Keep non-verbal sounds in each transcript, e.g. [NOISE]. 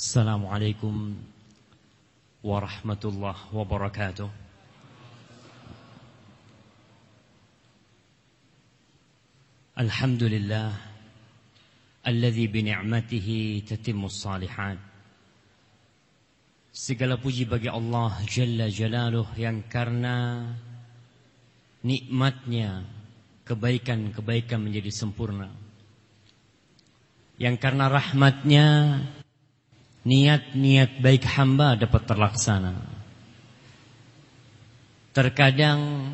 السلام عليكم ورحمة الله وبركاته الحمد لله الذي بنعمته تتم الصالحات Segala puji bagi Allah Jalla Jalaluh yang karena nikmatnya kebaikan-kebaikan menjadi sempurna. Yang karena rahmatnya niat-niat baik hamba dapat terlaksana. Terkadang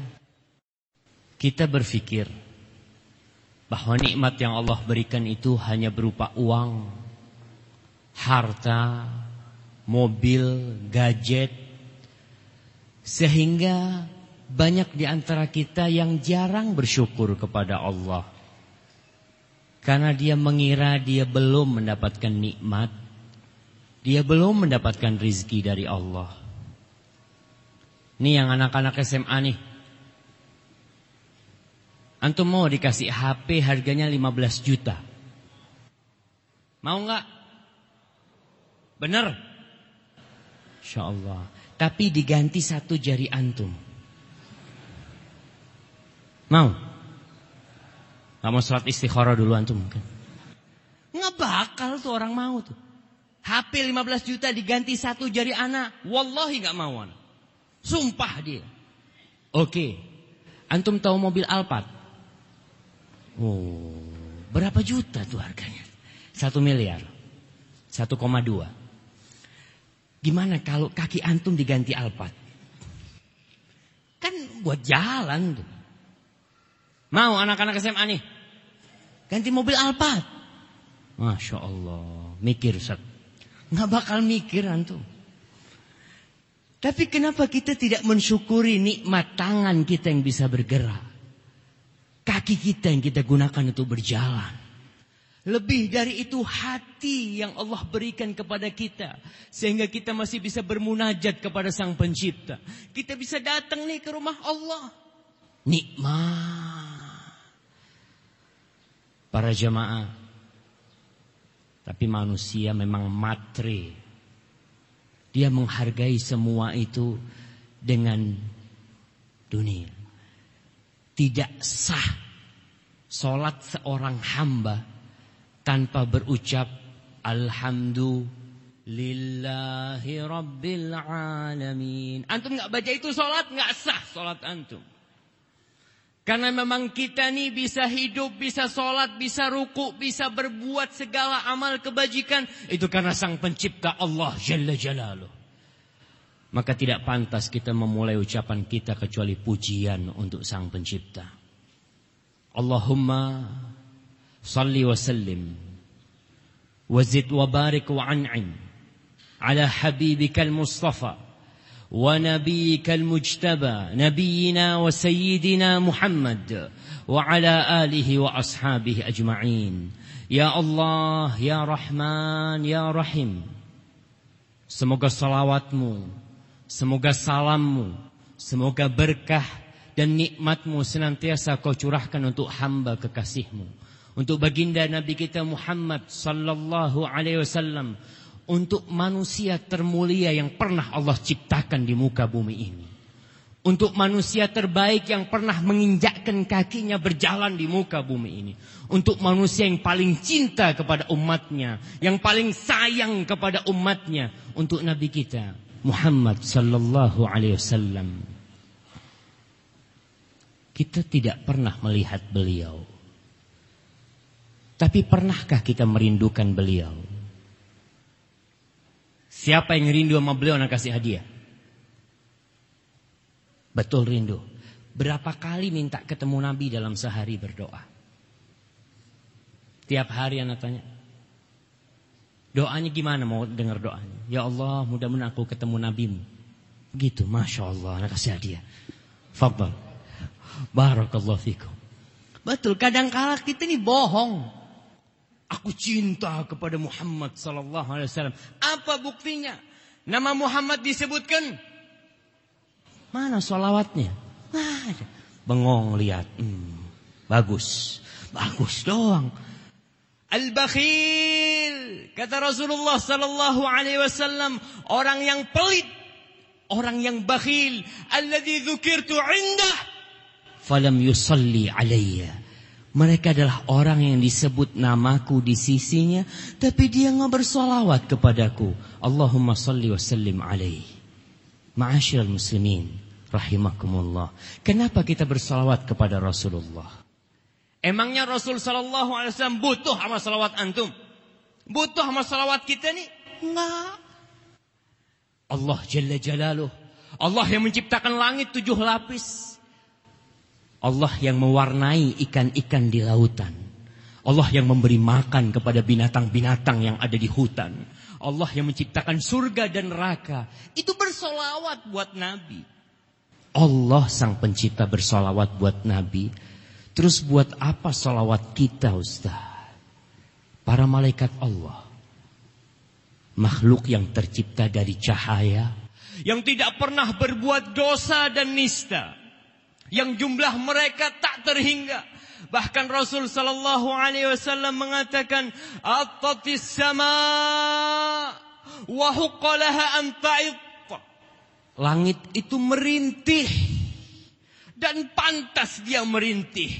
kita berpikir bahwa nikmat yang Allah berikan itu hanya berupa uang, harta, mobil, gadget, sehingga banyak di antara kita yang jarang bersyukur kepada Allah. Karena dia mengira dia belum mendapatkan nikmat dia belum mendapatkan rizki dari Allah. Ini yang anak-anak SMA nih. Antum mau dikasih HP harganya 15 juta. Mau nggak? Bener? Insya Allah. Tapi diganti satu jari antum. Mau? Gak mau sholat istikharah dulu antum kan? Nggak bakal tuh orang mau tuh. HP 15 juta diganti satu jari anak. Wallahi nggak mau. Sumpah dia. Oke. Antum tahu mobil Alphard? Oh, berapa juta tuh harganya? Satu miliar. 1,2. Gimana kalau kaki antum diganti Alphard? Kan buat jalan tuh. Mau anak-anak SMA nih? Ganti mobil Alphard. Masya Allah. Mikir Ustaz. Nggak bakal mikir antum. Tapi kenapa kita tidak mensyukuri nikmat tangan kita yang bisa bergerak? Kaki kita yang kita gunakan untuk berjalan. Lebih dari itu hati yang Allah berikan kepada kita. Sehingga kita masih bisa bermunajat kepada sang pencipta. Kita bisa datang nih ke rumah Allah. Nikmat. Para jamaah. Tapi manusia memang matre. Dia menghargai semua itu dengan dunia. Tidak sah solat seorang hamba tanpa berucap Alhamdulillahi Rabbil Alamin. Antum nggak baca itu solat nggak sah solat antum. Karena memang kita nih bisa hidup, bisa sholat, bisa ruku, bisa berbuat segala amal kebajikan. Itu karena sang pencipta Allah Jalla Jalaluh. Maka tidak pantas kita memulai ucapan kita kecuali pujian untuk sang pencipta. Allahumma salli wa sallim. Wazid wa barik wa an'im. Ala habibikal mustafa. ونبيك المجتبى نبينا وسيدنا محمد وعلى آله وأصحابه أجمعين يا الله يا رحمن يا رحيم Semoga salawatmu, semoga salammu, semoga berkah dan nikmatmu senantiasa kau curahkan untuk hamba kekasihmu. Untuk baginda Nabi kita Muhammad sallallahu alaihi wasallam untuk manusia termulia yang pernah Allah ciptakan di muka bumi ini. Untuk manusia terbaik yang pernah menginjakkan kakinya berjalan di muka bumi ini. Untuk manusia yang paling cinta kepada umatnya. Yang paling sayang kepada umatnya. Untuk Nabi kita Muhammad sallallahu alaihi wasallam. Kita tidak pernah melihat beliau. Tapi pernahkah kita merindukan beliau? Siapa yang rindu sama beliau nak kasih hadiah? Betul rindu. Berapa kali minta ketemu Nabi dalam sehari berdoa? Tiap hari anak tanya. Doanya gimana mau dengar doanya? Ya Allah mudah-mudahan aku ketemu Nabimu. Begitu, Masya Allah anak kasih hadiah. Fadal. Barakallahu fikum. Betul, kadang kala kita ini bohong. Aku cinta kepada Muhammad sallallahu alaihi wasallam. Apa buktinya? Nama Muhammad disebutkan. Mana solawatnya? Ada. Bengong lihat. Hmm, bagus. Bagus doang. Al-bakhil. Kata Rasulullah sallallahu alaihi wasallam, orang yang pelit, orang yang bakhil, alladzi dzukirtu indah falam yusalli alayya. Mereka adalah orang yang disebut namaku di sisinya, tapi dia nggak bersolawat kepadaku. Allahumma salli wa sallim alaihi. Ma'asyiral muslimin, rahimakumullah. Kenapa kita bersolawat kepada Rasulullah? Emangnya Rasul sallallahu alaihi wasallam butuh sama salawat antum? Butuh sama salawat kita nih? Enggak. Allah Jalla Jalaluh. Allah yang menciptakan langit tujuh lapis. Allah yang mewarnai ikan-ikan di lautan. Allah yang memberi makan kepada binatang-binatang yang ada di hutan. Allah yang menciptakan surga dan neraka. Itu bersolawat buat Nabi. Allah sang pencipta bersolawat buat Nabi. Terus buat apa solawat kita Ustaz? Para malaikat Allah. Makhluk yang tercipta dari cahaya. Yang tidak pernah berbuat dosa dan nista. Yang jumlah mereka tak terhingga. Bahkan Rasul sallallahu alaihi wasallam mengatakan, "Attatis sama wa huqqalaha an Langit itu merintih dan pantas dia merintih.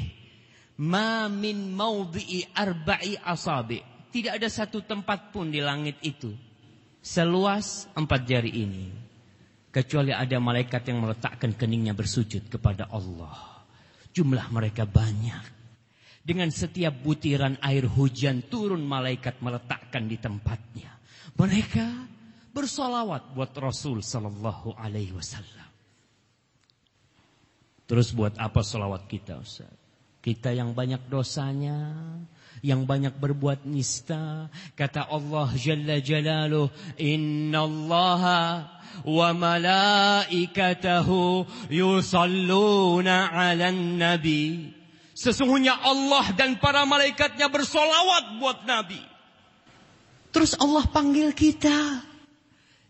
Ma min maudhi'i arba'i asabi. Tidak ada satu tempat pun di langit itu. Seluas empat jari ini. Kecuali ada malaikat yang meletakkan keningnya bersujud kepada Allah. Jumlah mereka banyak. Dengan setiap butiran air hujan turun malaikat meletakkan di tempatnya. Mereka bersolawat buat Rasul Sallallahu Alaihi Wasallam. Terus buat apa solawat kita Ustaz? Kita yang banyak dosanya, yang banyak berbuat nista. Kata Allah Jalla Jalaluh, Inna Allah wa malaikatahu yusalluna ala nabi. Sesungguhnya Allah dan para malaikatnya bersolawat buat Nabi. Terus Allah panggil kita.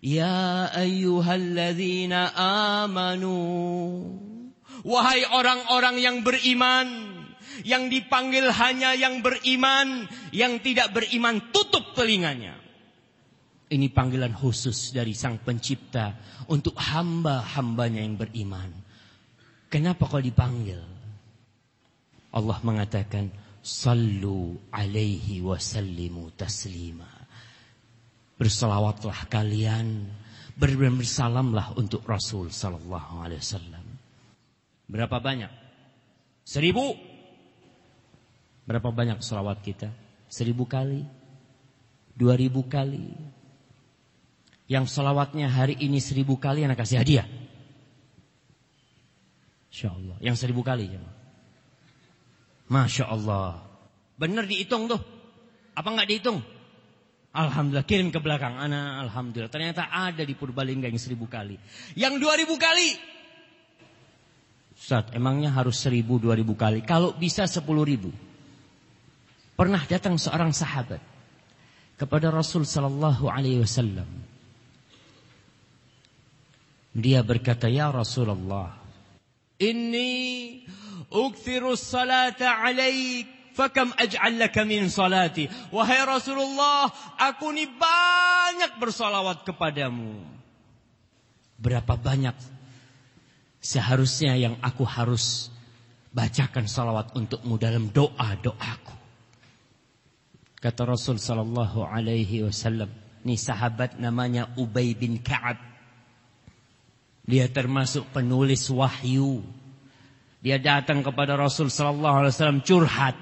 Ya ayyuhalladzina amanu. Wahai orang-orang yang beriman. Yang dipanggil hanya yang beriman, yang tidak beriman tutup telinganya. Ini panggilan khusus dari sang pencipta untuk hamba-hambanya yang beriman. Kenapa kau dipanggil? Allah mengatakan, Sallu alaihi wasallimu taslima. Bersalawatlah kalian, bersalamlah untuk Rasul sallallahu alaihi wasallam. Berapa banyak? Seribu Berapa banyak salawat kita? Seribu kali? Dua ribu kali? Yang salawatnya hari ini seribu kali anak kasih hadiah. Insya Allah. Yang seribu kali. Ya. Masya Allah. Benar dihitung tuh. Apa nggak dihitung? Alhamdulillah kirim ke belakang anak. Alhamdulillah ternyata ada di Purbalingga yang seribu kali. Yang dua ribu kali. Ustaz, emangnya harus seribu dua ribu kali? Kalau bisa sepuluh ribu. Pernah datang seorang sahabat kepada Rasul sallallahu alaihi wasallam. Dia berkata, "Ya Rasulullah, inni ukthiru salata alaik, fakam aj'al laka min salati." Wahai Rasulullah, aku ni banyak bersalawat kepadamu. Berapa banyak seharusnya yang aku harus bacakan salawat untukmu dalam doa-doaku. Kata Rasul sallallahu alaihi wasallam, ini sahabat namanya Ubay bin Ka'ab. Dia termasuk penulis wahyu. Dia datang kepada Rasul sallallahu alaihi wasallam curhat,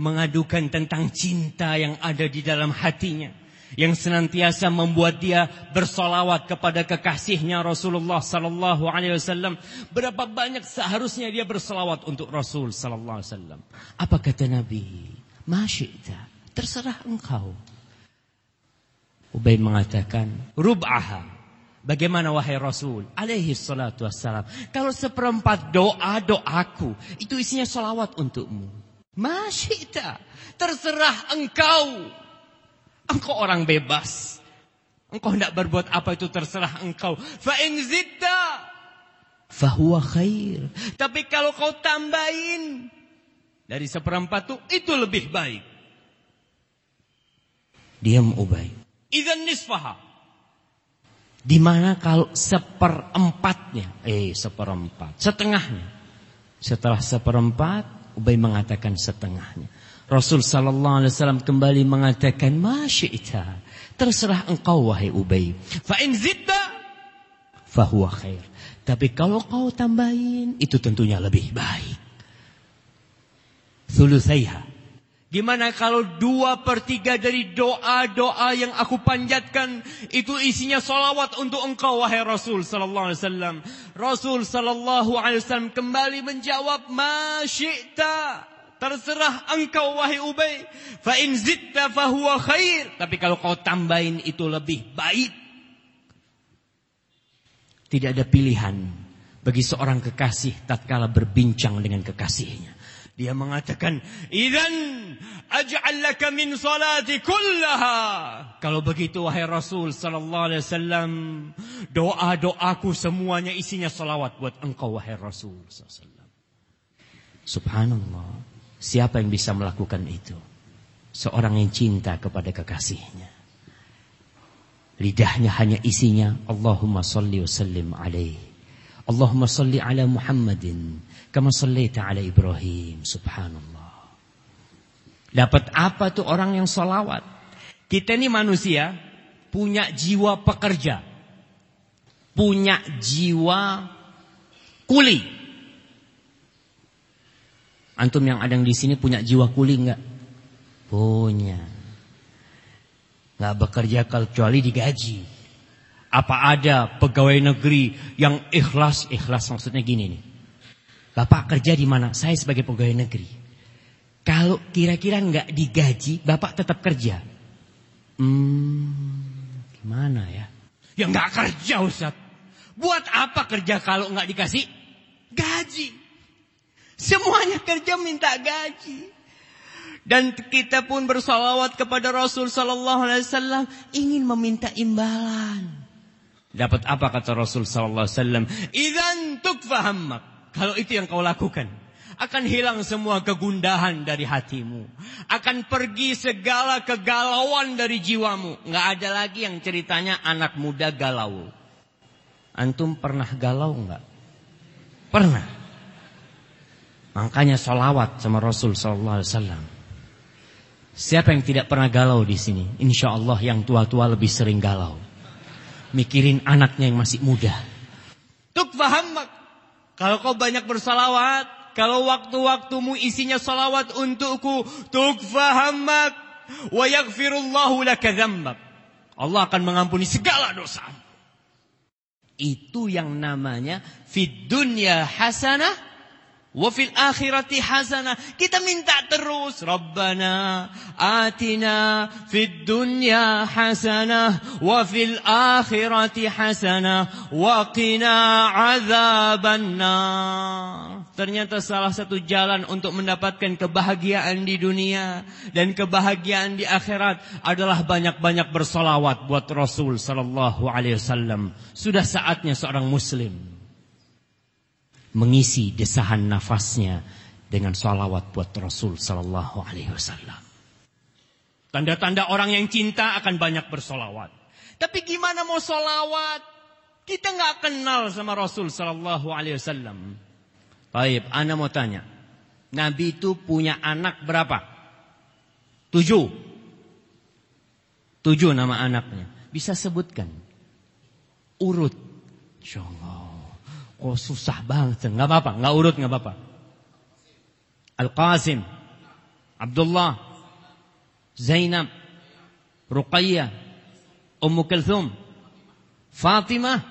mengadukan tentang cinta yang ada di dalam hatinya yang senantiasa membuat dia bersolawat kepada kekasihnya Rasulullah sallallahu alaihi wasallam. Berapa banyak seharusnya dia bersolawat untuk Rasul sallallahu alaihi wasallam? Apa kata Nabi? Masyita. Terserah engkau. Ubay mengatakan, Rub'aha. Bagaimana wahai Rasul? Alaihi salatu wassalam. Kalau seperempat doa doaku, itu isinya salawat untukmu. Masyita. Terserah engkau. Engkau orang bebas. Engkau tidak berbuat apa itu terserah engkau. Fa'in zidda. Fahuwa khair. Tapi kalau kau tambahin. Dari seperempat itu, itu lebih baik. Diam Ubay. Idan nisfaha. Di mana kalau seperempatnya, eh seperempat, setengahnya. Setelah seperempat, Ubay mengatakan setengahnya. Rasul sallallahu alaihi wasallam kembali mengatakan, "Masyita." Terserah engkau wahai Ubay. Fa in zidda fahuwa khair. Tapi kalau kau tambahin, itu tentunya lebih baik. Thuluthaiha. Gimana kalau dua per tiga dari doa-doa yang aku panjatkan itu isinya salawat untuk engkau wahai Rasul sallallahu alaihi wasallam. Rasul sallallahu alaihi wasallam kembali menjawab ma syi'ta. Terserah engkau wahai Ubay. Fa in zitta fahuwa khair. Tapi kalau kau tambahin itu lebih baik. Tidak ada pilihan bagi seorang kekasih tatkala berbincang dengan kekasihnya. Dia mengatakan, "Idzan aj'al laka min salati kullaha." Kalau begitu wahai Rasul sallallahu alaihi wasallam, doa-doaku semuanya isinya salawat buat engkau wahai Rasul sallallahu Subhanallah. Siapa yang bisa melakukan itu? Seorang yang cinta kepada kekasihnya. Lidahnya hanya isinya Allahumma salli wa sallim alaihi. Allahumma salli ala Muhammadin Kama sallaita ala Ibrahim. Subhanallah. Dapat apa tuh orang yang solawat? Kita ini manusia punya jiwa pekerja. Punya jiwa kuli. Antum yang ada di sini punya jiwa kuli enggak? Punya. Enggak bekerja kecuali digaji. Apa ada pegawai negeri yang ikhlas? Ikhlas maksudnya gini nih. Bapak kerja di mana? Saya sebagai pegawai negeri. Kalau kira-kira nggak digaji, bapak tetap kerja. Hmm, gimana ya? Ya nggak kerja Ustaz. Buat apa kerja kalau nggak dikasih gaji? Semuanya kerja minta gaji. Dan kita pun bersalawat kepada Rasul Sallallahu Alaihi Wasallam ingin meminta imbalan. Dapat apa kata Rasul Sallallahu Alaihi Wasallam? Idan tukfahammak. Kalau itu yang kau lakukan, akan hilang semua kegundahan dari hatimu. Akan pergi segala kegalauan dari jiwamu. Nggak ada lagi yang ceritanya anak muda galau. Antum pernah galau nggak? Pernah. Makanya solawat sama Rasul Sallallahu Alaihi Wasallam. Siapa yang tidak pernah galau di sini? Insya Allah yang tua-tua lebih sering galau. Mikirin anaknya yang masih muda. Tuk fahammak. Kalau kau banyak bersalawat, kalau waktu-waktumu isinya salawat untukku, tukfahammak wa yaghfirullahu laka dzambak. Allah akan mengampuni segala dosa. Itu yang namanya fid dunya hasanah Wa fil akhirati hasanah. Kita minta terus. Rabbana atina fid dunya hasanah. Wa fil akhirati hasanah. Wa qina Ternyata salah satu jalan untuk mendapatkan kebahagiaan di dunia. Dan kebahagiaan di akhirat adalah banyak-banyak bersolawat buat Rasul Sallallahu Alaihi Wasallam. Sudah saatnya seorang muslim mengisi desahan nafasnya dengan salawat buat Rasul sallallahu alaihi wasallam. Tanda-tanda orang yang cinta akan banyak bersolawat. Tapi gimana mau solawat? Kita nggak kenal sama Rasul sallallahu alaihi wasallam. Baik, Anda mau tanya. Nabi itu punya anak berapa? Tujuh. Tujuh nama anaknya. Bisa sebutkan. Urut. Insya Oh susah banget. Nggak apa-apa, nggak urut nggak apa-apa. Al-Qasim, Abdullah, Zainab, Ruqayyah, Ummu Kulthum, Fatimah,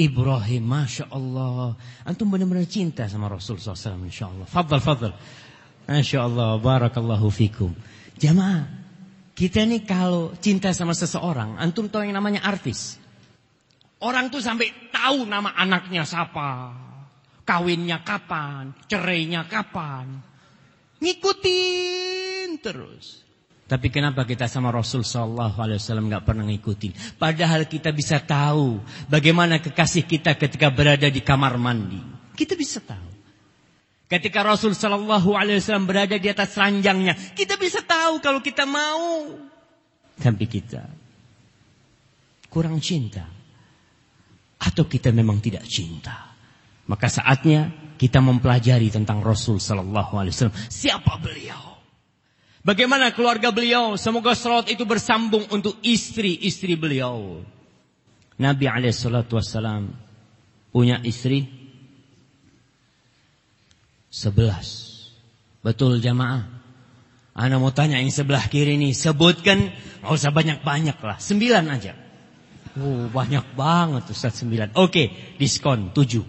Ibrahim, Masya Allah. Antum benar-benar cinta sama Rasul SAW, Insya Allah. Fadal, fadal. Masya Allah, Barakallahu fikum. Jamaah, kita ini kalau cinta sama seseorang, antum tahu yang namanya artis. Orang tuh sampai tahu nama anaknya siapa. Kawinnya kapan. Cerainya kapan. Ngikutin terus. Tapi kenapa kita sama Rasul Sallallahu Alaihi Wasallam nggak pernah ngikutin? Padahal kita bisa tahu bagaimana kekasih kita ketika berada di kamar mandi. Kita bisa tahu. Ketika Rasul Shallallahu Alaihi Wasallam berada di atas ranjangnya, kita bisa tahu kalau kita mau. Tapi kita kurang cinta, atau kita memang tidak cinta. Maka saatnya kita mempelajari tentang Rasul Shallallahu Alaihi Wasallam. Siapa beliau? Bagaimana keluarga beliau? Semoga salat itu bersambung untuk istri-istri beliau. Nabi Alaihissalam punya istri Sebelas. Betul jamaah. Anda mau tanya yang sebelah kiri ini. Sebutkan. Nggak usah banyak-banyak lah. Sembilan aja. Oh banyak banget Ustaz sembilan. Oke. Diskon tujuh.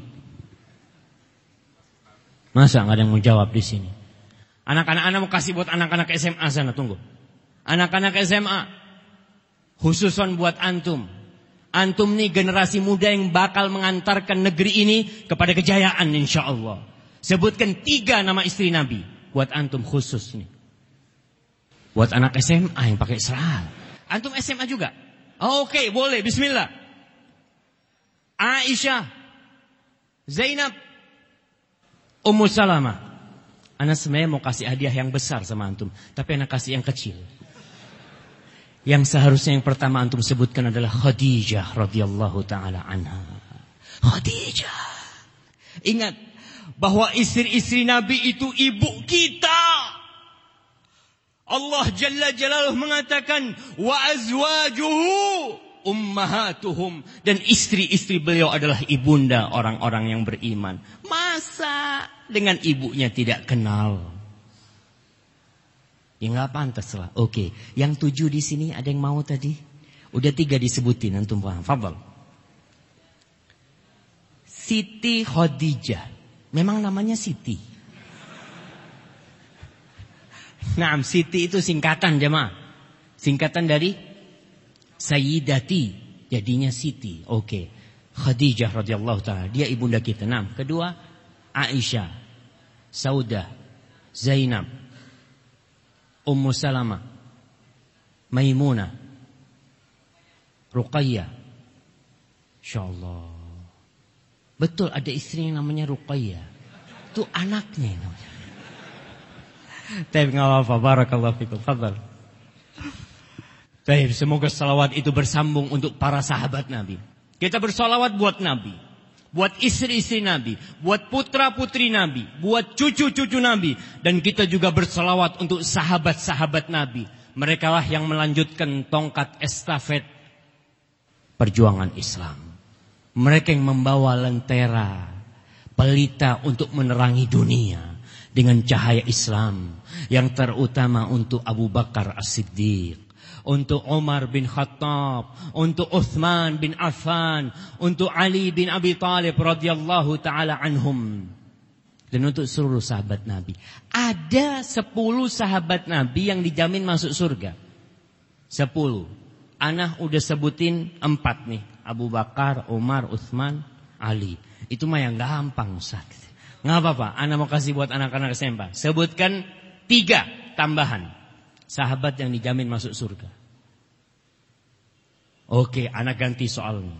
Masa nggak ada yang mau jawab di sini? Anak-anak anak mau kasih buat anak-anak SMA sana tunggu. Anak-anak SMA khususon buat antum. Antum nih generasi muda yang bakal mengantarkan negeri ini kepada kejayaan insya Allah. Sebutkan tiga nama istri Nabi. Buat antum khusus nih. Buat anak SMA yang pakai seral. Antum SMA juga? Oke, okay, boleh. Bismillah. Aisyah. Zainab. Ummu Salamah. Anak sebenarnya mau kasih hadiah yang besar sama antum. Tapi anak kasih yang kecil. Yang seharusnya yang pertama antum sebutkan adalah Khadijah radhiyallahu taala anha. Khadijah. Ingat, bahwa istri-istri Nabi itu ibu kita. Allah Jalla Jalaluh mengatakan wa azwajuhu ummahatuhum dan istri-istri beliau adalah ibunda orang-orang yang beriman. Masa dengan ibunya tidak kenal? Ya nggak pantas lah. Oke, yang tujuh di sini ada yang mau tadi? Udah tiga disebutin antum paham. Fadal. Siti Khadijah Memang namanya Siti. Nah, Siti itu singkatan jemaah. Singkatan dari Sayyidati. Jadinya Siti. Oke. Okay. Khadijah radhiyallahu taala. Dia ibunda kita. Nah, kedua Aisyah, Saudah, Zainab, Ummu Salamah, Maimunah, Ruqayyah. Insyaallah. Betul ada istri yang namanya Ruqayyah. Itu anaknya namanya. Tapi nggak apa-apa. Barakallahu fikum. Fadal. Baik, semoga salawat itu bersambung untuk para sahabat Nabi. Kita bersalawat buat Nabi. Buat istri-istri Nabi. Buat putra-putri Nabi. Buat cucu-cucu Nabi. Dan kita juga bersalawat untuk sahabat-sahabat Nabi. Mereka lah yang melanjutkan tongkat estafet perjuangan Islam. Mereka yang membawa lentera pelita untuk menerangi dunia dengan cahaya Islam yang terutama untuk Abu Bakar As-Siddiq, untuk Umar bin Khattab, untuk Uthman bin Affan, untuk Ali bin Abi Talib radhiyallahu taala anhum dan untuk seluruh sahabat Nabi. Ada sepuluh sahabat Nabi yang dijamin masuk surga. Sepuluh. Anah udah sebutin empat nih. Abu Bakar, Umar, Uthman, Ali. Itu mah yang gampang Ustaz. Nggak apa-apa, Anda mau kasih buat anak-anak SMP. Sebutkan tiga tambahan. Sahabat yang dijamin masuk surga. Oke, anak ganti soalnya.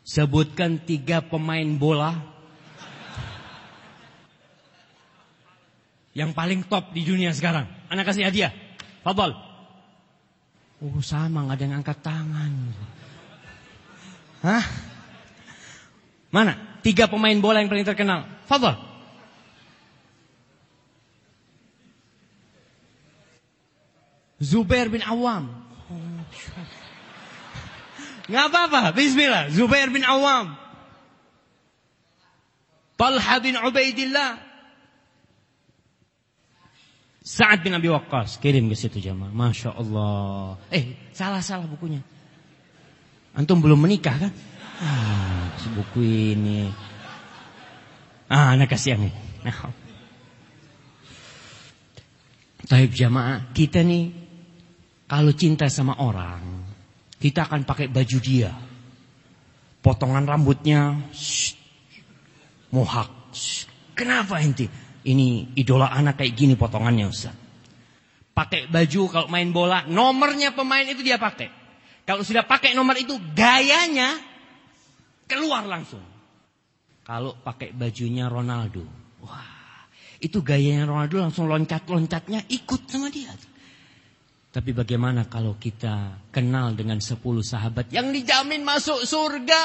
Sebutkan tiga pemain bola yang paling top di dunia sekarang. Anak kasih hadiah. Fadol. Oh sama nggak ada yang angkat tangan. Hah? Mana? Tiga pemain bola yang paling terkenal. Fadol. Zubair bin Awam. Nggak apa-apa. Bismillah. Zubair bin Awam. Talha bin Ubaidillah. Sa'ad bin Abi Waqqas kirim ke situ jamaah. Masya Allah. Eh, salah-salah bukunya. Antum belum menikah kan? Ah, buku ini. Ah, anak kasih yang. Nah. Taib jamaah, kita nih kalau cinta sama orang, kita akan pakai baju dia. Potongan rambutnya, mohak. Kenapa ente? Ini idola anak kayak gini potongannya Ustaz. Pakai baju kalau main bola, nomornya pemain itu dia pakai. Kalau sudah pakai nomor itu, gayanya keluar langsung. kalau pakai bajunya Ronaldo. Wah, itu gayanya Ronaldo langsung loncat-loncatnya ikut sama dia. Tapi bagaimana kalau kita kenal dengan 10 sahabat yang dijamin masuk surga?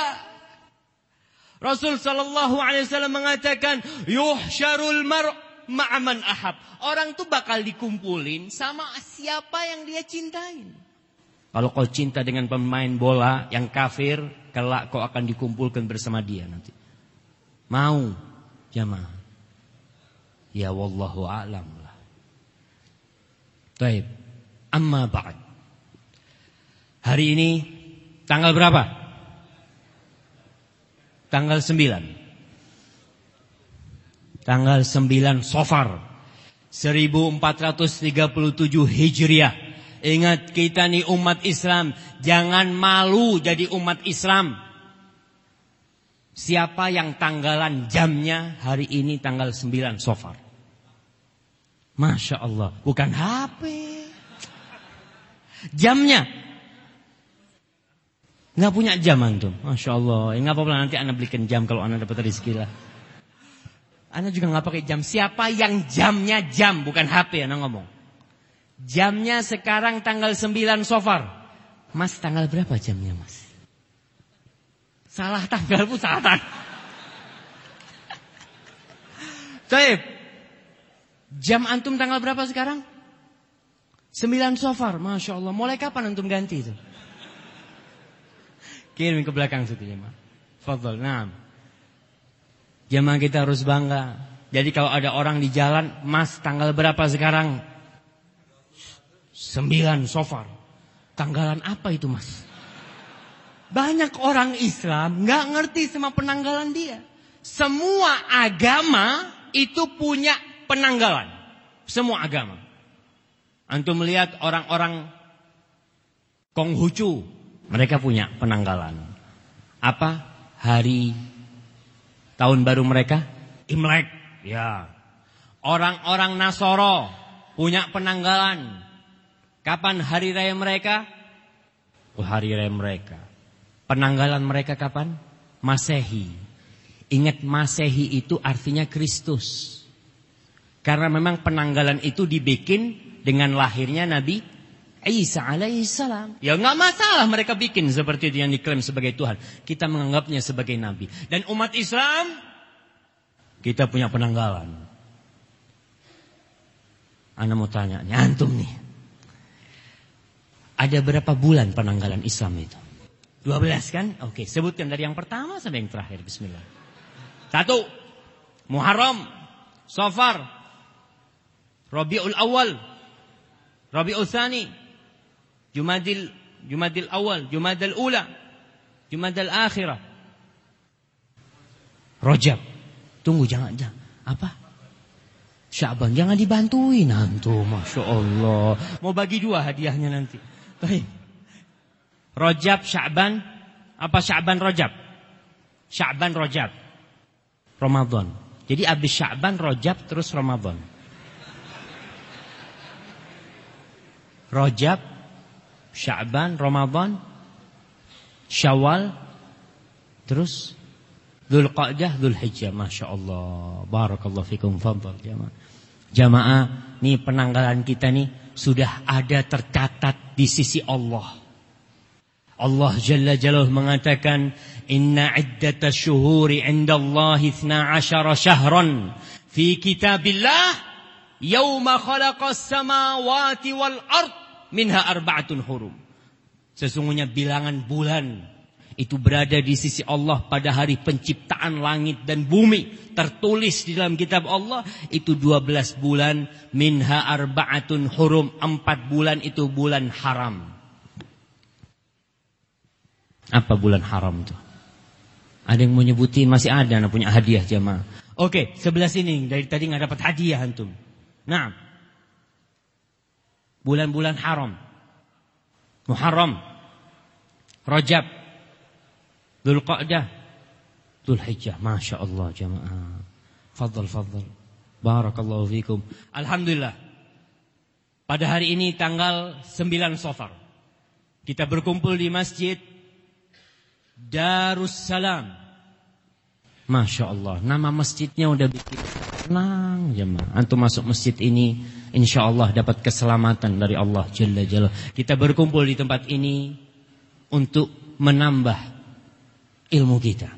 Rasul sallallahu alaihi wasallam mengatakan, "Yuhsyarul mar' ma'aman ahab." Orang tuh bakal dikumpulin sama siapa yang dia cintain. Kalau kau cinta dengan pemain bola yang kafir, kelak kau akan dikumpulkan bersama dia nanti. Mau jamaah. Ya wallahu a'lam lah. Taib. Amma ba'd. Hari ini tanggal berapa? Tanggal 9. Tanggal 9 Sofar 1437 Hijriah. Ingat kita nih umat Islam, jangan malu jadi umat Islam. Siapa yang tanggalan jamnya hari ini tanggal 9 Sofar? Masya Allah, bukan HP. Jamnya. Nggak punya jam antum. Masya Allah. Nggak apa-apa nanti anda belikan jam kalau anda dapat rezeki lah. Anda juga nggak pakai jam. Siapa yang jamnya jam, bukan HP anda ngomong. Jamnya sekarang tanggal 9 Sofar. Mas tanggal berapa jamnya mas? Salah tanggal pun salah tanggal. Taib. Jam antum tanggal berapa sekarang? Sembilan sofar, Masya Allah. Mulai kapan antum ganti itu? Kirim ke belakang situ ya, Fadol, nah. Jamaah kita harus bangga. Jadi kalau ada orang di jalan, Mas tanggal berapa sekarang? Sembilan sofar. Tanggalan apa itu mas? Banyak orang Islam nggak ngerti sama penanggalan dia. Semua agama itu punya penanggalan. Semua agama. Antum melihat orang-orang Konghucu, mereka punya penanggalan. Apa? Hari tahun baru mereka? Imlek. Ya. Orang-orang Nasoro punya penanggalan. Kapan hari raya mereka? Oh, hari raya mereka. Penanggalan mereka kapan? Masehi. Ingat Masehi itu artinya Kristus. Karena memang penanggalan itu dibikin dengan lahirnya Nabi Isa alaihissalam. Ya nggak masalah mereka bikin seperti itu yang diklaim sebagai Tuhan. Kita menganggapnya sebagai Nabi. Dan umat Islam kita punya penanggalan. Anda mau tanya, antum nih. Ada berapa bulan penanggalan Islam itu? 12 kan? Oke, sebutkan dari yang pertama sampai yang terakhir. Bismillah. Satu, Muharram, Safar, Rabiul Awal, Rabiul Thani, Jumadil Jumadil Awal, Jumadil Ula, Jumadil Akhirah. Rojab. Tunggu jangan jangan. Apa? Syaban jangan dibantuin antum, masya Allah. Mau bagi dua hadiahnya nanti. Baik. Rojab, Sya'ban. Apa Sya'ban Rojab? Sya'ban Rojab. Ramadan. Jadi habis Sya'ban Rojab terus Ramadan. Rojab, Sya'ban, Ramadan, Syawal, terus Dhul Qa'dah, Dhul Hijjah. Masya Allah. Barakallahu fikum. Fadal. Jamaah. Jamaah, nih penanggalan kita nih sudah ada tercatat di sisi Allah. Allah Jalla Jalaluhu mengatakan inna iddata syuhuri indallahi 12 syahran fi kitabillah yauma khalaqas samawati wal ard minha arba'atun hurum sesungguhnya bilangan bulan itu berada di sisi Allah pada hari penciptaan langit dan bumi. Tertulis di dalam kitab Allah itu 12 bulan minha arba'atun hurum empat bulan itu bulan haram. Apa bulan haram itu? Ada yang mau nyebutin masih ada anak punya hadiah jamaah. Oke, sebelah sini dari tadi nggak dapat hadiah antum. Nah, bulan-bulan haram, Muharram, Rajab, Dhul Qa'dah, Dhul Hijjah. Masya Allah jamaah. Fadl, fadl. Barakallahu fikum. Alhamdulillah. Pada hari ini tanggal 9 Safar. Kita berkumpul di masjid Darussalam Masya Allah, nama masjidnya udah bikin tenang jemaah. Antum masuk masjid ini, insya Allah dapat keselamatan dari Allah Jalla Jalla. Kita berkumpul di tempat ini untuk menambah ilmu kita.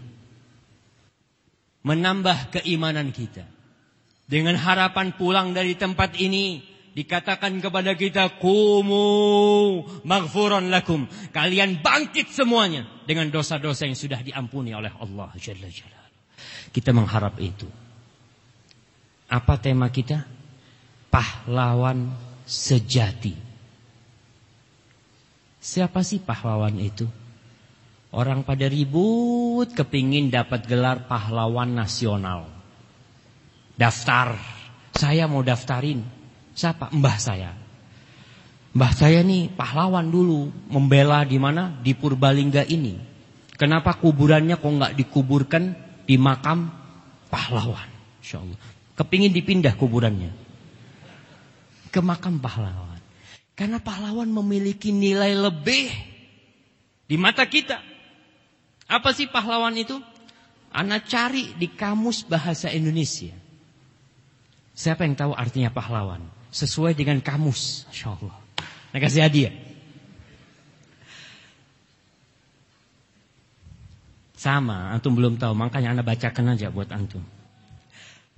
Menambah keimanan kita. Dengan harapan pulang dari tempat ini, dikatakan kepada kita, Kumu maghfuran lakum. Kalian bangkit semuanya dengan dosa-dosa yang sudah diampuni oleh Allah Jalla Jalla. Kita mengharap itu. Apa tema kita? Pahlawan sejati. Siapa sih pahlawan itu? Orang pada ribut kepingin dapat gelar pahlawan nasional. Daftar. Saya mau daftarin. Siapa? Mbah saya. Mbah saya nih pahlawan dulu. Membela di mana? Di Purbalingga ini. Kenapa kuburannya kok nggak dikuburkan di makam pahlawan. Insya Allah. Kepingin dipindah kuburannya. Ke makam pahlawan. Karena pahlawan memiliki nilai lebih di mata kita. Apa sih pahlawan itu? Anak cari di kamus bahasa Indonesia. Siapa yang tahu artinya pahlawan? Sesuai dengan kamus. Insya Allah. Nah kasih hadiah. Sama, antum belum tahu, makanya anda bacakan aja buat antum.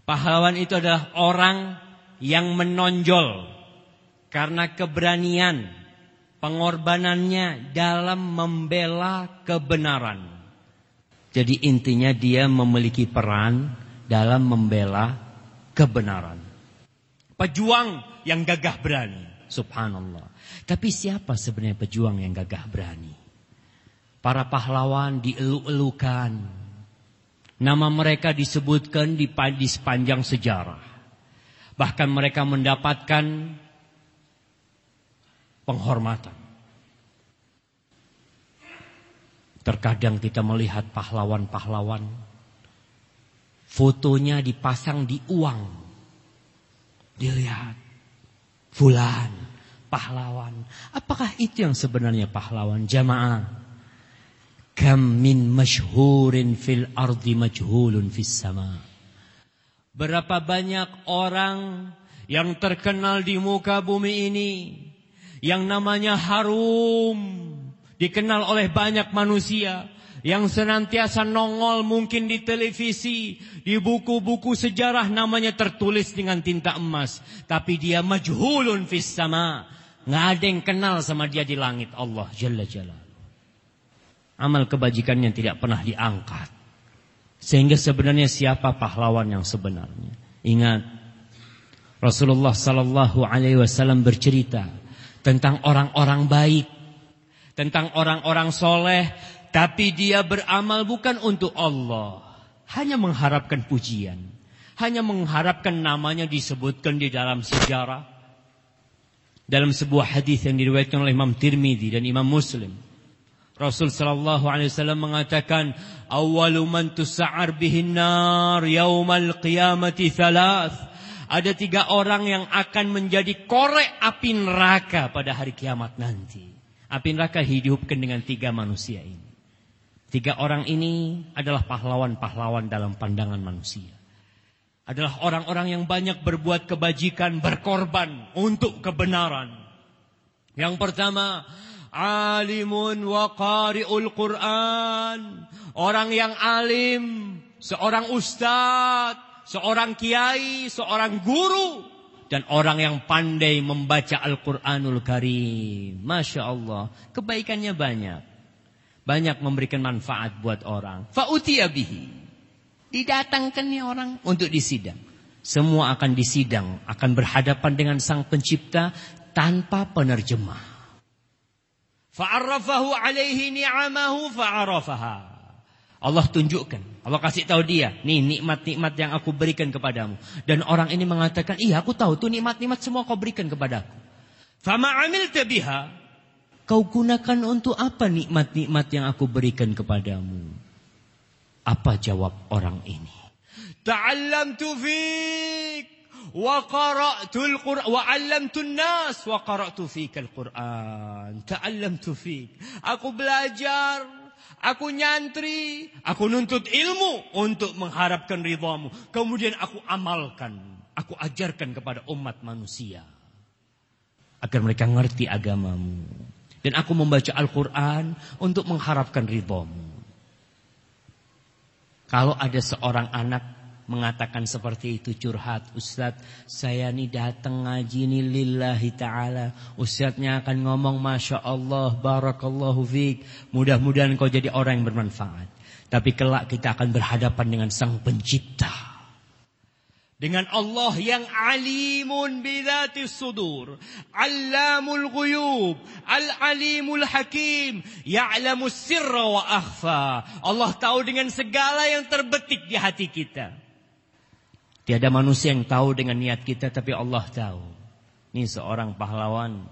Pahlawan itu adalah orang yang menonjol karena keberanian, pengorbanannya dalam membela kebenaran. Jadi intinya dia memiliki peran dalam membela kebenaran. Pejuang yang gagah berani, subhanallah. Tapi siapa sebenarnya pejuang yang gagah berani? Para pahlawan dielu-elukan. Nama mereka disebutkan di, di sepanjang sejarah. Bahkan mereka mendapatkan penghormatan. Terkadang kita melihat pahlawan-pahlawan fotonya dipasang di uang. Dilihat fulan pahlawan. Apakah itu yang sebenarnya pahlawan jamaah? Kam min masyhurin fil ardi majhulun fis sama. Berapa banyak orang yang terkenal di muka bumi ini yang namanya harum dikenal oleh banyak manusia yang senantiasa nongol mungkin di televisi, di buku-buku sejarah namanya tertulis dengan tinta emas, tapi dia majhulun fis sama. Nggak ada yang kenal sama dia di langit Allah Jalla Jalla amal kebajikan yang tidak pernah diangkat. Sehingga sebenarnya siapa pahlawan yang sebenarnya? Ingat, Rasulullah Sallallahu Alaihi Wasallam bercerita tentang orang-orang baik, tentang orang-orang soleh, tapi dia beramal bukan untuk Allah, hanya mengharapkan pujian, hanya mengharapkan namanya disebutkan di dalam sejarah, dalam sebuah hadis yang diriwayatkan oleh Imam Tirmidzi dan Imam Muslim. Rasul sallallahu alaihi wasallam mengatakan awwalu man tus'ar bihin nar yaumal qiyamati thalath ada tiga orang yang akan menjadi korek api neraka pada hari kiamat nanti. Api neraka hidupkan dengan tiga manusia ini. Tiga orang ini adalah pahlawan-pahlawan dalam pandangan manusia. Adalah orang-orang yang banyak berbuat kebajikan, berkorban untuk kebenaran. Yang pertama, alimun wa qari'ul Quran. Orang yang alim, seorang ustadz, seorang kiai, seorang guru dan orang yang pandai membaca Al-Qur'anul Karim. Masya Allah, kebaikannya banyak. Banyak memberikan manfaat buat orang. Fa'utiya bihi. Didatangkan orang untuk disidang. Semua akan disidang, akan berhadapan dengan sang pencipta tanpa penerjemah. Fa'arrafahu alaihi ni'amahu fa'arafaha. Allah tunjukkan. Allah kasih tahu dia. Nih nikmat-nikmat yang aku berikan kepadamu. Dan orang ini mengatakan, iya aku tahu tuh nikmat-nikmat semua kau berikan kepadaku. Fama amil biha. Kau gunakan untuk apa nikmat-nikmat yang aku berikan kepadamu? Apa jawab orang ini? Ta'allamtu fik wa qara'tul Qur'an wa 'allamtu nas wa qara'tu fikal Qur'an ta'allamtu fik aku belajar Aku nyantri, aku nuntut ilmu untuk mengharapkan ridhamu. Kemudian aku amalkan, aku ajarkan kepada umat manusia. Agar mereka ngerti agamamu. Dan aku membaca Al-Quran untuk mengharapkan ridhamu. Kalau ada seorang anak mengatakan seperti itu curhat Ustaz saya ni datang ngaji ni lillahi ta'ala Ustaznya akan ngomong Masya Allah Barakallahu fiqh Mudah-mudahan kau jadi orang yang bermanfaat Tapi kelak kita akan berhadapan dengan sang pencipta dengan Allah yang alimun bidhati sudur, allamul ghuyub, al-alimul hakim, ya'lamu sirra wa akhfa. Allah tahu dengan segala yang terbetik di hati kita. Tiada manusia yang tahu dengan niat kita tapi Allah tahu. Ini seorang pahlawan.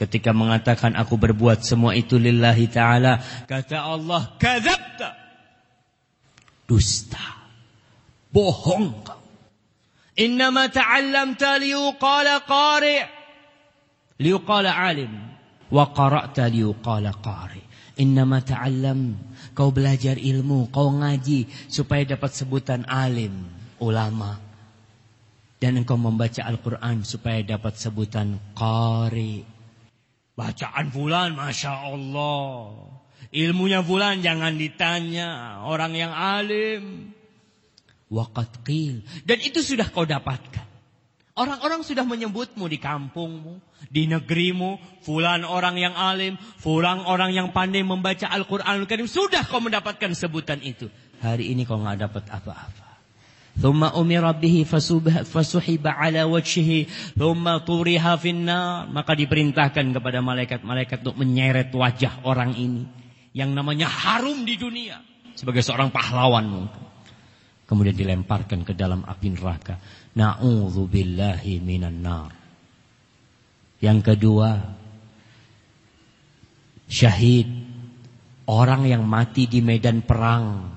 Ketika mengatakan aku berbuat semua itu lillahi ta'ala. Kata Allah, kadzabta. Dusta. Bohong kau. Innama ta'allamta liuqala qari' liuqala alim. Wa qara'ta liuqala qari'. Innama ta'allam. Kau belajar ilmu, kau ngaji supaya dapat sebutan alim, ulama. Dan engkau membaca Al-Quran supaya dapat sebutan qari. Bacaan fulan, Masya Allah. Ilmunya fulan jangan ditanya. Orang yang alim. Waqat qil. Dan itu sudah kau dapatkan. Orang-orang sudah menyebutmu di kampungmu, di negerimu, fulan orang yang alim, fulan orang yang pandai membaca Al-Quran Al-Karim. Sudah kau mendapatkan sebutan itu. Hari ini kau nggak dapat apa-apa. Thumma umira bihi fasuhiba ala wajhihi finnar maka diperintahkan kepada malaikat-malaikat untuk menyeret wajah orang ini yang namanya harum di dunia sebagai seorang pahlawan mungkin kemudian dilemparkan ke dalam api neraka Na'udzubillahi minan nar. Yang kedua, syahid. Orang yang mati di medan perang.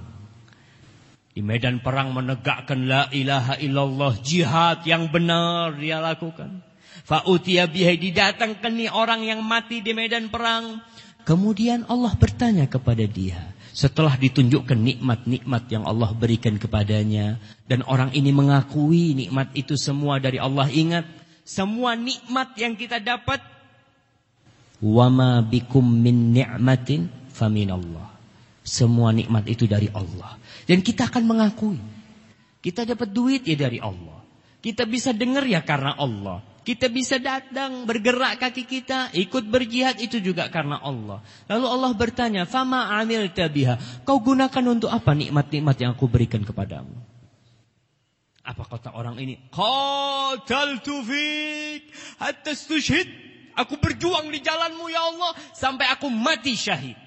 Di medan perang menegakkan la ilaha illallah. Jihad yang benar dia lakukan. Fa'utia bihai didatangkan nih orang yang mati di medan perang. Kemudian Allah bertanya kepada dia. Setelah ditunjukkan nikmat-nikmat yang Allah berikan kepadanya. Dan orang ini mengakui nikmat itu semua dari Allah. Ingat, semua nikmat yang kita dapat. Wama bikum min ni'matin faminallah. Semua nikmat itu dari Allah. Dan kita akan mengakui. Kita dapat duit ya dari Allah. Kita bisa dengar ya karena Allah. Kita bisa datang, bergerak kaki kita, ikut berjihad itu juga karena Allah. Lalu Allah bertanya, "Fama amil tabiha?" Kau gunakan untuk apa nikmat-nikmat yang aku berikan kepadamu? Apa kata orang ini? Qataltu fik hatta stushhid. Aku berjuang di jalanmu ya Allah sampai aku mati syahid.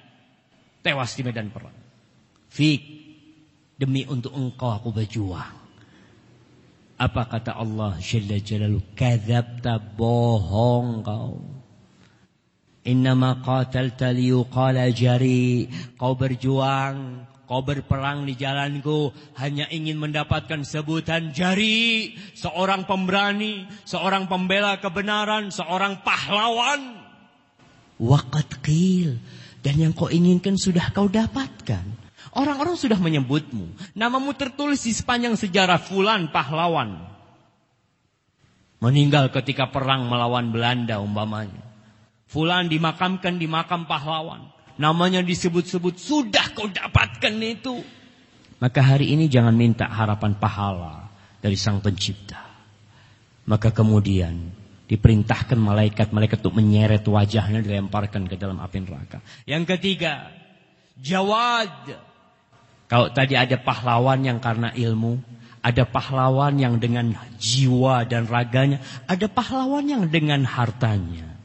Tewas di medan perang. Fik demi untuk engkau aku berjuang. Apa kata Allah Jalla Jalalu? Kadzabta bohong kau. Innama qatalta liyuqala jari. Kau berjuang, kau berperang di jalanku hanya ingin mendapatkan sebutan jari, seorang pemberani, seorang pembela kebenaran, seorang pahlawan. Waqat qil dan yang kau inginkan sudah kau dapatkan. Orang-orang sudah menyebutmu. Namamu tertulis di sepanjang sejarah Fulan pahlawan. Meninggal ketika perang melawan Belanda umpamanya. Fulan dimakamkan di makam pahlawan. Namanya disebut-sebut. Sudah kau dapatkan itu. Maka hari ini jangan minta harapan pahala dari sang pencipta. Maka kemudian diperintahkan malaikat-malaikat untuk menyeret wajahnya dilemparkan ke dalam api neraka. Yang ketiga, Jawad kalau tadi ada pahlawan yang karena ilmu, ada pahlawan yang dengan jiwa dan raganya, ada pahlawan yang dengan hartanya.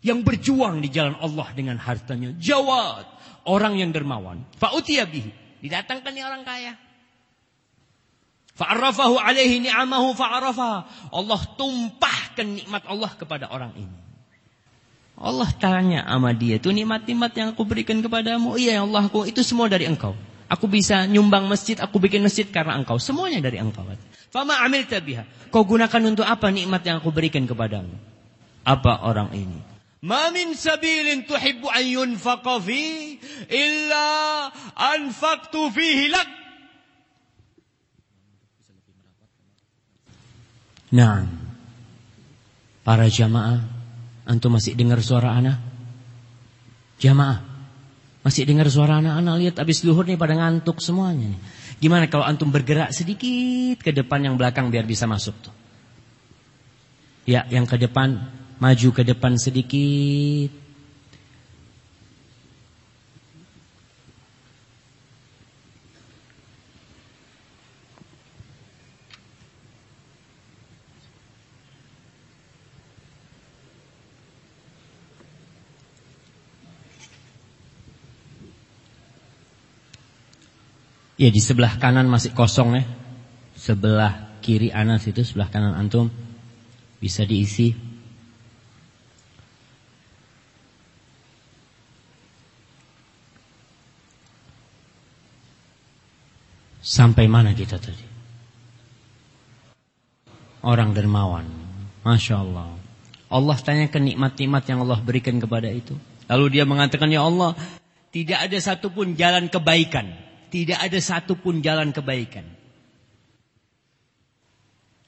Yang berjuang di jalan Allah dengan hartanya. Jawad, orang yang dermawan. Fa'utiya bihi, didatangkan orang kaya. Fa'arafahu alaihi ni'amahu fa'arafaha. Allah tumpahkan nikmat Allah kepada orang ini. Allah tanya sama dia, itu nikmat-nikmat yang aku berikan kepadamu. Iya ya Allah, itu semua dari engkau. Aku bisa nyumbang masjid, aku bikin masjid karena engkau. Semuanya dari engkau. Fama amil tabiha. Kau gunakan untuk apa nikmat yang aku berikan kepadamu? Apa orang ini? Ma min sabilin tuhibbu an yunfaqa fi illa anfaqtu fihi lak. Nah, para jamaah, antum masih dengar suara anak? Jamaah, masih dengar suara anak-anak? Lihat abis luhur nih pada ngantuk semuanya nih. Gimana kalau antum bergerak sedikit ke depan yang belakang biar bisa masuk tuh. Ya, yang ke depan maju ke depan sedikit. Ya di sebelah kanan masih kosong ya. Sebelah kiri Anas itu sebelah kanan antum bisa diisi. Sampai mana kita tadi? Orang dermawan. Masya Allah. Allah tanyakan nikmat-nikmat yang Allah berikan kepada itu. Lalu dia mengatakan, Ya Allah, tidak ada satupun jalan kebaikan tidak ada satupun jalan kebaikan.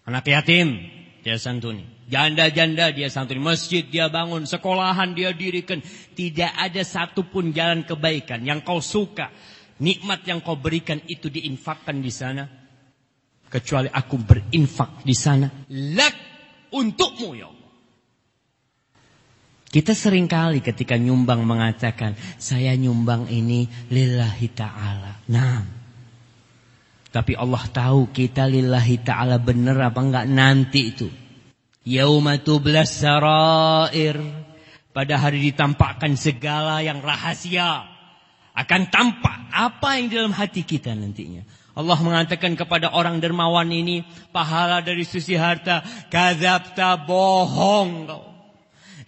Anak yatim, dia santuni. Janda-janda dia santuni. Masjid dia bangun, sekolahan dia dirikan. Tidak ada satupun jalan kebaikan yang kau suka. Nikmat yang kau berikan itu diinfakkan di sana. Kecuali aku berinfak di sana. Lak untukmu ya kita sering kali ketika nyumbang mengatakan, saya nyumbang ini lillahi ta'ala. Nah, tapi Allah tahu kita lillahi ta'ala benar apa enggak nanti itu. Yaumatu belas sarair. Pada hari ditampakkan segala yang rahasia. Akan tampak apa yang dalam hati kita nantinya. Allah mengatakan kepada orang dermawan ini, pahala dari sisi harta, kadzabta bohong kau.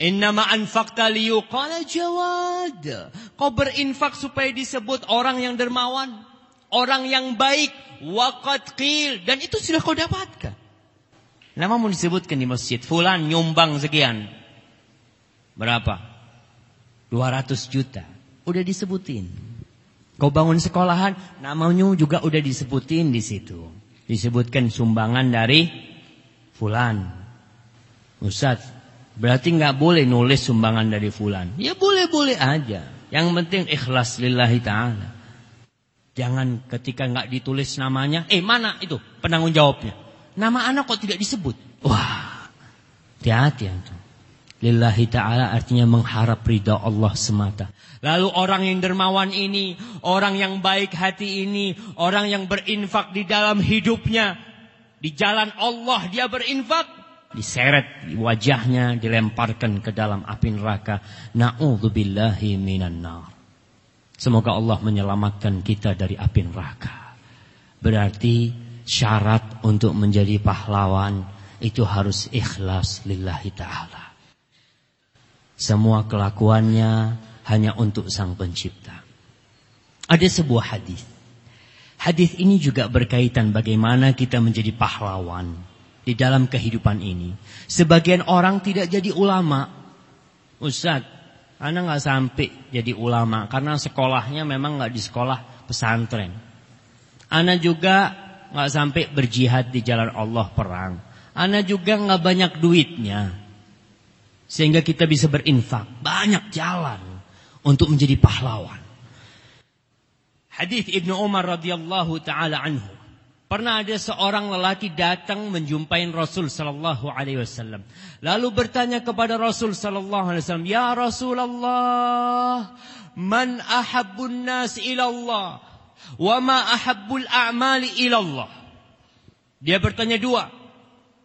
Innama anfaqta liyuqala jawad. Kau berinfak supaya disebut orang yang dermawan. Orang yang baik. Waqat qil. Dan itu sudah kau dapatkan. Nama mau disebutkan di masjid. Fulan nyumbang sekian. Berapa? 200 juta. Udah disebutin. Kau bangun sekolahan, namanya juga udah disebutin di situ. Disebutkan sumbangan dari Fulan. Ustaz, Berarti nggak boleh nulis sumbangan dari fulan. Ya boleh-boleh aja. Yang penting ikhlas lillahi ta'ala. Jangan ketika nggak ditulis namanya, eh mana itu penanggung jawabnya? Nama anak kok tidak disebut? Wah, hati-hati. Lillahi ta'ala artinya mengharap ridha Allah semata. Lalu orang yang dermawan ini, orang yang baik hati ini, orang yang berinfak di dalam hidupnya, di jalan Allah dia berinfak, diseret wajahnya dilemparkan ke dalam api neraka. Naudzubillahi minan nar. Semoga Allah menyelamatkan kita dari api neraka. Berarti syarat untuk menjadi pahlawan itu harus ikhlas lillahi taala. Semua kelakuannya hanya untuk sang pencipta. Ada sebuah hadis. Hadis ini juga berkaitan bagaimana kita menjadi pahlawan di dalam kehidupan ini. Sebagian orang tidak jadi ulama. Ustaz, anak nggak sampai jadi ulama karena sekolahnya memang nggak di sekolah pesantren. Anak juga nggak sampai berjihad di jalan Allah perang. Anak juga nggak banyak duitnya. Sehingga kita bisa berinfak. Banyak jalan untuk menjadi pahlawan. Hadis Ibnu Umar radhiyallahu taala anhu Pernah ada seorang lelaki datang menjumpai Rasul sallallahu alaihi wasallam. Lalu bertanya kepada Rasul sallallahu alaihi wasallam, "Ya Rasulullah, man ahabbun nas ila Allah wa ma ahabbul a'mali ila Allah?" Dia bertanya dua.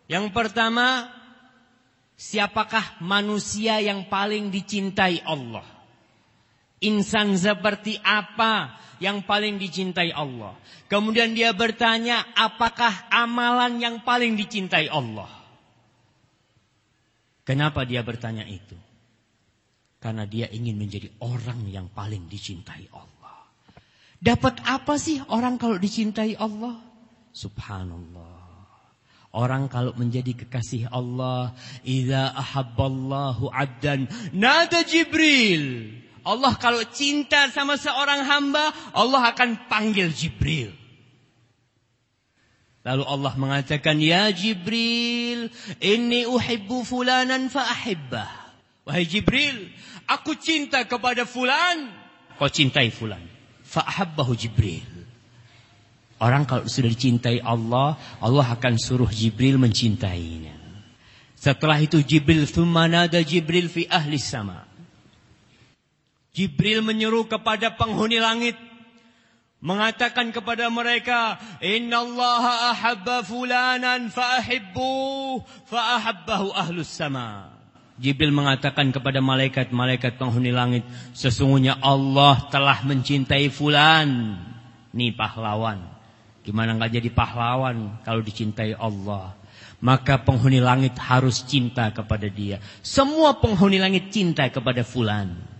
Yang pertama, siapakah manusia yang paling dicintai Allah? Insan seperti apa yang paling dicintai Allah. Kemudian dia bertanya, apakah amalan yang paling dicintai Allah? Kenapa dia bertanya itu? Karena dia ingin menjadi orang yang paling dicintai Allah. Dapat apa sih orang kalau dicintai Allah? Subhanallah. Orang kalau menjadi kekasih Allah, idza ahabballahu 'abdan nada Jibril. Allah kalau cinta sama seorang hamba, Allah akan panggil Jibril. Lalu Allah mengatakan, "Ya Jibril, inni uhibbu fulanan fa ahibbah." Wahai Jibril, aku cinta kepada fulan, kau cintai fulan. Fa ahabbahu Jibril. Orang kalau sudah dicintai Allah, Allah akan suruh Jibril mencintainya. Setelah itu Jibril thumma nada Jibril fi ahli sama. Jibril menyeru kepada penghuni langit mengatakan kepada mereka innallaha ahabba fulanan fa ahibbu fa ahabbahu ahlus sama. Jibril mengatakan kepada malaikat-malaikat penghuni langit, sesungguhnya Allah telah mencintai fulan. Nih pahlawan. Gimana nggak jadi pahlawan kalau dicintai Allah? Maka penghuni langit harus cinta kepada dia. Semua penghuni langit cinta kepada fulan.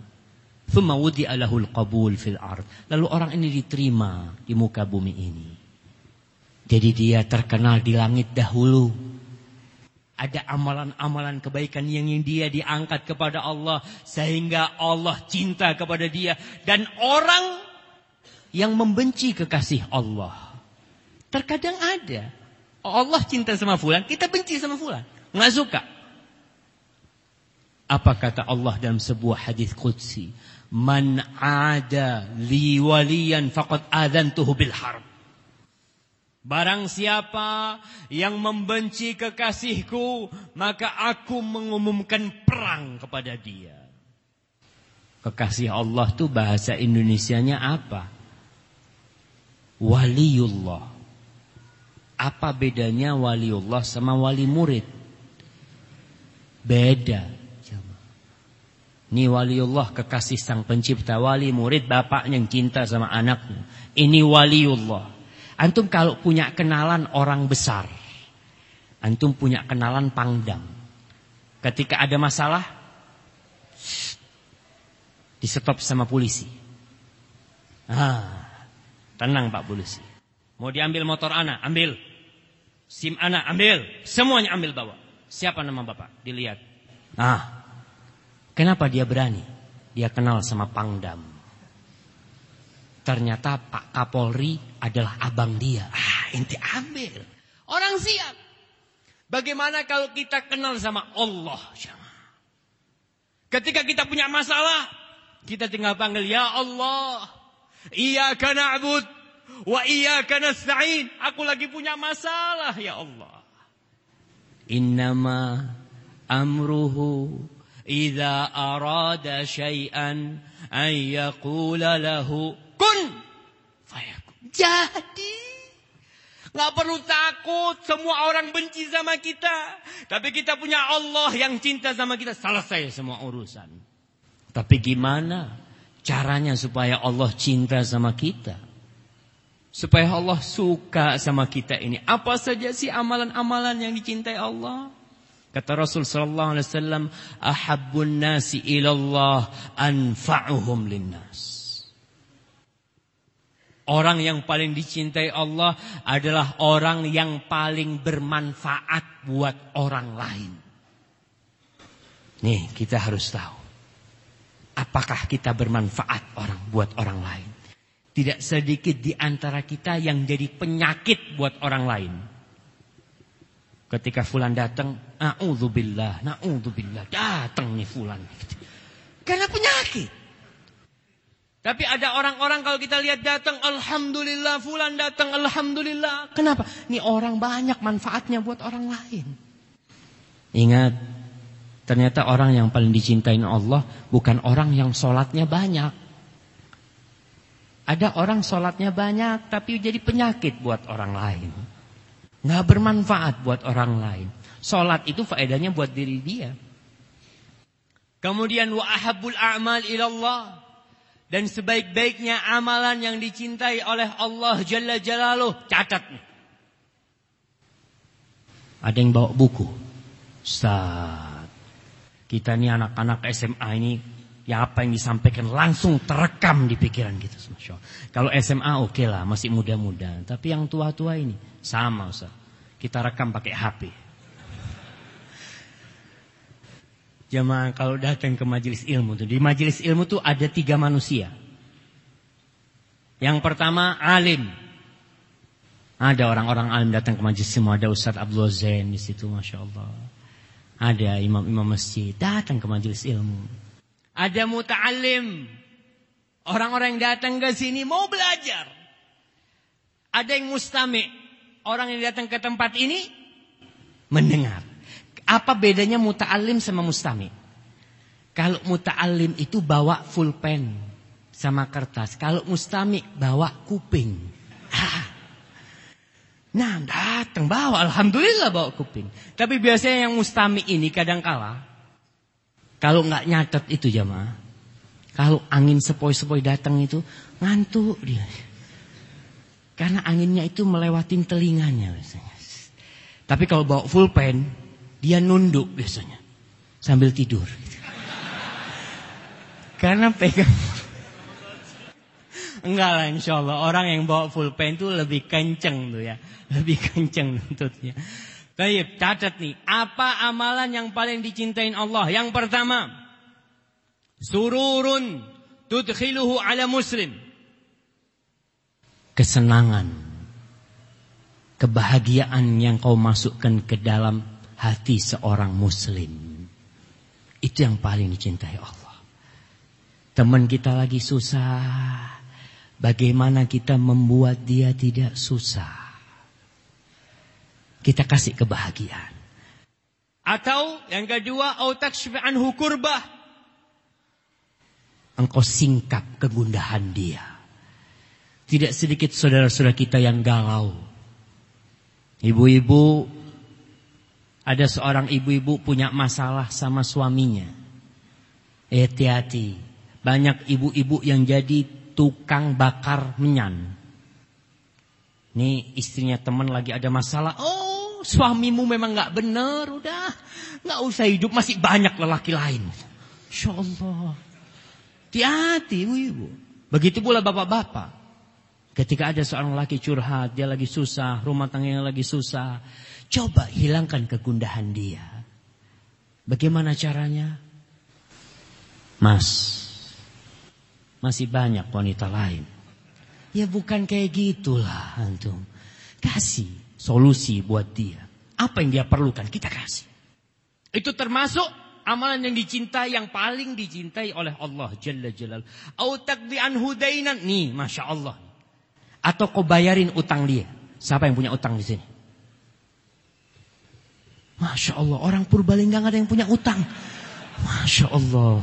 Thumma alahul qabul fil ard. Lalu orang ini diterima di muka bumi ini. Jadi dia terkenal di langit dahulu. Ada amalan-amalan kebaikan yang, yang dia diangkat kepada Allah. Sehingga Allah cinta kepada dia. Dan orang yang membenci kekasih Allah. Terkadang ada. Allah cinta sama fulan, kita benci sama fulan. Nggak suka. Apa kata Allah dalam sebuah hadis qudsi? Man ada li waliyan faqad adantuhu bil harb. Barang siapa yang membenci kekasihku, maka aku mengumumkan perang kepada dia. Kekasih Allah tuh bahasa Indonesianya apa? Waliullah. Apa bedanya waliullah sama wali murid? Beda. Ini waliullah kekasih sang pencipta. Wali murid bapaknya yang cinta sama anaknya. Ini waliullah. Antum kalau punya kenalan orang besar. Antum punya kenalan pangdam. Ketika ada masalah. Di stop sama polisi. Ah, tenang pak polisi. Mau diambil motor anak, ambil. SIM anak, ambil. Semuanya ambil bawa. Siapa nama bapak? Dilihat. Ah, kenapa dia berani? Dia kenal sama Pangdam. Ternyata Pak Kapolri adalah abang dia. Ah, inti ambil. Orang siap. Bagaimana kalau kita kenal sama Allah? Ketika kita punya masalah, kita tinggal panggil, Ya Allah, Iya na'bud Wa iyyaka nasta'in. Aku lagi punya masalah ya Allah. Innama amruhu idza arada syai'an an yaqula lahu kun fayakun. Jadi Gak perlu takut semua orang benci sama kita. Tapi kita punya Allah yang cinta sama kita. Selesai semua urusan. Tapi gimana caranya supaya Allah cinta sama kita? Supaya Allah suka sama kita ini. Apa saja sih amalan-amalan yang dicintai Allah? Kata Rasul sallallahu alaihi wasallam, "Ahabbun nasi ilallah anfa'uhum linnas." Orang yang paling dicintai Allah adalah orang yang paling bermanfaat buat orang lain. Nih, kita harus tahu. Apakah kita bermanfaat orang buat orang lain? Tidak sedikit di antara kita yang jadi penyakit buat orang lain. Ketika fulan datang, na'udzubillah, na'udzubillah, datang nih fulan. Karena penyakit. Tapi ada orang-orang kalau kita lihat datang, Alhamdulillah, fulan datang, Alhamdulillah. Kenapa? Ini orang banyak manfaatnya buat orang lain. Ingat, ternyata orang yang paling dicintain Allah bukan orang yang sholatnya banyak. Ada orang sholatnya banyak tapi jadi penyakit buat orang lain. Nggak bermanfaat buat orang lain. Sholat itu faedahnya buat diri dia. Kemudian wa ahabbul a'mal ilallah. Dan sebaik-baiknya amalan yang dicintai oleh Allah Jalla Jalaluh. Catat nih. Ada yang bawa buku. Ustaz. Kita nih anak-anak SMA ini Ya apa yang disampaikan langsung terekam di pikiran kita. Masya Kalau SMA oke okay lah, masih muda-muda. Tapi yang tua-tua ini sama Ustaz. Kita rekam pakai HP. Jemaah kalau datang ke majelis ilmu tuh, di majelis ilmu tuh ada tiga manusia. Yang pertama alim. Ada orang-orang alim datang ke majelis ilmu, ada Ustaz Abdul Zain di situ, masya Allah. Ada imam-imam masjid datang ke majelis ilmu. Ada muta'alim. Orang-orang yang datang ke sini mau belajar. Ada yang mustami. Orang yang datang ke tempat ini mendengar. Apa bedanya muta'alim sama mustami? Kalau muta'alim itu bawa full pen sama kertas. Kalau mustami bawa kuping. Nah datang bawa. Alhamdulillah bawa kuping. Tapi biasanya yang mustami ini kadang kala. Kalau nggak nyatet itu jamaah. Kalau angin sepoi-sepoi datang itu ngantuk dia. Karena anginnya itu melewatin telinganya biasanya. Tapi kalau bawa full pen, dia nunduk biasanya. Sambil tidur. Karena pegang Enggak lah insya Allah. Orang yang bawa full pen itu lebih kenceng tuh ya. Lebih kenceng nuntutnya. Baik, catat nih. Apa amalan yang paling dicintain Allah? Yang pertama Sururun Tudkhiluhu ala muslim Kesenangan Kebahagiaan yang kau masukkan ke dalam hati seorang muslim. Itu yang paling dicintai Allah. Teman kita lagi susah. Bagaimana kita membuat dia tidak susah. Kita kasih kebahagiaan. Atau yang kedua, au anhu kurbah. Engkau singkap kegundahan dia. Tidak sedikit saudara-saudara kita yang galau. Ibu-ibu ada seorang ibu-ibu punya masalah sama suaminya. Hati-hati. Banyak ibu-ibu yang jadi tukang bakar menyan. Nih istrinya teman lagi ada masalah. Oh suamimu memang gak benar. Udah gak usah hidup. Masih banyak lelaki lain. Insya Allah. Hati-hati ibu-ibu. Begitu pula bapak-bapak. Ketika ada seorang laki curhat, dia lagi susah, rumah tangganya lagi susah. Coba hilangkan kegundahan dia. Bagaimana caranya? Mas, masih banyak wanita lain. Ya bukan kayak gitulah antum. Kasih solusi buat dia. Apa yang dia perlukan kita kasih. Itu termasuk amalan yang dicintai yang paling dicintai oleh Allah Jalla Jalal. Au taqdi anhu dainan. Nih, Masya Allah. Atau kau bayarin utang dia. Siapa yang punya utang di sini? Masya Allah, orang Purbalingga gak ada yang punya utang. Masya Allah.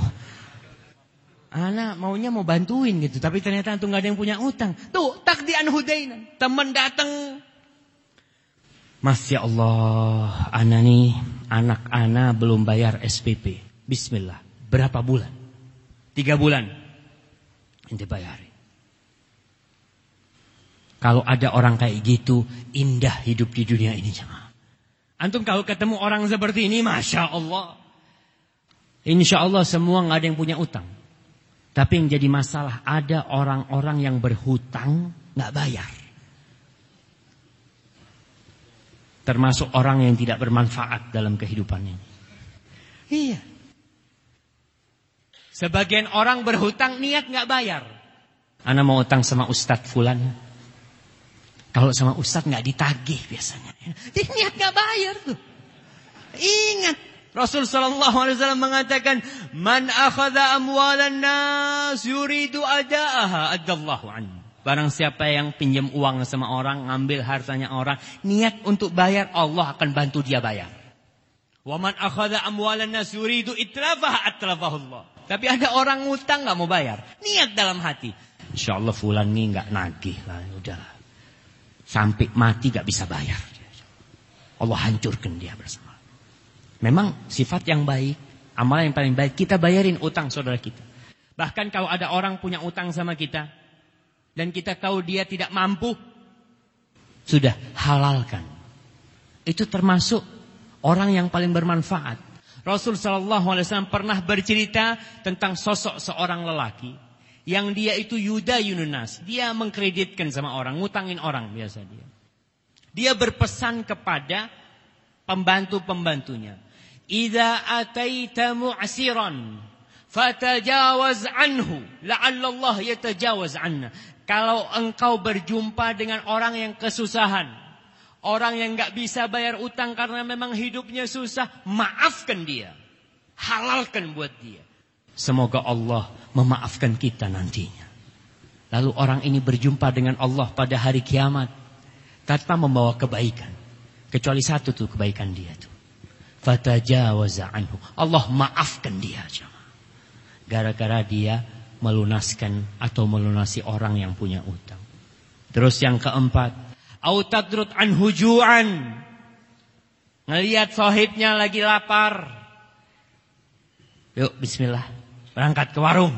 Anak maunya mau bantuin gitu, tapi ternyata antum gak ada yang punya utang. Tuh, takdian hudainan. Teman datang. Masya Allah, anak nih, anak anak belum bayar SPP. Bismillah, berapa bulan? Tiga bulan. Ente bayarin. Kalau ada orang kayak gitu, indah hidup di dunia ini. Antum kalau ketemu orang seperti ini, Masya Allah. Insya Allah semua nggak ada yang punya utang. Tapi yang jadi masalah, ada orang-orang yang berhutang, nggak bayar. Termasuk orang yang tidak bermanfaat dalam kehidupannya. Iya. Sebagian orang berhutang niat nggak bayar. Anda mau utang sama Ustadz Fulan. Kalau sama ustadz nggak ditagih biasanya. Dia niat nggak bayar tuh. Ingat Rasul sallallahu alaihi wasallam mengatakan, "Man akhadha amwalan nas yuridu adaaha adallahu anhu." Barang siapa yang pinjam uang sama orang, ngambil hartanya orang, niat untuk bayar, Allah akan bantu dia bayar. Wa man akhadha amwalan nas yuridu itlafaha atlafahu Allah. Tapi ada orang ngutang nggak mau bayar, niat dalam hati. Insyaallah fulan nih nggak nagih lah, udah Sampai mati gak bisa bayar. Allah hancurkan dia bersama. Memang sifat yang baik, amalan yang paling baik, kita bayarin utang saudara kita. Bahkan kalau ada orang punya utang sama kita, dan kita tahu dia tidak mampu, sudah halalkan. Itu termasuk orang yang paling bermanfaat. Rasul Shallallahu Alaihi Wasallam pernah bercerita tentang sosok seorang lelaki yang dia itu Yuda Yununas. Dia mengkreditkan sama orang, ngutangin orang biasa dia. Dia berpesan kepada pembantu-pembantunya. Idza ataita mu'siran fatajawaz anhu la'alla Allah yatajawaz anna. Kalau engkau berjumpa dengan orang yang kesusahan, orang yang nggak bisa bayar utang karena memang hidupnya susah, maafkan dia. Halalkan buat dia. Semoga Allah memaafkan kita nantinya. Lalu orang ini berjumpa dengan Allah pada hari kiamat tanpa membawa kebaikan. Kecuali satu tuh kebaikan dia tuh. Fatajawaza anhu. Allah maafkan dia. Gara-gara dia melunaskan atau melunasi orang yang punya utang. Terus yang keempat, autadrut anhujuan. Ngelihat sahibnya lagi lapar. Yuk bismillah, berangkat ke warung.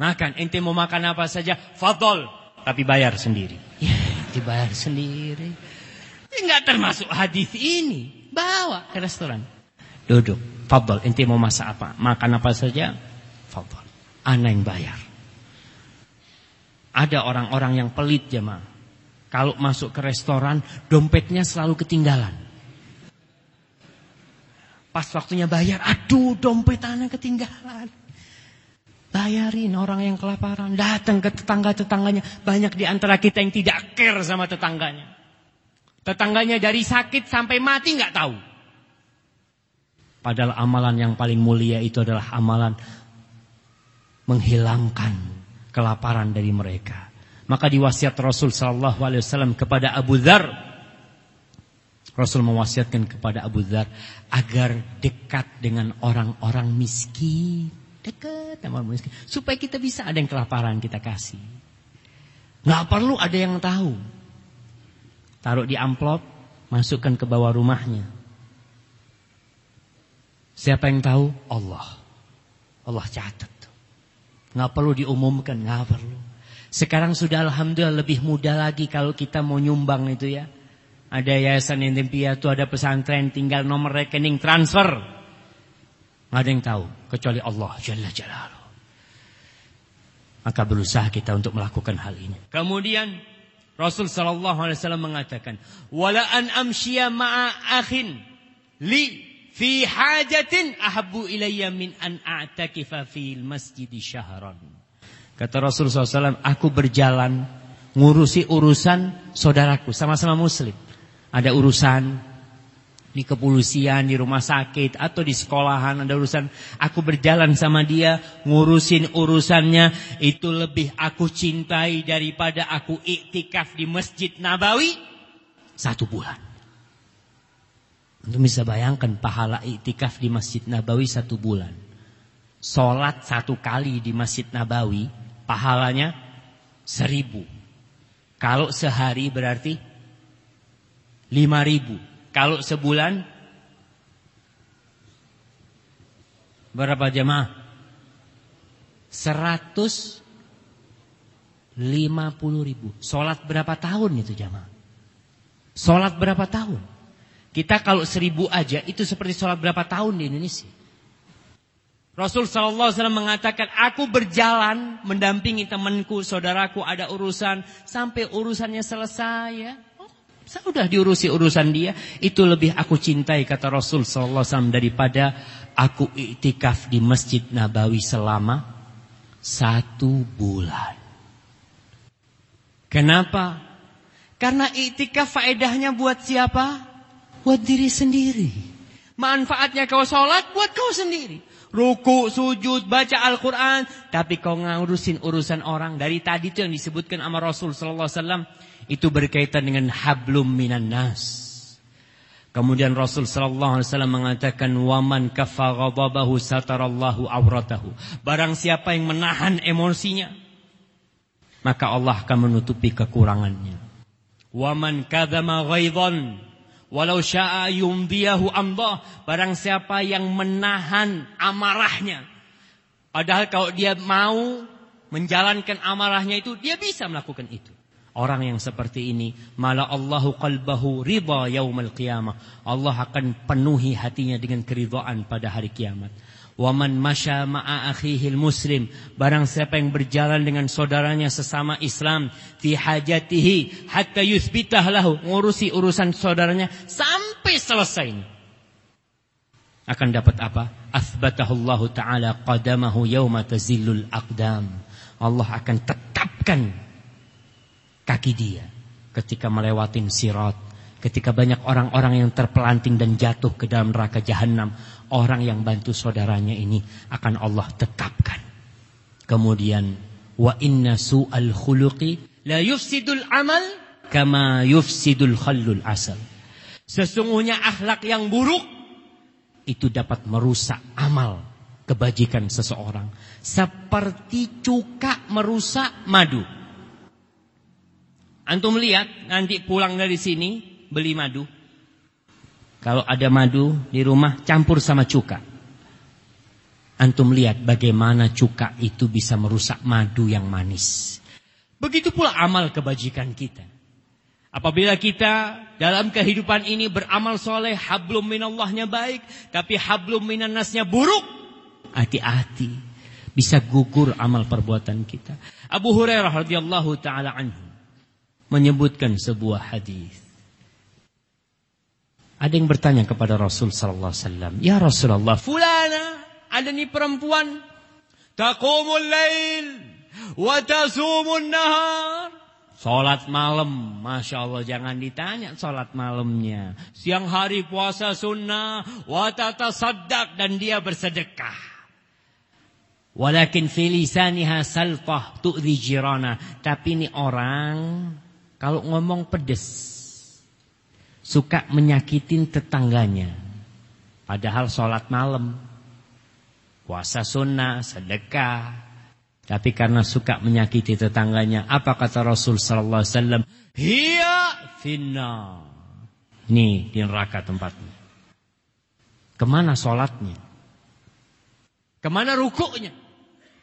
Makan, ente mau makan apa saja, fadol. Tapi bayar sendiri. Ya, dibayar sendiri. Enggak termasuk hadis ini. Bawa ke restoran. Duduk, fadol. Ente mau masak apa? Makan apa saja, fadol. Ana yang bayar. Ada orang-orang yang pelit jemaah. Kalau masuk ke restoran, dompetnya selalu ketinggalan. Pas waktunya bayar, aduh dompet anak ketinggalan. Bayarin orang yang kelaparan. Datang ke tetangga-tetangganya. Banyak di antara kita yang tidak care sama tetangganya. Tetangganya dari sakit sampai mati nggak tahu. Padahal amalan yang paling mulia itu adalah amalan menghilangkan kelaparan dari mereka. Maka diwasiat Rasul Sallallahu Alaihi Wasallam kepada Abu Dhar. Rasul mewasiatkan kepada Abu Dhar agar dekat dengan orang-orang miskin. Dekat sama miskin. Supaya kita bisa ada yang kelaparan kita kasih. Nggak perlu ada yang tahu. Taruh di amplop, masukkan ke bawah rumahnya. Siapa yang tahu? Allah. Allah catat. Nggak perlu diumumkan, nggak perlu. Sekarang sudah alhamdulillah lebih mudah lagi kalau kita mau nyumbang itu ya. Ada yayasan yang piatu, ada pesantren, tinggal nomor rekening transfer. Nggak ada yang tahu kecuali Allah Jalla Jalaluh. Maka berusaha kita untuk melakukan hal ini. Kemudian Rasul sallallahu alaihi wasallam mengatakan, "Wala an amshiya ma'a akhin li fi hajatin ahabbu ilayya min an a'takifa fil masjid syahran." Kata Rasul SAW, aku berjalan ngurusi urusan saudaraku, sama-sama muslim. Ada urusan di kepolisian, di rumah sakit, atau di sekolahan ada urusan. Aku berjalan sama dia, ngurusin urusannya. Itu lebih aku cintai daripada aku iktikaf di Masjid Nabawi satu bulan. Untuk bisa bayangkan pahala iktikaf di Masjid Nabawi satu bulan. Sholat satu kali di Masjid Nabawi, pahalanya seribu. Kalau sehari berarti lima ribu. Kalau sebulan berapa jemaah? 150 ribu. Sholat berapa tahun itu jemaah? Sholat berapa tahun? Kita kalau seribu aja itu seperti sholat berapa tahun di Indonesia? Rasul Sallallahu Alaihi mengatakan, aku berjalan mendampingi temanku, saudaraku ada urusan sampai urusannya selesai ya. Sudah diurusi urusan dia. Itu lebih aku cintai kata Rasul Sallallahu Alaihi Wasallam daripada aku iktikaf di Masjid Nabawi selama satu bulan. Kenapa? Karena iktikaf faedahnya buat siapa? Buat diri sendiri. Manfaatnya kau sholat buat kau sendiri. Ruku, sujud, baca Al-Quran. Tapi kau ngurusin urusan orang. Dari tadi itu yang disebutkan sama Rasul Sallallahu Alaihi Wasallam itu berkaitan dengan hablum minan nas. Kemudian Rasul sallallahu alaihi wasallam mengatakan waman kafa ghadabahu satarallahu auratahu. Barang siapa yang menahan emosinya maka Allah akan menutupi kekurangannya. Waman kadzama ghaidhan walau syaa yumdiyahu amdah. Barang siapa yang menahan amarahnya padahal kalau dia mau menjalankan amarahnya itu dia bisa melakukan itu. Orang yang seperti ini malah Allahu qalbahu ridha yaumal qiyamah. Allah akan penuhi hatinya dengan keridhaan pada hari kiamat. Waman masya ma'a akhihil muslim. Barang siapa yang berjalan dengan saudaranya sesama Islam. Fi hajatihi. Hatta yuthbitah lahu. Ngurusi urusan saudaranya. Sampai selesai. Akan dapat apa? Athbatahullahu ta'ala qadamahu yawma tazillul aqdam. Allah akan tetapkan kaki dia. Ketika melewatin sirat. Ketika banyak orang-orang yang terpelanting dan jatuh ke dalam neraka jahanam orang yang bantu saudaranya ini akan Allah tetapkan. Kemudian wa inna su'al khuluqi la yufsidul amal kama yufsidul khallul asal. Sesungguhnya akhlak yang buruk itu dapat merusak amal kebajikan seseorang seperti cuka merusak madu. Antum lihat nanti pulang dari sini beli madu kalau ada madu di rumah campur sama cuka. Antum lihat bagaimana cuka itu bisa merusak madu yang manis. Begitu pula amal kebajikan kita. Apabila kita dalam kehidupan ini beramal soleh, hablum minallahnya baik, tapi hablum minannasnya buruk, hati-hati. Bisa gugur amal perbuatan kita. Abu Hurairah radhiyallahu taala anhu menyebutkan sebuah hadis. Ada yang bertanya kepada Rasul sallallahu alaihi wasallam, "Ya Rasulullah, fulana, ada nih perempuan taqumul lail wa tasumun nahar." Salat malam, Masya Allah jangan ditanya salat malamnya. Siang hari puasa sunnah, wa tatasaddaq dan dia bersedekah. Walakin filisaniha salfah tu'zi jirana. Tapi ini orang kalau ngomong pedes suka menyakitin tetangganya. Padahal sholat malam, puasa sunnah, sedekah. Tapi karena suka menyakiti tetangganya, apa kata Rasul Sallallahu Alaihi Wasallam? Hiya finna. Nih di neraka tempatnya. Ke mana sholatnya? Ke mana rukuknya?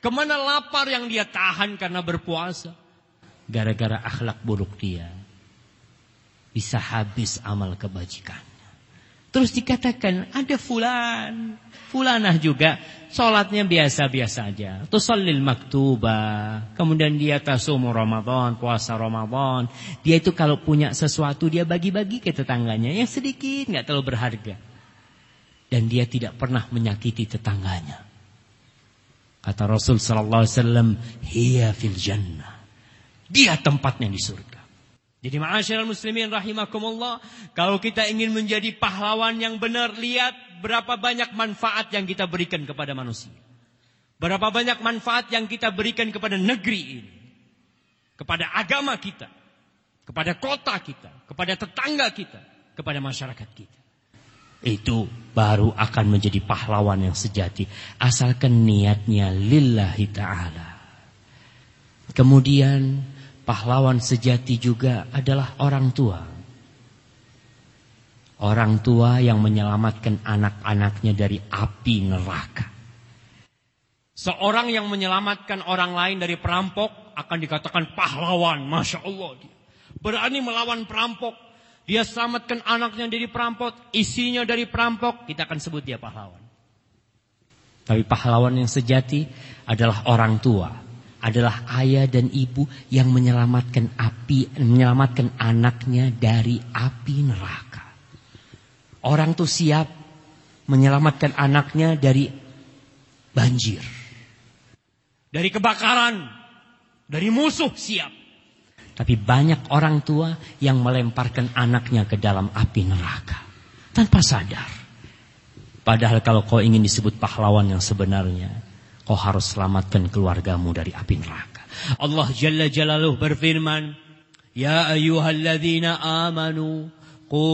Ke mana lapar yang dia tahan karena berpuasa? Gara-gara akhlak buruk dia bisa habis amal kebajikannya. Terus dikatakan ada fulan, fulanah juga sholatnya biasa-biasa aja. Tusallil maktubah, kemudian dia tasumu Ramadan, puasa Ramadan. Dia itu kalau punya sesuatu dia bagi-bagi ke tetangganya yang sedikit, nggak terlalu berharga. Dan dia tidak pernah menyakiti tetangganya. Kata Rasul sallallahu alaihi wasallam, "Hiya fil jannah." Dia tempatnya di surga. Jadi ma'asyiral muslimin rahimakumullah, kalau kita ingin menjadi pahlawan yang benar, lihat berapa banyak manfaat yang kita berikan kepada manusia. Berapa banyak manfaat yang kita berikan kepada negeri ini. Kepada agama kita. Kepada kota kita. Kepada tetangga kita. Kepada masyarakat kita. Itu baru akan menjadi pahlawan yang sejati. Asalkan niatnya lillahi ta'ala. Kemudian pahlawan sejati juga adalah orang tua. Orang tua yang menyelamatkan anak-anaknya dari api neraka. Seorang yang menyelamatkan orang lain dari perampok akan dikatakan pahlawan. Masya Allah. Berani melawan perampok. Dia selamatkan anaknya dari perampok. Isinya dari perampok. Kita akan sebut dia pahlawan. Tapi pahlawan yang sejati adalah orang tua adalah ayah dan ibu yang menyelamatkan api, menyelamatkan anaknya dari api neraka. Orang tuh siap menyelamatkan anaknya dari banjir. Dari kebakaran, dari musuh siap. Tapi banyak orang tua yang melemparkan anaknya ke dalam api neraka tanpa sadar. Padahal kalau kau ingin disebut pahlawan yang sebenarnya, Kau harus selamatkan keluargamu dari api neraka. Allah Jalla Jalaluh berfirman, Ya ayyuhalladzina amanu, Qu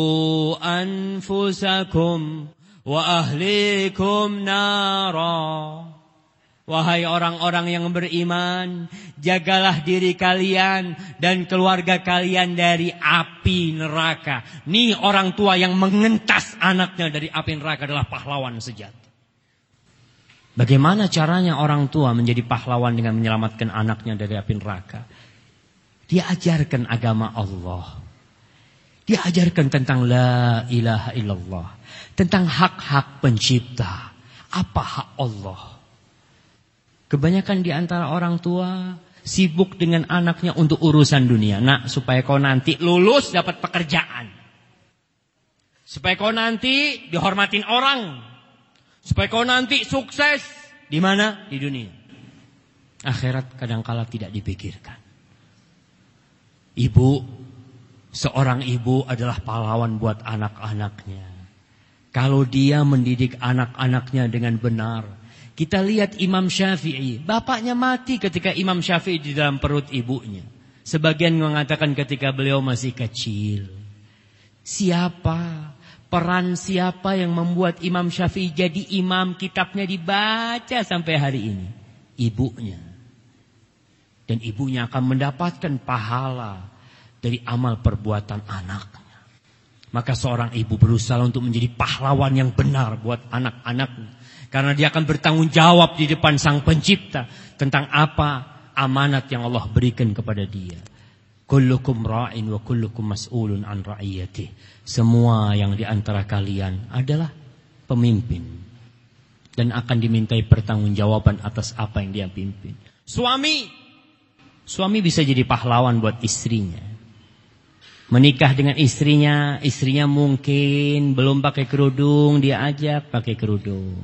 anfusakum wa ahlikum nara. Wahai orang-orang yang beriman, jagalah diri kalian dan keluarga kalian dari api neraka. Nih orang tua yang mengentas anaknya dari api neraka adalah pahlawan sejati. Bagaimana caranya orang tua menjadi pahlawan dengan menyelamatkan anaknya dari api neraka? Dia ajarkan agama Allah. Dia ajarkan tentang la ilaha illallah. Tentang hak-hak pencipta. Apa hak Allah? Kebanyakan di antara orang tua sibuk dengan anaknya untuk urusan dunia. Nak, supaya kau nanti lulus dapat pekerjaan. Supaya kau nanti dihormatin orang. Supaya kau nanti sukses. Di mana? Di dunia. Akhirat kadangkala tidak dipikirkan. Ibu, seorang ibu adalah pahlawan buat anak-anaknya. Kalau dia mendidik anak-anaknya dengan benar. Kita lihat Imam Syafi'i. Bapaknya mati ketika Imam Syafi'i di dalam perut ibunya. Sebagian mengatakan ketika beliau masih kecil. Siapa? Peran siapa yang membuat Imam Syafi'i jadi imam kitabnya dibaca sampai hari ini? Ibunya. Dan ibunya akan mendapatkan pahala dari amal perbuatan anaknya. Maka seorang ibu berusaha untuk menjadi pahlawan yang benar buat anak-anaknya. Karena dia akan bertanggung jawab di depan sang pencipta. Tentang apa amanat yang Allah berikan kepada dia. Kullukum ra'in wa kullukum mas'ulun an ra'iyati. Semua yang di antara kalian adalah pemimpin. Dan akan dimintai pertanggungjawaban atas apa yang dia pimpin. Suami Suami bisa jadi pahlawan buat istrinya. Menikah dengan istrinya, istrinya mungkin belum pakai kerudung, dia ajak pakai kerudung.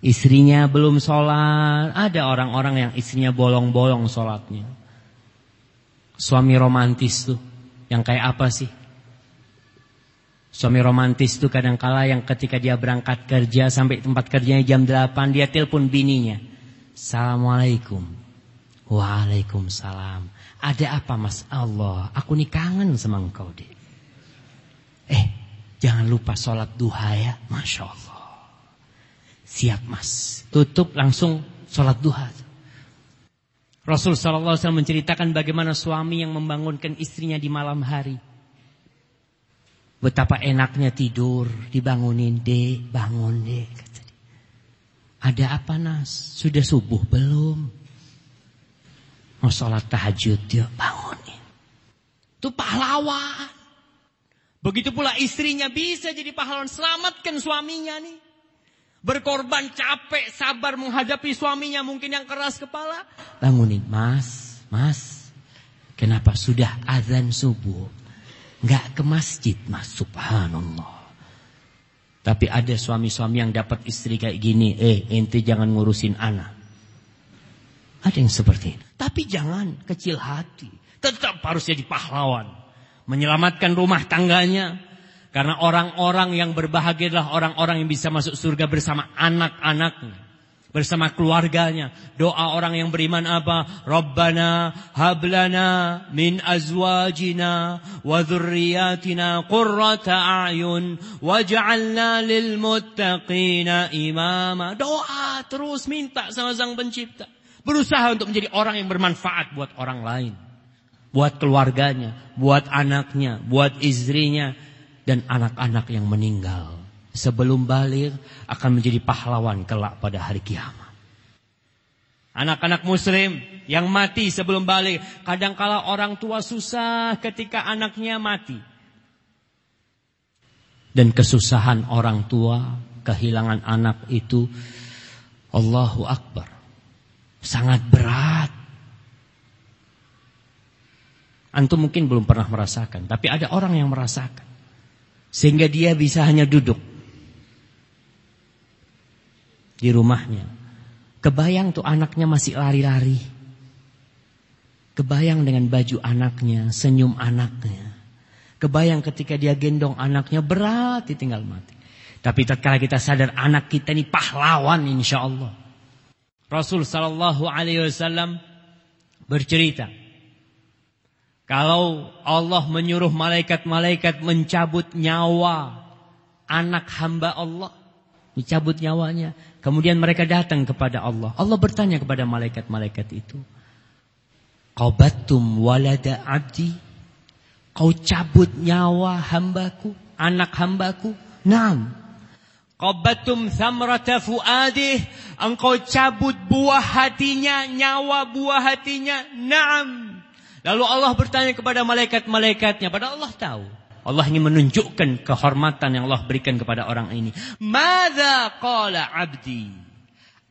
Istrinya belum sholat, ada orang-orang yang istrinya bolong-bolong sholatnya. Suami romantis tuh, yang kayak apa sih? Suami romantis tuh kadang-kala yang ketika dia berangkat kerja sampai tempat kerjanya jam 8, dia telepon bininya. Assalamualaikum. Waalaikumsalam. Ada apa mas Allah? Aku nih kangen sama engkau deh. Eh, jangan lupa sholat duha ya. Masya Allah. Siap mas. Tutup langsung sholat duha. Rasul SAW menceritakan bagaimana suami yang membangunkan istrinya di malam hari. Betapa enaknya tidur, dibangunin, dek, bangun dek. Ada apa nas? Sudah subuh belum? Mau sholat tahajud dia bangunin. Itu pahlawan. Begitu pula istrinya bisa jadi pahlawan. Selamatkan suaminya nih. Berkorban capek sabar menghadapi suaminya mungkin yang keras kepala. Bangunin mas, mas. Kenapa sudah azan subuh. Nggak ke masjid mas subhanallah. Tapi ada suami-suami yang dapat istri kayak gini. Eh ente jangan ngurusin anak. Ada yang seperti ini. Tapi jangan kecil hati. Tetap harus jadi pahlawan. Menyelamatkan rumah tangganya. Karena orang-orang yang berbahagia adalah orang-orang yang bisa masuk surga bersama anak-anaknya. Bersama keluarganya. Doa orang yang beriman apa? Rabbana hablana min azwajina wa dhurriyatina qurrata a'yun waj'alna lil muttaqina imama. Doa terus minta sama sang pencipta. Berusaha untuk menjadi orang yang bermanfaat buat orang lain. Buat keluarganya, buat anaknya, buat istrinya, dan anak-anak yang meninggal. Sebelum balik akan menjadi pahlawan kelak pada hari kiamat. Anak-anak muslim yang mati sebelum balik. Kadangkala orang tua susah ketika anaknya mati. Dan kesusahan orang tua, kehilangan anak itu. Allahu Akbar. Sangat berat. Antum mungkin belum pernah merasakan, tapi ada orang yang merasakan. Sehingga dia bisa hanya duduk di rumahnya. Kebayang tuh anaknya masih lari-lari. Kebayang dengan baju anaknya, senyum anaknya. Kebayang ketika dia gendong anaknya berat ditinggal mati. Tapi tatkala kita sadar anak kita ini pahlawan insya Allah. Rasul sallallahu alaihi wasallam bercerita kalau Allah menyuruh malaikat-malaikat mencabut nyawa anak hamba Allah, dicabut nyawanya, kemudian mereka datang kepada Allah. Allah bertanya kepada malaikat-malaikat itu, "Qabattum walada abdi?" Kau cabut nyawa hambaku, anak hambaku? Naam. Qabatum thamrata fuadih. Engkau cabut buah hatinya, nyawa buah hatinya. Naam. Lalu Allah bertanya kepada malaikat-malaikatnya. Pada Allah tahu. Allah ingin menunjukkan kehormatan yang Allah berikan kepada orang ini. Mada qala abdi.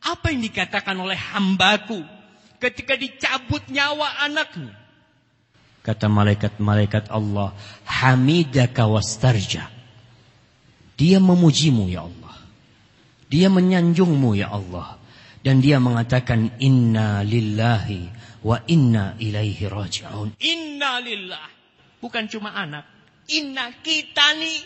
Apa yang dikatakan oleh hambaku ketika dicabut nyawa anaknya? Kata malaikat-malaikat Allah, hamidaka wastarja. Dia memujimu ya Allah. Dia menyanjungmu ya Allah. Dan dia mengatakan inna lillahi wa inna ilaihi raji'un. Inna lillah. Bukan cuma anak Inna kita nih,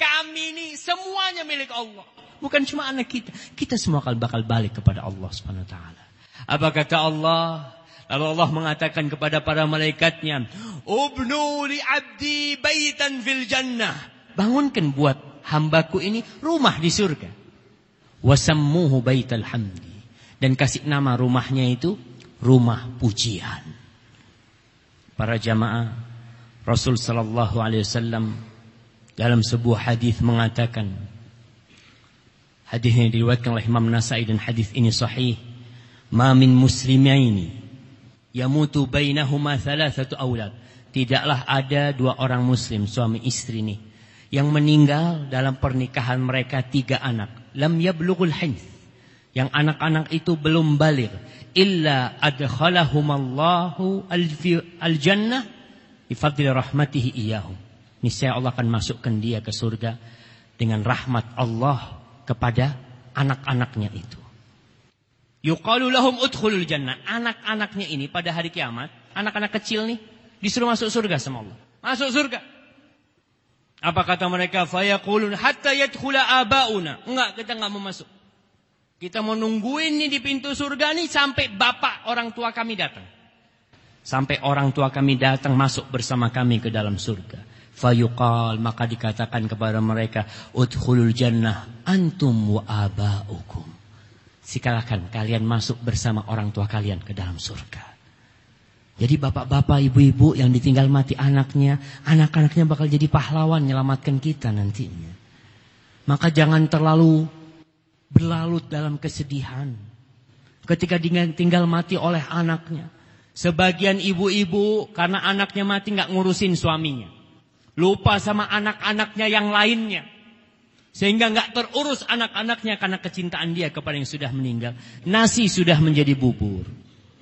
kami nih semuanya milik Allah. Bukan cuma anak kita. Kita semua akan bakal balik kepada Allah Subhanahu wa taala. Apa kata Allah? Lalu Allah mengatakan kepada para malaikatnya, "Ubnu li 'abdi baitan fil jannah." Bangunkan buat hambaku ini rumah di surga. Wasammuhu baital hamdi. Dan kasih nama rumahnya itu rumah pujian. Para jamaah Rasul sallallahu alaihi wasallam dalam sebuah hadis mengatakan hadis yang diriwayatkan oleh Imam Nasai dan hadis ini sahih ma min muslimaini yamutu bainahuma thalathatu aulad tidaklah ada dua orang muslim suami istri nih yang meninggal dalam pernikahan mereka tiga anak. Lam yablughul hins yang anak-anak itu belum balik illa adkhalahumallahu al-jannah bifadli rahmatihi iyahum. Niscaya Allah akan masukkan dia ke surga dengan rahmat Allah kepada anak-anaknya itu. Yuqalu lahum udkhulul jannah. Anak-anaknya ini pada hari kiamat, anak-anak kecil nih disuruh masuk surga sama Allah. Masuk surga. Apa kata mereka? Fayaqulun hatta yadkhula abauna. Enggak, kita enggak mau masuk. Kita mau nungguin nih di pintu surga nih sampai bapak orang tua kami datang. Sampai orang tua kami datang masuk bersama kami ke dalam surga. Fayuqal maka dikatakan kepada mereka, Udkhulul jannah antum wa aba'ukum. Silakan kalian masuk bersama orang tua kalian ke dalam surga. Jadi bapak-bapak, ibu-ibu yang ditinggal mati anaknya, anak-anaknya bakal jadi pahlawan menyelamatkan kita nantinya. Maka jangan terlalu berlalut dalam kesedihan. Ketika tinggal mati oleh anaknya. Sebagian ibu-ibu karena anaknya mati nggak ngurusin suaminya. Lupa sama anak-anaknya yang lainnya. Sehingga nggak terurus anak-anaknya karena kecintaan dia kepada yang sudah meninggal. Nasi sudah menjadi bubur.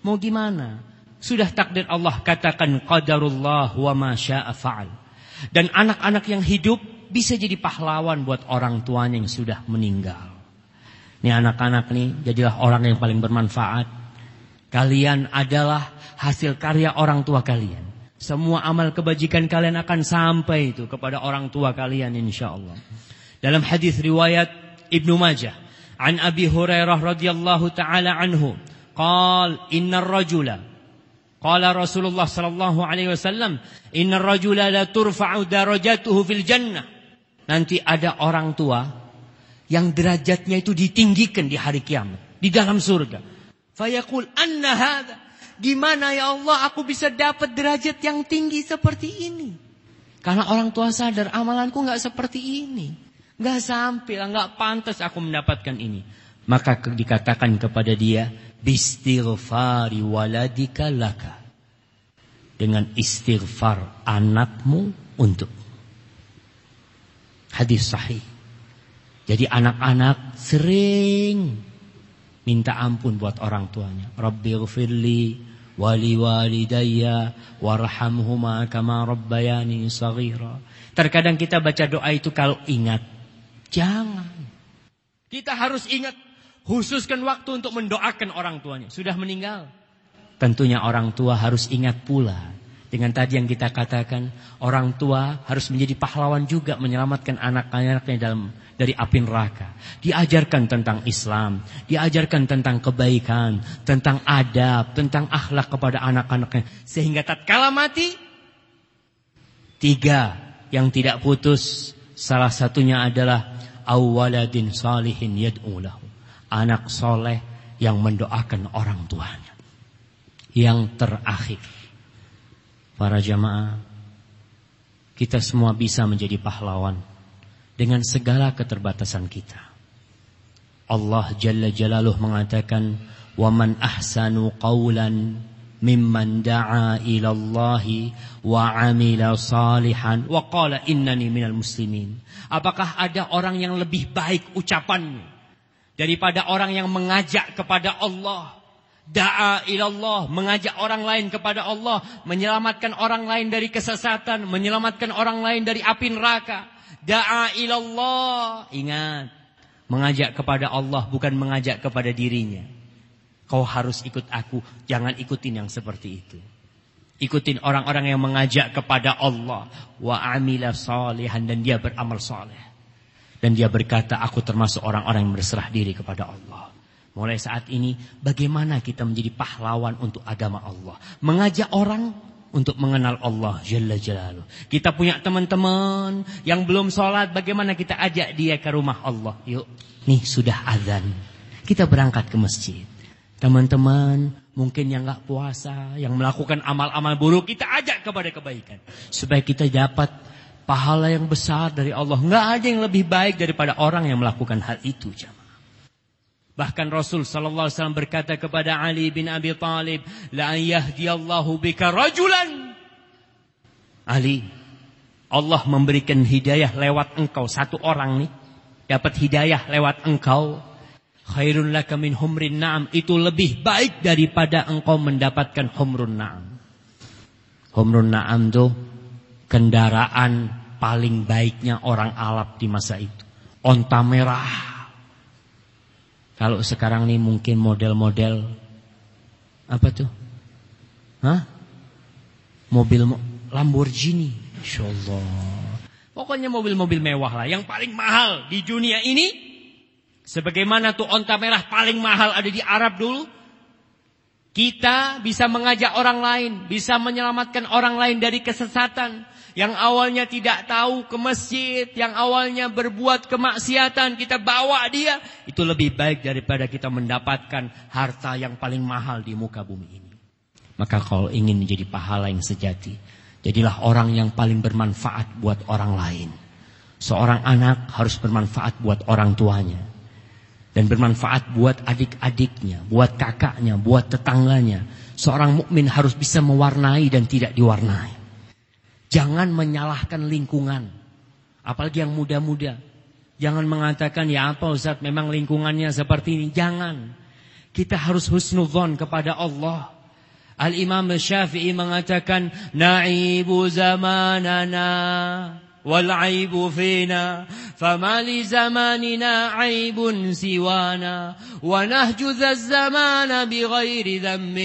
Mau gimana? Sudah takdir Allah katakan qadarullah wa ma fa'al. Dan anak-anak yang hidup bisa jadi pahlawan buat orang tuanya yang sudah meninggal. Ini anak-anak nih jadilah orang yang paling bermanfaat. Kalian adalah hasil karya orang tua kalian. Semua amal kebajikan kalian akan sampai itu kepada orang tua kalian insyaallah. Dalam hadis riwayat Ibnu Majah, an Abi Hurairah radhiyallahu taala anhu, qal innar rajula qala Rasulullah sallallahu alaihi wasallam, innar rajula la turfa'u darajatuhu fil jannah. Nanti ada orang tua yang derajatnya itu ditinggikan di hari kiamat, di dalam surga. Fayaqul anna hadha Gimana ya Allah aku bisa dapat derajat yang tinggi seperti ini? Karena orang tua sadar amalanku nggak seperti ini. nggak sampai lah, nggak pantas aku mendapatkan ini. Maka dikatakan kepada dia, Bistighfari waladika laka. Dengan istighfar anakmu untuk. Hadis sahih. Jadi anak-anak sering minta ampun buat orang tuanya. Rabbighfirli wali walidayya warhamhuma kama rabbayani saghira. Terkadang kita baca doa itu kalau ingat. Jangan. Kita harus ingat. Khususkan waktu untuk mendoakan orang tuanya. Sudah meninggal. Tentunya orang tua harus ingat pula. Dengan tadi yang kita katakan. Orang tua harus menjadi pahlawan juga menyelamatkan anak-anaknya dalam dari api neraka. Diajarkan tentang Islam, diajarkan tentang kebaikan, tentang adab, tentang akhlak kepada anak-anaknya. Sehingga tatkala mati, tiga yang tidak putus. Salah satunya adalah awaladin salihin yad'ulahu. Anak soleh yang mendoakan orang tuanya. Yang terakhir. Para jamaah, kita semua bisa menjadi pahlawan dengan segala keterbatasan kita. Allah Jalla Jalaluh mengatakan, "Wa man ahsanu qawlan mimman da'a ila Allah wa amila salihan wa qala innani minal muslimin. Apakah ada orang yang lebih baik ucapannya daripada orang yang mengajak kepada Allah? Da'a ilallah, mengajak orang lain kepada Allah, menyelamatkan orang lain dari kesesatan, menyelamatkan orang lain dari api neraka. Da'a ilallah. Ingat, mengajak kepada Allah bukan mengajak kepada dirinya. Kau harus ikut aku, jangan ikutin yang seperti itu. Ikutin orang-orang yang mengajak kepada Allah wa amila salihan dan dia beramal saleh. Dan dia berkata, aku termasuk orang-orang yang berserah diri kepada Allah. Mulai saat ini, bagaimana kita menjadi pahlawan untuk agama Allah? Mengajak orang untuk mengenal Allah Jalla Jalaluh. Kita punya teman-teman yang belum sholat, bagaimana kita ajak dia ke rumah Allah? Yuk, nih sudah azan. Kita berangkat ke masjid. Teman-teman mungkin yang nggak puasa, yang melakukan amal-amal buruk, kita ajak kepada kebaikan. Supaya kita dapat pahala yang besar dari Allah. Nggak ada yang lebih baik daripada orang yang melakukan hal itu. Jamaah. Bahkan Rasul sallallahu alaihi wasallam berkata kepada Ali bin Abi Thalib, "La yahdiyallahu bika rajulan." Ali, Allah memberikan hidayah lewat engkau satu orang nih, dapat hidayah lewat engkau khairun laka min humrin na'am itu lebih baik daripada engkau mendapatkan humrun na'am. Humrun na'am itu kendaraan paling baiknya orang Arab di masa itu. Onta merah. Kalau sekarang nih mungkin model-model apa tuh? Hah? Mobil Lamborghini. Insyaallah. Pokoknya mobil-mobil mewah lah. Yang paling mahal di dunia ini Sebagaimana tuh onta merah paling mahal ada di Arab dulu. Kita bisa mengajak orang lain, bisa menyelamatkan orang lain dari kesesatan. Yang awalnya tidak tahu ke masjid, yang awalnya berbuat kemaksiatan, kita bawa dia. Itu lebih baik daripada kita mendapatkan harta yang paling mahal di muka bumi ini. Maka kalau ingin menjadi pahala yang sejati, jadilah orang yang paling bermanfaat buat orang lain. Seorang anak harus bermanfaat buat orang tuanya dan bermanfaat buat adik-adiknya, buat kakaknya, buat tetangganya. Seorang mukmin harus bisa mewarnai dan tidak diwarnai. Jangan menyalahkan lingkungan, apalagi yang muda-muda. Jangan mengatakan ya apa Ustaz memang lingkungannya seperti ini. Jangan. Kita harus husnudzon kepada Allah. Al-Imam Syafi'i mengatakan naibu zamanana والعيب فينا فما لزماننا عيب سوانا ونهج ذا الزمان بغير ذم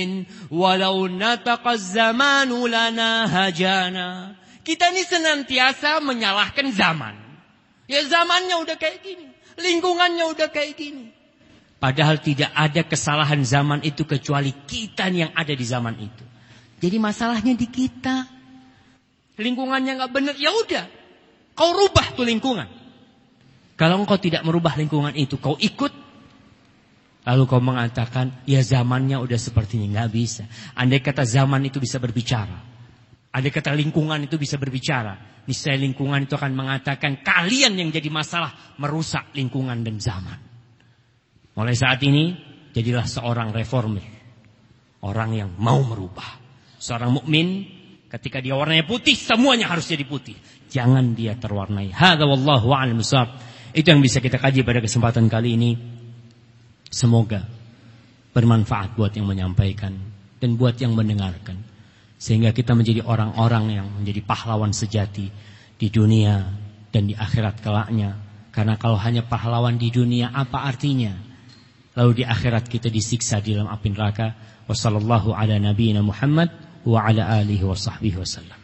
ولو نطق الزمان لنا هجانا Kita ini senantiasa menyalahkan zaman. Ya zamannya udah kayak gini. Lingkungannya udah kayak gini. Padahal tidak ada kesalahan zaman itu kecuali kita yang ada di zaman itu. Jadi masalahnya di kita. Lingkungannya nggak benar, ya udah. Kau rubah tuh lingkungan. Kalau engkau tidak merubah lingkungan itu, kau ikut. Lalu kau mengatakan, ya zamannya udah seperti ini. Nggak bisa. Andai kata zaman itu bisa berbicara. Andai kata lingkungan itu bisa berbicara. Niscaya lingkungan itu akan mengatakan, kalian yang jadi masalah merusak lingkungan dan zaman. Mulai saat ini, jadilah seorang reformer. Orang yang mau merubah. Seorang mukmin ketika dia warnanya putih, semuanya harus jadi putih. Jangan dia terwarnai. Hadza wallahu a'lam Itu yang bisa kita kaji pada kesempatan kali ini. Semoga bermanfaat buat yang menyampaikan dan buat yang mendengarkan. Sehingga kita menjadi orang-orang yang menjadi pahlawan sejati di dunia dan di akhirat kelaknya. Karena kalau hanya pahlawan di dunia apa artinya? Lalu di akhirat kita disiksa di dalam api neraka. Wassallallahu ala nabiyina Muhammad wa ala alihi wa wasallam.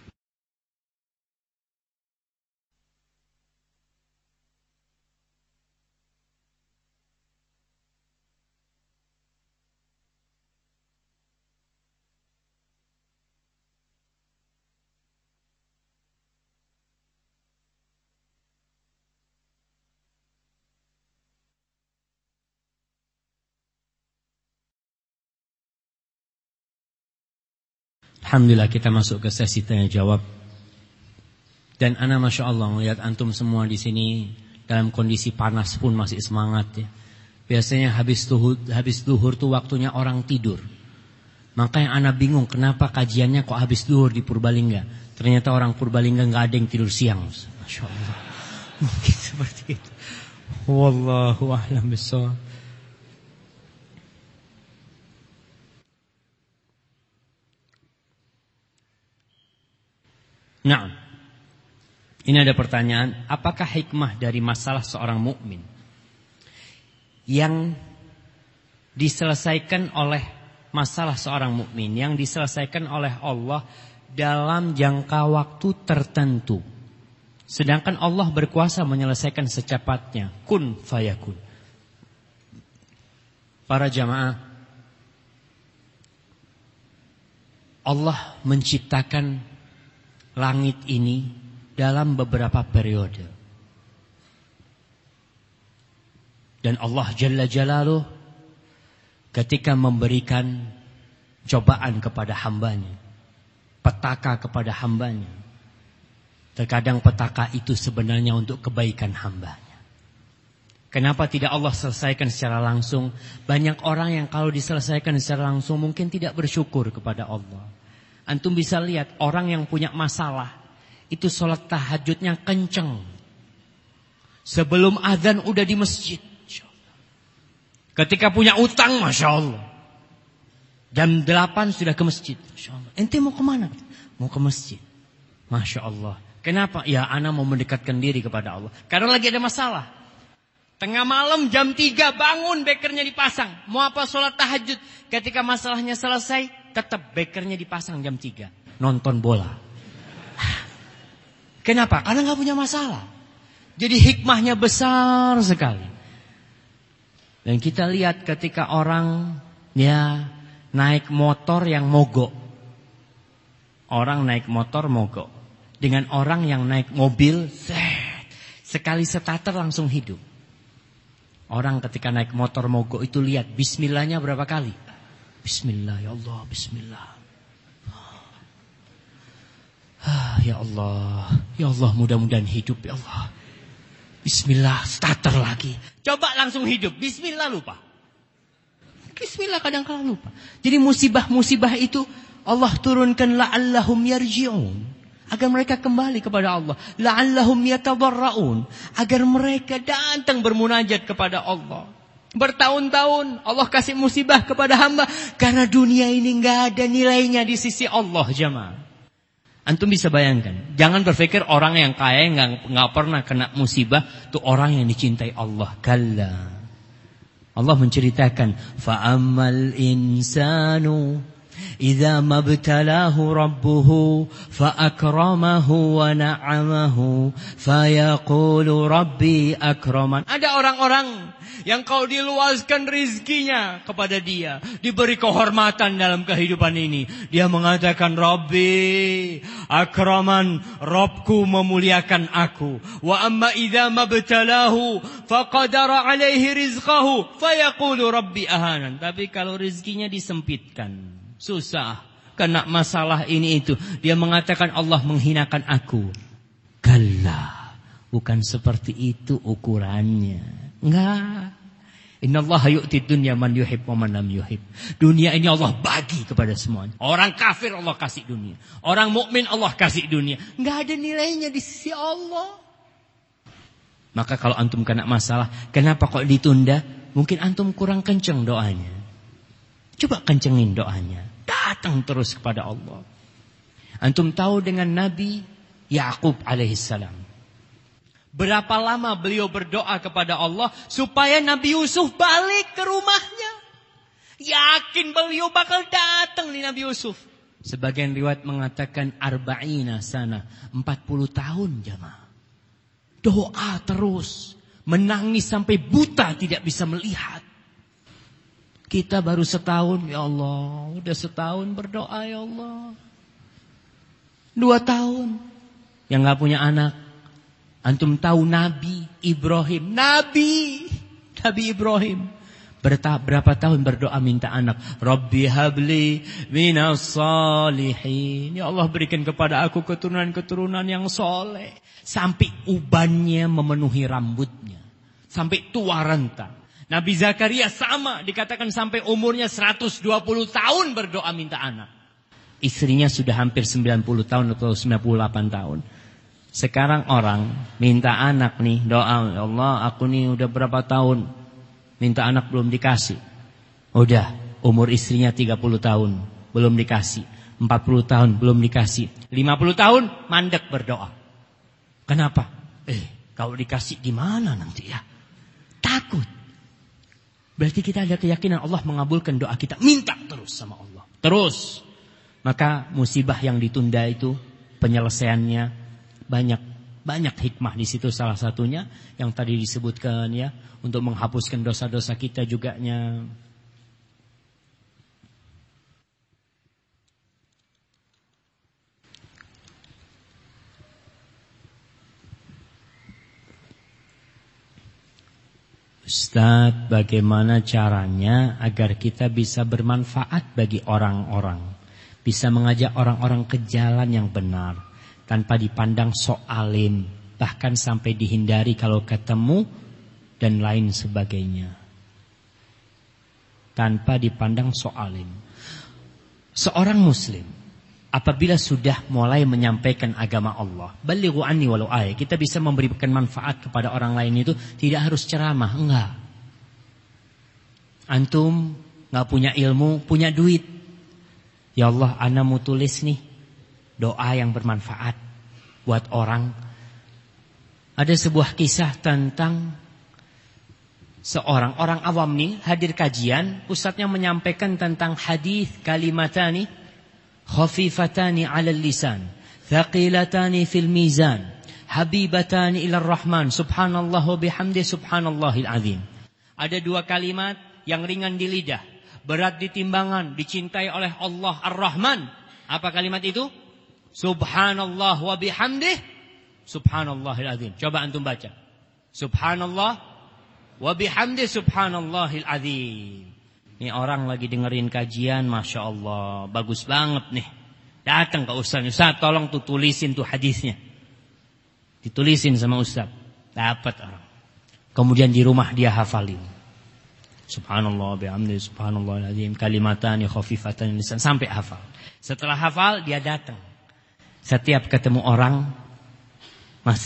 Alhamdulillah kita masuk ke sesi tanya jawab. Dan ana masya Allah melihat antum semua di sini dalam kondisi panas pun masih semangat ya. Biasanya habis duhur, habis duhur tuh waktunya orang tidur. Maka yang anak bingung kenapa kajiannya kok habis duhur di Purbalingga. Ternyata orang Purbalingga nggak ada yang tidur siang. Masya Allah. [LAUGHS] Mungkin seperti itu. Wallahu a'lam bishawab. Nah, ini ada pertanyaan, apakah hikmah dari masalah seorang mukmin yang diselesaikan oleh masalah seorang mukmin yang diselesaikan oleh Allah dalam jangka waktu tertentu. Sedangkan Allah berkuasa menyelesaikan secepatnya. Kun fayakun. Para jamaah Allah menciptakan langit ini dalam beberapa periode. Dan Allah Jalla Jalaluh ketika memberikan cobaan kepada hambanya, petaka kepada hambanya, terkadang petaka itu sebenarnya untuk kebaikan hambanya. Kenapa tidak Allah selesaikan secara langsung? Banyak orang yang kalau diselesaikan secara langsung mungkin tidak bersyukur kepada Allah. Antum bisa lihat orang yang punya masalah itu sholat tahajudnya kenceng. Sebelum azan udah di masjid. Ketika punya utang, Masya Allah. Jam 8 sudah ke masjid. Masya Allah. Ente mau ke mana? Mau ke masjid. Masya Allah. Kenapa? Ya anak mau mendekatkan diri kepada Allah. Karena lagi ada masalah. Tengah malam jam 3 bangun bekernya dipasang. Mau apa sholat tahajud. Ketika masalahnya selesai, tetap bekernya dipasang jam 3. Nonton bola. Kenapa? Karena nggak punya masalah. Jadi hikmahnya besar sekali. Dan kita lihat ketika orang ya naik motor yang mogok. Orang naik motor mogok. Dengan orang yang naik mobil, sekali starter langsung hidup. Orang ketika naik motor mogok itu lihat bismillahnya berapa kali? Bismillah ya Allah, bismillah. Ah, ya Allah, ya Allah mudah-mudahan hidup ya Allah. Bismillah, starter lagi. Coba langsung hidup, Bismillah lupa. Bismillah kadang-kadang lupa. Jadi musibah-musibah itu Allah turunkan la'allahum yarji'un. Agar mereka kembali kepada Allah. La'allahum yatadarra'un. Agar mereka datang bermunajat kepada Allah. Bertahun-tahun Allah kasih musibah kepada hamba. Karena dunia ini nggak ada nilainya di sisi Allah jemaah. Antum bisa bayangkan, jangan berpikir orang yang kaya nggak nggak pernah kena musibah itu orang yang dicintai Allah. Kalla. Allah menceritakan, fa'amal insanu idza mabtalahu rabbuhu fa'akramahu wa na'amahu fayaqulu rabbi akraman. Ada orang-orang yang kau diluaskan rizkinya kepada dia. Diberi kehormatan dalam kehidupan ini. Dia mengatakan, Rabbi, akraman, Robku memuliakan aku. Wa amma idha mabtalahu, faqadara alaihi rizqahu, fayaqulu Rabbi ahanan. Tapi kalau rizkinya disempitkan, susah, kena masalah ini itu. Dia mengatakan Allah menghinakan aku. Kalla, bukan seperti itu ukurannya. Enggak. Inna Allah yu'ti dunya man yuhib wa man lam yuhib. Dunia ini Allah bagi kepada semuanya. Orang kafir Allah kasih dunia. Orang mukmin Allah kasih dunia. Enggak ada nilainya di sisi Allah. Maka kalau antum kena masalah, kenapa kok ditunda? Mungkin antum kurang kenceng doanya. Coba kencengin doanya. Datang terus kepada Allah. Antum tahu dengan Nabi Yakub alaihissalam. Berapa lama beliau berdoa kepada Allah supaya Nabi Yusuf balik ke rumahnya. Yakin beliau bakal datang nih Nabi Yusuf. Sebagian riwayat mengatakan arba'ina sana. 40 tahun jamaah. Doa terus. Menangis sampai buta tidak bisa melihat. Kita baru setahun ya Allah. Udah setahun berdoa ya Allah. Dua tahun. Yang gak punya anak. Antum tahu Nabi Ibrahim. Nabi. Nabi Ibrahim. Berapa tahun berdoa minta anak. Rabbi habli minas salihin. Ya Allah berikan kepada aku keturunan-keturunan yang soleh. Sampai ubannya memenuhi rambutnya. Sampai tua renta. Nabi Zakaria sama dikatakan sampai umurnya 120 tahun berdoa minta anak. Istrinya sudah hampir 90 tahun atau 98 tahun. Sekarang orang minta anak nih doa ya Allah aku nih udah berapa tahun minta anak belum dikasih. Udah umur istrinya 30 tahun belum dikasih. 40 tahun belum dikasih. 50 tahun mandek berdoa. Kenapa? Eh kalau dikasih gimana nanti ya? Takut. Berarti kita ada keyakinan Allah mengabulkan doa kita. Minta terus sama Allah. Terus. Maka musibah yang ditunda itu penyelesaiannya banyak banyak hikmah di situ salah satunya yang tadi disebutkan ya untuk menghapuskan dosa-dosa kita juga Ustadz, bagaimana caranya agar kita bisa bermanfaat bagi orang-orang? Bisa mengajak orang-orang ke jalan yang benar. Tanpa dipandang soalim. Bahkan sampai dihindari kalau ketemu dan lain sebagainya. Tanpa dipandang soalim. Seorang muslim apabila sudah mulai menyampaikan agama Allah, balighu anni walau ayat, kita bisa memberikan manfaat kepada orang lain itu tidak harus ceramah, enggak. Antum nggak punya ilmu, punya duit. Ya Allah, ana mau tulis nih doa yang bermanfaat buat orang. Ada sebuah kisah tentang seorang orang awam nih hadir kajian, ustadznya menyampaikan tentang hadis kalimatani Khofifatani على اللسان lisan, في الميزان حبيبتان habibatani الرحمن rahman. Subhanallah wa سبحان الله العظيم. Ada dua kalimat yang ringan di lidah, berat di timbangan, dicintai oleh Allah Ar-Rahman. Apa kalimat itu? Subhanallah wa bihamdih subhanallahil azim. Coba antum baca. Subhanallah wa bihamdi subhanallahil azim ini orang lagi dengerin kajian, Masya Allah, bagus banget nih. Datang ke Ustaz, Ustaz tolong tuh tulisin tuh hadisnya. Ditulisin sama Ustaz. Dapat orang. Kemudian di rumah dia hafalin. Subhanallah bihamdi subhanallah azim kalimatani khafifatan lisan sampai hafal. Setelah hafal dia datang. Setiap ketemu orang Mas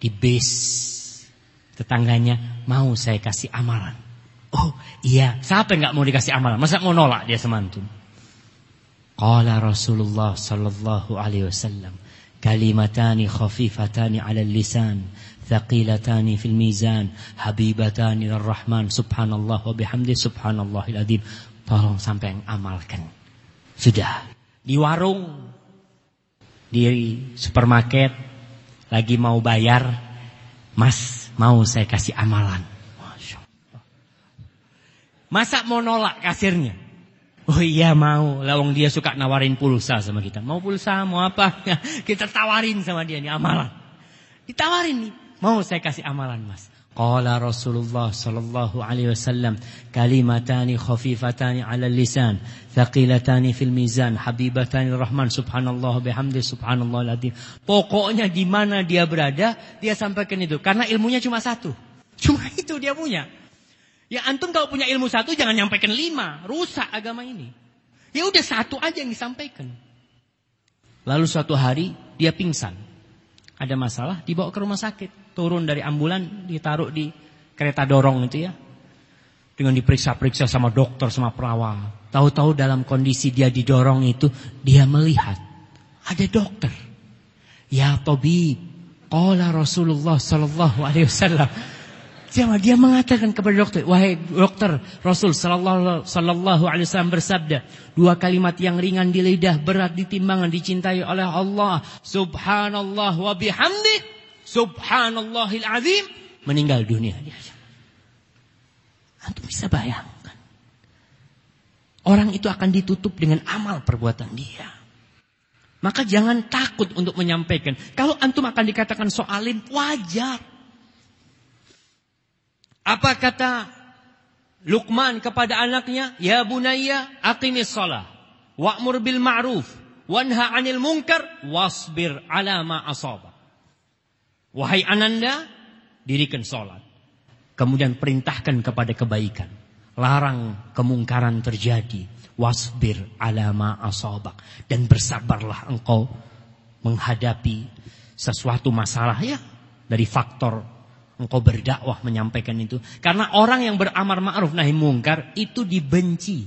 di base tetangganya mau saya kasih amalan. Oh iya, siapa yang nggak mau dikasih amalan? Masa mau nolak dia semantum? Qala Rasulullah sallallahu alaihi wasallam, kalimatani khafifatani 'ala lisan, thaqilatani fil mizan, habibatani rahman, subhanallah wa bihamdi subhanallahil azim. Tolong sampai yang amalkan. Sudah di warung di supermarket lagi mau bayar, Mas, mau saya kasih amalan. Masa mau nolak kasirnya? Oh iya mau, lawang dia suka nawarin pulsa sama kita. Mau pulsa, mau apa? [LAUGHS] kita tawarin sama dia nih amalan. Ditawarin nih, mau saya kasih amalan mas. Qala Rasulullah sallallahu alaihi wasallam kalimatani khafifatani 'ala lisan thaqilatani fil mizan habibatani rahman subhanallah bihamdi subhanallah alazim. Pokoknya di mana dia berada dia sampaikan itu karena ilmunya cuma satu. Cuma itu dia punya. Ya antum kalau punya ilmu satu jangan nyampaikan lima. Rusak agama ini. Ya udah satu aja yang disampaikan. Lalu suatu hari dia pingsan. Ada masalah dibawa ke rumah sakit. Turun dari ambulan ditaruh di kereta dorong itu ya. Dengan diperiksa-periksa sama dokter sama perawat. Tahu-tahu dalam kondisi dia didorong itu dia melihat ada dokter. Ya tabib, qala Rasulullah sallallahu alaihi wasallam? Dia mengatakan kepada dokter, wahai dokter, Rasul sallallahu alaihi wasallam bersabda, dua kalimat yang ringan di lidah, berat di timbangan, dicintai oleh Allah. Subhanallah wa bihamdi, subhanallahil azim, meninggal dunia dia. Antum bisa bayangkan. Orang itu akan ditutup dengan amal perbuatan dia. Maka jangan takut untuk menyampaikan. Kalau antum akan dikatakan soalim, wajar. Apa kata Luqman kepada anaknya? Ya bunayya aqimis shalah wa'mur bil ma'ruf wanha 'anil munkar wasbir 'ala ma asaba. Wahai ananda, dirikan salat. Kemudian perintahkan kepada kebaikan. Larang kemungkaran terjadi. Wasbir alama asobak. Dan bersabarlah engkau menghadapi sesuatu masalah ya. Dari faktor engkau berdakwah menyampaikan itu. Karena orang yang beramar ma'ruf nahi mungkar itu dibenci.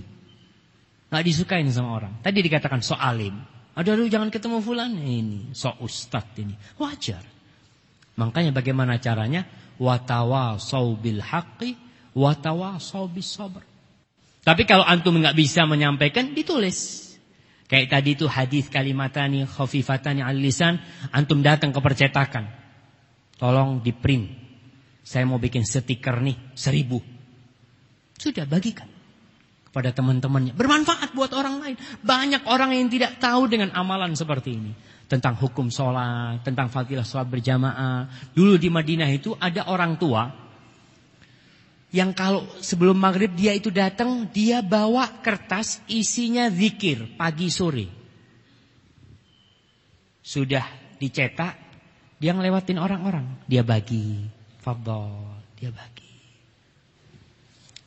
Nggak disukain sama orang. Tadi dikatakan so alim. Aduh, aduh jangan ketemu fulan ini, so ustad ini. Wajar. Makanya bagaimana caranya? Watawasau bil haqqi watawasau bis sabr. Tapi kalau antum nggak bisa menyampaikan, ditulis. Kayak tadi itu hadis kalimatani khafifatani al lisan, antum datang ke percetakan. Tolong di print. Saya mau bikin stiker nih, seribu. Sudah bagikan kepada teman-temannya. Bermanfaat buat orang lain. Banyak orang yang tidak tahu dengan amalan seperti ini. Tentang hukum sholat, tentang fadilah sholat berjamaah. Dulu di Madinah itu ada orang tua. Yang kalau sebelum maghrib dia itu datang, dia bawa kertas isinya zikir pagi sore. Sudah dicetak, dia ngelewatin orang-orang. Dia bagi, fadol, dia bagi.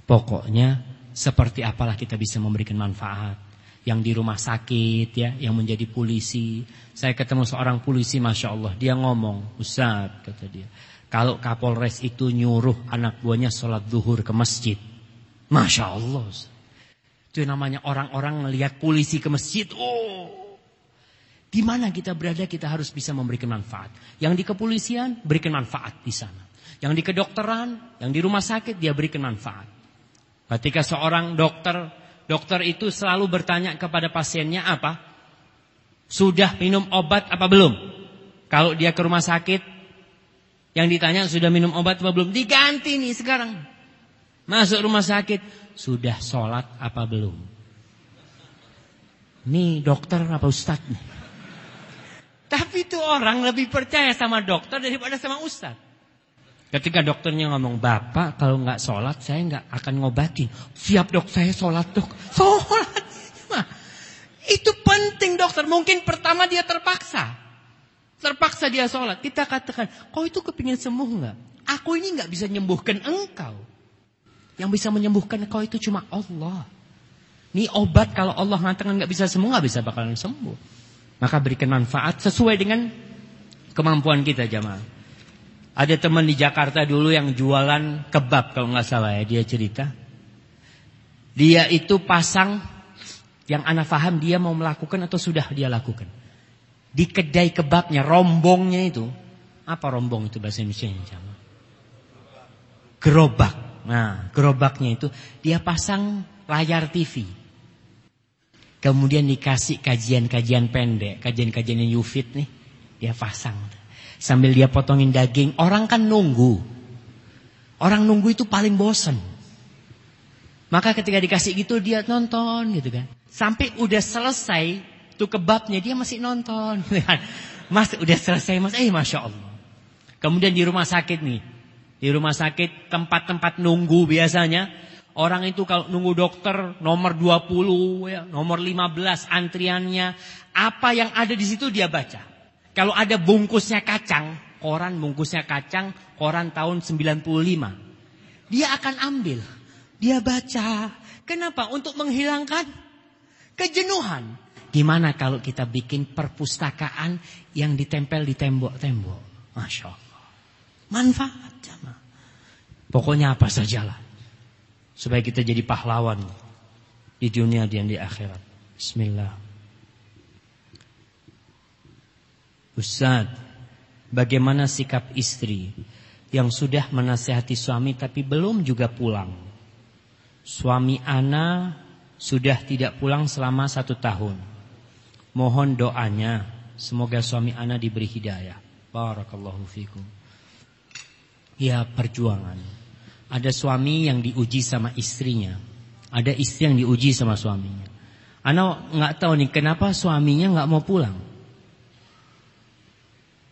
Pokoknya seperti apalah kita bisa memberikan manfaat. Yang di rumah sakit ya, yang menjadi polisi. Saya ketemu seorang polisi Masya Allah. Dia ngomong, Ustaz kata dia. Kalau Kapolres itu nyuruh anak buahnya sholat duhur ke masjid. Masya Allah. Itu namanya orang-orang ngelihat polisi ke masjid. Oh, di mana kita berada kita harus bisa memberikan manfaat. Yang di kepolisian berikan manfaat di sana. Yang di kedokteran, yang di rumah sakit dia berikan manfaat. Ketika seorang dokter, dokter itu selalu bertanya kepada pasiennya apa? Sudah minum obat apa belum? Kalau dia ke rumah sakit, yang ditanya sudah minum obat apa belum? Diganti nih sekarang. Masuk rumah sakit, sudah sholat apa belum? Nih dokter apa ustadz? Tapi itu orang lebih percaya sama dokter daripada sama ustadz. Ketika dokternya ngomong, Bapak kalau nggak sholat saya nggak akan ngobatin. Siap dok, saya sholat dok. Sholat. Nah, itu penting dokter. Mungkin pertama dia terpaksa. Terpaksa dia sholat. Kita katakan, kau itu kepingin sembuh nggak? Aku ini nggak bisa menyembuhkan engkau. Yang bisa menyembuhkan engkau itu cuma Allah. Ini obat kalau Allah mengatakan nggak bisa sembuh, nggak bisa bakalan sembuh. Maka berikan manfaat sesuai dengan kemampuan kita jamaah. Ada teman di Jakarta dulu yang jualan kebab kalau nggak salah ya dia cerita. Dia itu pasang yang anak faham dia mau melakukan atau sudah dia lakukan. Di kedai kebabnya rombongnya itu apa rombong itu bahasa Indonesia Gerobak. Nah, gerobaknya itu dia pasang layar TV. Kemudian dikasih kajian-kajian pendek, kajian-kajian yang Yufit nih, dia pasang. Sambil dia potongin daging. Orang kan nunggu. Orang nunggu itu paling bosen. Maka ketika dikasih gitu dia nonton gitu kan. Sampai udah selesai tuh kebabnya dia masih nonton [LAUGHS] gitu kan. Mas udah selesai mas. Eh Masya Allah. Kemudian di rumah sakit nih. Di rumah sakit tempat-tempat nunggu biasanya. Orang itu kalau nunggu dokter nomor 20 ya, nomor 15 antriannya. Apa yang ada di situ dia baca. Kalau ada bungkusnya kacang, koran bungkusnya kacang, koran tahun 95. Dia akan ambil. Dia baca. Kenapa? Untuk menghilangkan kejenuhan. Gimana kalau kita bikin perpustakaan yang ditempel di tembok-tembok? Masya Allah. Manfaat jamaah. Pokoknya apa sajalah. Supaya kita jadi pahlawan di dunia dan di akhirat. Bismillah. Ustaz, bagaimana sikap istri yang sudah menasehati suami tapi belum juga pulang? Suami Ana sudah tidak pulang selama satu tahun. Mohon doanya, semoga suami Ana diberi hidayah. Barakallahu fikum. Ya perjuangan. Ada suami yang diuji sama istrinya. Ada istri yang diuji sama suaminya. Ana nggak tahu nih kenapa suaminya nggak mau pulang.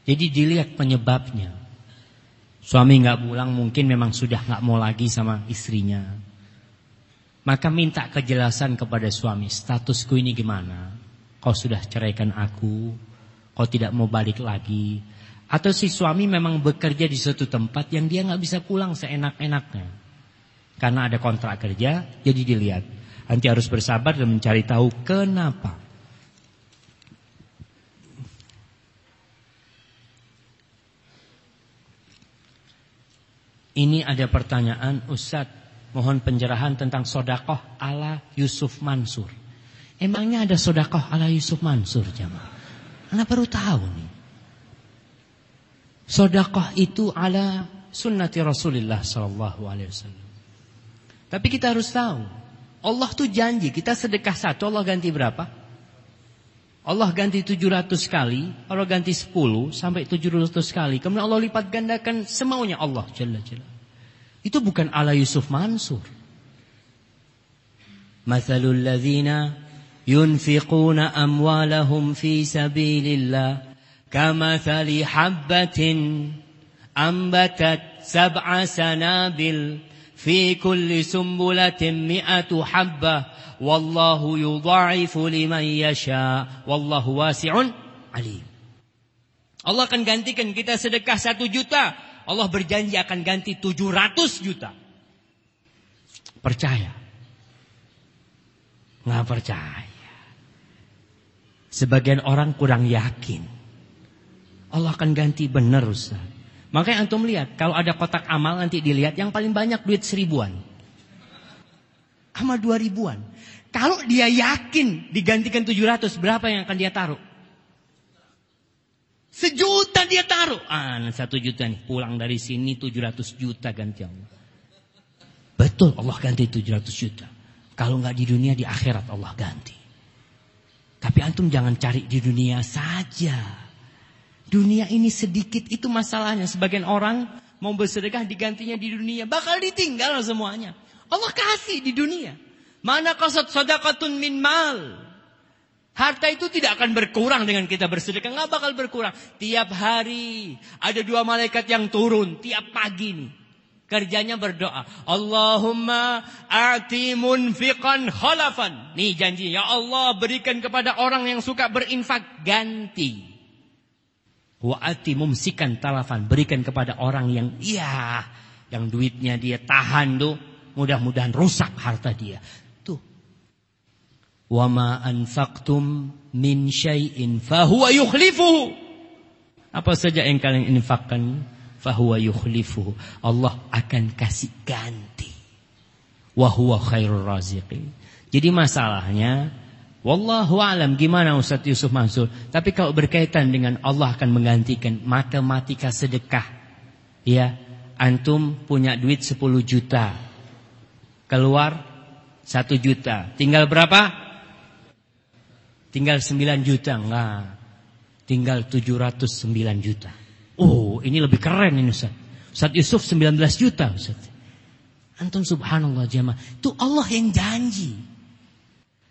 Jadi dilihat penyebabnya. Suami nggak pulang mungkin memang sudah nggak mau lagi sama istrinya. Maka minta kejelasan kepada suami, statusku ini gimana? Kau sudah ceraikan aku, kau tidak mau balik lagi. Atau si suami memang bekerja di suatu tempat yang dia nggak bisa pulang seenak-enaknya. Karena ada kontrak kerja, jadi dilihat. Nanti harus bersabar dan mencari tahu kenapa. Ini ada pertanyaan Ustadz Mohon penjelasan tentang sodakoh ala Yusuf Mansur Emangnya ada sodakoh ala Yusuf Mansur jamaah Anda baru tahu nih Sodakoh itu ala sunnati Rasulullah Sallallahu Alaihi Wasallam. Tapi kita harus tahu, Allah tuh janji kita sedekah satu, Allah ganti berapa? Allah ganti 700 kali, Allah ganti 10 sampai 700 kali. Kemudian Allah lipat gandakan semaunya Allah Jalla Jalla. Itu bukan ala Yusuf Mansur. Mathalul ladzina yunfiquna amwalahum fi sabilillah kamathali habbatin ambatat sab'a sanabil fi kulli sumbulatin mi'atu Habba, wallahu yudha'ifu liman yasha wallahu wasi'un alim. Allah akan gantikan kita sedekah satu juta Allah berjanji akan ganti tujuh ratus juta Percaya Nggak percaya Sebagian orang kurang yakin Allah akan ganti benar Ustaz. Makanya antum lihat, kalau ada kotak amal nanti dilihat yang paling banyak duit seribuan. Amal dua ribuan. Kalau dia yakin digantikan tujuh ratus, berapa yang akan dia taruh? Sejuta dia taruh. Ah, satu juta nih. Pulang dari sini tujuh ratus juta ganti Allah. Betul Allah ganti tujuh ratus juta. Kalau nggak di dunia, di akhirat Allah ganti. Tapi antum jangan cari di dunia saja. Dunia ini sedikit itu masalahnya. Sebagian orang mau bersedekah digantinya di dunia. Bakal ditinggal semuanya. Allah kasih di dunia. Mana kasat sodakatun min mal. Harta itu tidak akan berkurang dengan kita bersedekah. Nggak bakal berkurang. Tiap hari ada dua malaikat yang turun. Tiap pagi nih. Kerjanya berdoa. Allahumma a'ti munfiqan khalafan. Nih janji. Ya Allah berikan kepada orang yang suka berinfak. Ganti. Wa'ati mumsikan talafan. Berikan kepada orang yang iya. Yang duitnya dia tahan tuh. Mudah-mudahan rusak harta dia. Tuh. Wa ma anfaqtum min syai'in fahuwa yukhlifuhu. Apa saja yang kalian infakkan. Fahuwa yukhlifuhu. Allah akan kasih ganti. Wahuwa khairul raziqin. Jadi masalahnya Wallahu alam gimana Ustaz Yusuf Mansur. Tapi kalau berkaitan dengan Allah akan menggantikan matematika sedekah. Ya, antum punya duit 10 juta. Keluar 1 juta. Tinggal berapa? Tinggal 9 juta. Enggak. Tinggal 709 juta. Oh, ini lebih keren ini Ustaz. Ustaz Yusuf 19 juta Ustaz. Antum subhanallah jemaah. Itu Allah yang janji.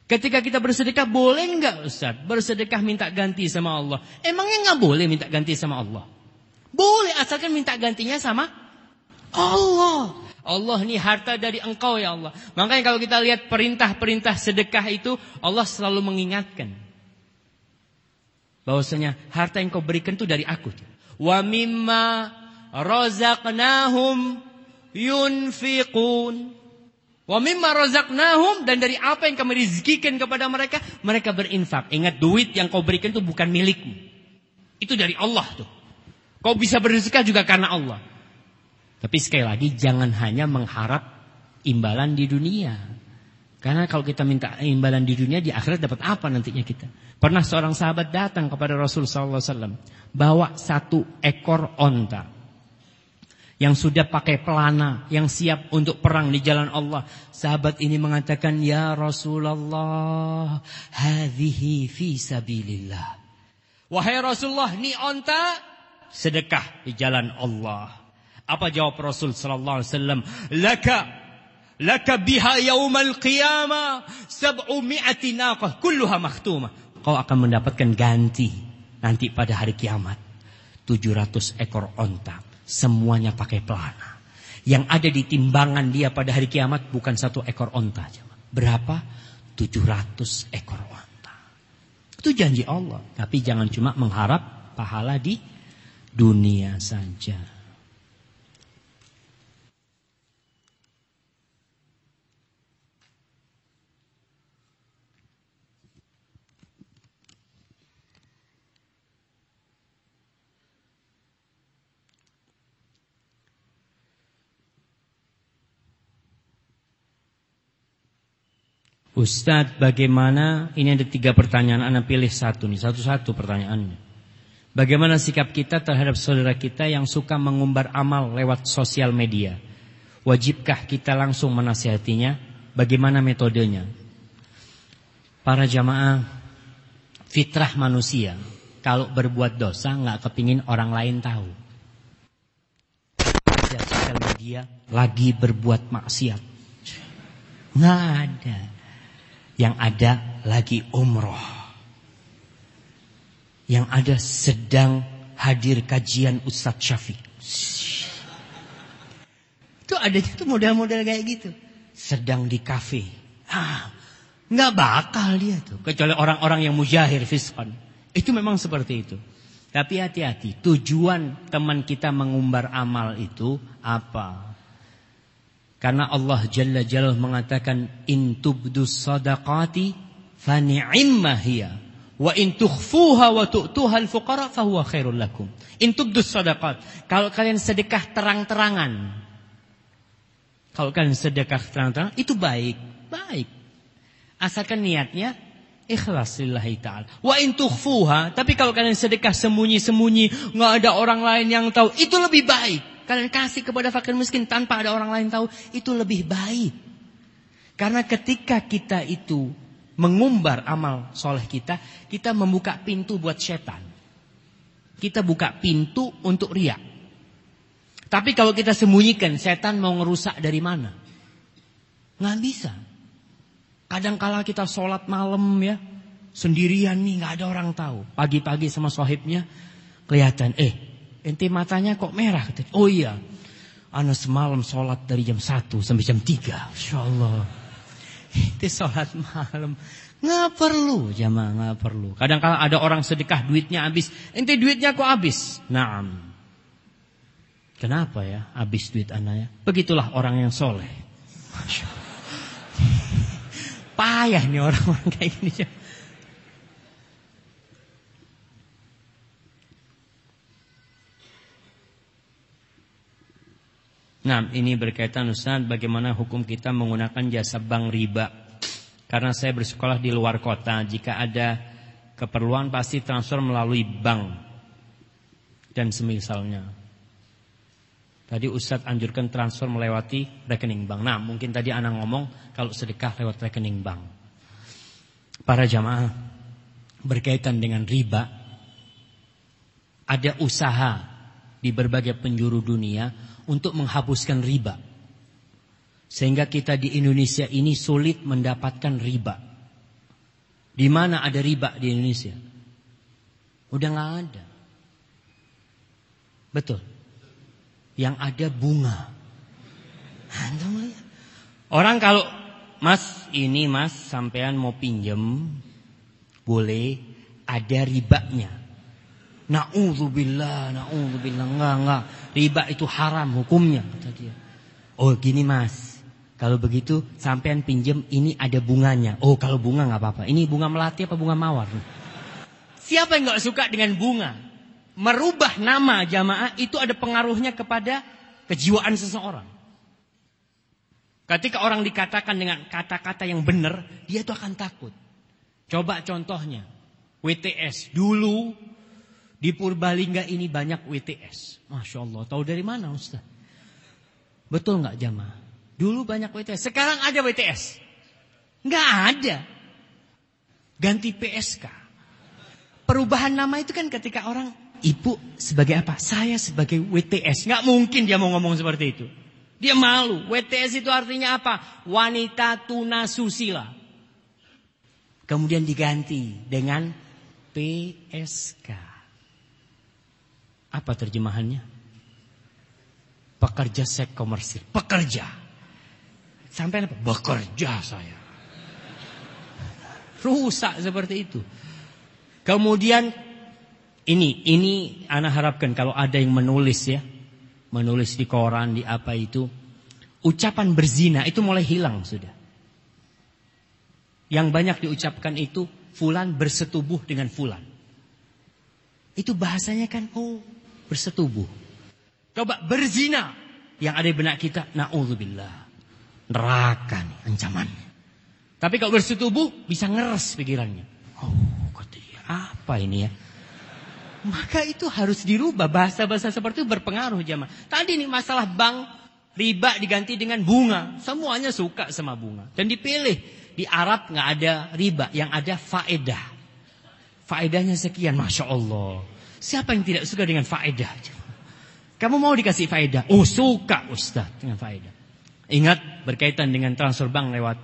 Ketika kita bersedekah boleh enggak Ustaz? Bersedekah minta ganti sama Allah. Emangnya enggak boleh minta ganti sama Allah? Boleh asalkan minta gantinya sama Allah. Allah ini harta dari engkau ya Allah. Makanya kalau kita lihat perintah-perintah sedekah itu Allah selalu mengingatkan. Bahwasanya harta yang kau berikan itu dari aku. Wa mimma razaqnahum yunfiqun. Wa mimma razaqnahum dan dari apa yang kami rizkikan kepada mereka, mereka berinfak. Ingat duit yang kau berikan itu bukan milikmu. Itu dari Allah tuh. Kau bisa berzekah juga karena Allah. Tapi sekali lagi jangan hanya mengharap imbalan di dunia. Karena kalau kita minta imbalan di dunia di akhirat dapat apa nantinya kita? Pernah seorang sahabat datang kepada Rasul sallallahu alaihi wasallam bawa satu ekor onta yang sudah pakai pelana, yang siap untuk perang di jalan Allah. Sahabat ini mengatakan, "Ya Rasulullah, hadhihi fi sabilillah." Wahai Rasulullah, ni onta sedekah di jalan Allah. Apa jawab Rasul sallallahu alaihi wasallam? "Laka laka biha yaumal qiyamah sab'u mi'ati naqah kulluha makhtumah." Kau akan mendapatkan ganti nanti pada hari kiamat. 700 ekor onta Semuanya pakai pelana. Yang ada di timbangan dia pada hari kiamat bukan satu ekor onta. Berapa? 700 ekor onta. Itu janji Allah. Tapi jangan cuma mengharap pahala di dunia saja. Ustadz bagaimana Ini ada tiga pertanyaan Anda pilih satu nih Satu-satu pertanyaannya. Bagaimana sikap kita terhadap saudara kita Yang suka mengumbar amal lewat sosial media? Wajibkah kita langsung menasihatinya? Bagaimana metodenya? Para jamaah Fitrah manusia Kalau berbuat dosa nggak kepingin orang lain tahu. Sosial media Lagi berbuat maksiat. Nggak ada yang ada lagi umroh. Yang ada sedang hadir kajian Ustadz Syafiq. Itu adanya tuh model-model kayak gitu. Sedang di kafe. Ah, nggak bakal dia tuh. Kecuali orang-orang yang mujahir fiskon. Itu memang seperti itu. Tapi hati-hati, tujuan teman kita mengumbar amal itu apa? Karena Allah Jalla Jalla mengatakan in tubdus sadaqati fa ni'imma hiya wa in tukhfuha wa tu'tuha al-fuqara fa huwa khairul lakum. In tubdus sadaqat. Kalau kalian sedekah terang-terangan. Kalau kalian sedekah terang-terangan itu baik, baik. Asalkan niatnya ikhlas lillahi ta'ala. Wa in tukhfuha, tapi kalau kalian sedekah sembunyi-sembunyi, nggak ada orang lain yang tahu, itu lebih baik. Kalian kasih kepada fakir miskin tanpa ada orang lain tahu. Itu lebih baik. Karena ketika kita itu mengumbar amal soleh kita. Kita membuka pintu buat setan. Kita buka pintu untuk riak. Tapi kalau kita sembunyikan, setan mau ngerusak dari mana? Nggak bisa. Kadang kala kita sholat malam ya, sendirian nih nggak ada orang tahu. Pagi-pagi sama sohibnya kelihatan, eh Ente matanya kok merah? Oh iya. Ana semalam sholat dari jam 1 sampai jam 3. Insya Allah. Ente sholat malam. Nggak perlu jamaah, nggak perlu. Kadang kadang ada orang sedekah duitnya habis. Ente duitnya kok habis? Naam. Kenapa ya habis duit anaknya? Begitulah orang yang soleh. [LAUGHS] Payah nih orang-orang kayak gini. Nah, ini berkaitan Ustaz bagaimana hukum kita menggunakan jasa bank riba. Karena saya bersekolah di luar kota, jika ada keperluan pasti transfer melalui bank dan semisalnya. Tadi Ustadz anjurkan transfer melewati rekening bank. Nah, mungkin tadi anak ngomong kalau sedekah lewat rekening bank. Para jamaah berkaitan dengan riba, ada usaha di berbagai penjuru dunia untuk menghapuskan riba. Sehingga kita di Indonesia ini sulit mendapatkan riba. Di mana ada riba di Indonesia? Udah nggak ada. Betul. Yang ada bunga. Orang kalau Mas ini Mas sampean mau pinjem boleh ada ribanya. Na'udzubillah, na'udzubillah. Enggak, enggak. Riba itu haram hukumnya kata dia. Oh, gini Mas. Kalau begitu sampean pinjem ini ada bunganya. Oh, kalau bunga nggak apa-apa. Ini bunga melati apa bunga mawar? Siapa yang nggak suka dengan bunga? Merubah nama jamaah itu ada pengaruhnya kepada kejiwaan seseorang. Ketika orang dikatakan dengan kata-kata yang benar, dia itu akan takut. Coba contohnya, WTS dulu di Purbalingga ini banyak WTS. Masya Allah. Tahu dari mana Ustaz? Betul nggak jamaah? Dulu banyak WTS. Sekarang ada WTS. Nggak ada. Ganti PSK. Perubahan nama itu kan ketika orang ibu sebagai apa? Saya sebagai WTS. Nggak mungkin dia mau ngomong seperti itu. Dia malu. WTS itu artinya apa? Wanita tuna susila. Kemudian diganti dengan PSK. Apa terjemahannya? Pekerja seks komersil. Pekerja. Sampai apa? Bekerja saya. Rusak seperti itu. Kemudian Ini, ini anak harapkan kalau ada yang menulis ya, menulis di koran, di apa itu, ucapan berzina itu mulai hilang sudah. Yang banyak diucapkan itu, fulan bersetubuh dengan fulan. Itu bahasanya kan, oh bersetubuh. Coba berzina. Yang ada di benak kita, na'udzubillah. Neraka nih ancamannya. Tapi kalau bersetubuh, bisa ngeres pikirannya. Oh, kata dia, apa ini ya? Maka itu harus dirubah. Bahasa-bahasa seperti itu berpengaruh jamaah. Tadi nih masalah bank, riba diganti dengan bunga. Semuanya suka sama bunga. Dan dipilih. Di Arab nggak ada riba, yang ada faedah. Faedahnya sekian, Masya Allah. Siapa yang tidak suka dengan faedah? Kamu mau dikasih faedah? Oh suka Ustaz dengan faedah. Ingat berkaitan dengan transfer bank lewat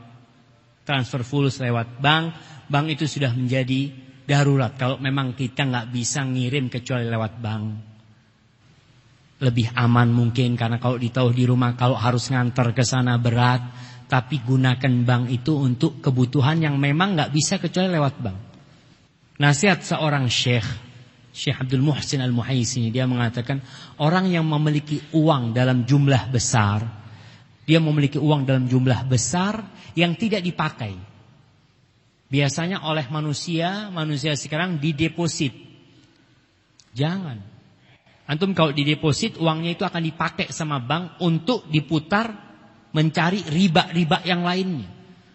transfer fulus lewat bank. Bank itu sudah menjadi darurat. Kalau memang kita nggak bisa ngirim kecuali lewat bank. Lebih aman mungkin karena kalau ditahu di rumah kalau harus ngantar ke sana berat. Tapi gunakan bank itu untuk kebutuhan yang memang nggak bisa kecuali lewat bank. Nasihat seorang syekh, Syekh Abdul Muhsin Al-Muhaisini dia mengatakan orang yang memiliki uang dalam jumlah besar, dia memiliki uang dalam jumlah besar yang tidak dipakai. Biasanya oleh manusia, manusia sekarang dideposit. Jangan. Antum kalau dideposit uangnya itu akan dipakai sama bank untuk diputar mencari riba-riba yang lainnya.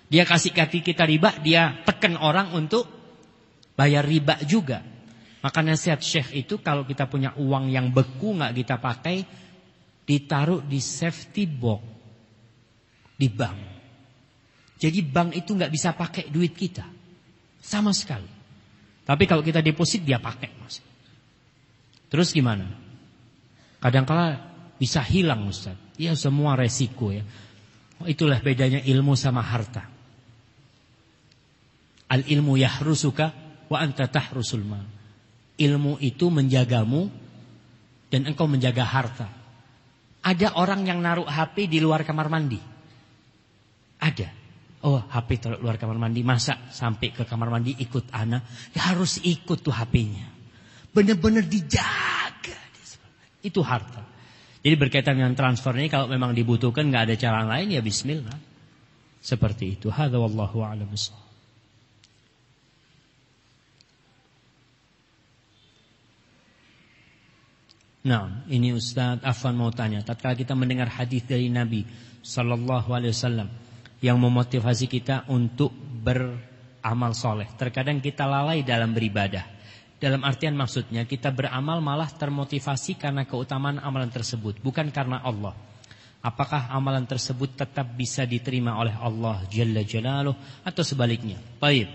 Dia kasih kaki kita riba, dia tekan orang untuk bayar riba juga. Maka nasihat syekh itu kalau kita punya uang yang beku nggak kita pakai, ditaruh di safety box di bank. Jadi bank itu nggak bisa pakai duit kita. Sama sekali. Tapi kalau kita deposit dia pakai mas. Terus gimana? Kadangkala bisa hilang Ustaz. Ya semua resiko ya. Oh, itulah bedanya ilmu sama harta. Al ilmu yahrusuka wa anta tahrusul mal. Ilmu itu menjagamu dan engkau menjaga harta. Ada orang yang naruh HP di luar kamar mandi. Ada. Oh HP taruh luar kamar mandi. Masa sampai ke kamar mandi ikut anak? Ya harus ikut tuh HP-nya Benar-benar dijaga. Itu harta. Jadi berkaitan dengan transfer ini Kalau memang dibutuhkan nggak ada cara lain Ya bismillah. Seperti itu. Hadha wallahu a'lam Nah, ini Ustaz Afan mau tanya. Tatkala kita mendengar hadis dari Nabi Sallallahu Alaihi Wasallam, yang memotivasi kita untuk beramal soleh. Terkadang kita lalai dalam beribadah. Dalam artian maksudnya kita beramal malah termotivasi karena keutamaan amalan tersebut. Bukan karena Allah. Apakah amalan tersebut tetap bisa diterima oleh Allah Jalla Jalaluh atau sebaliknya? Baik.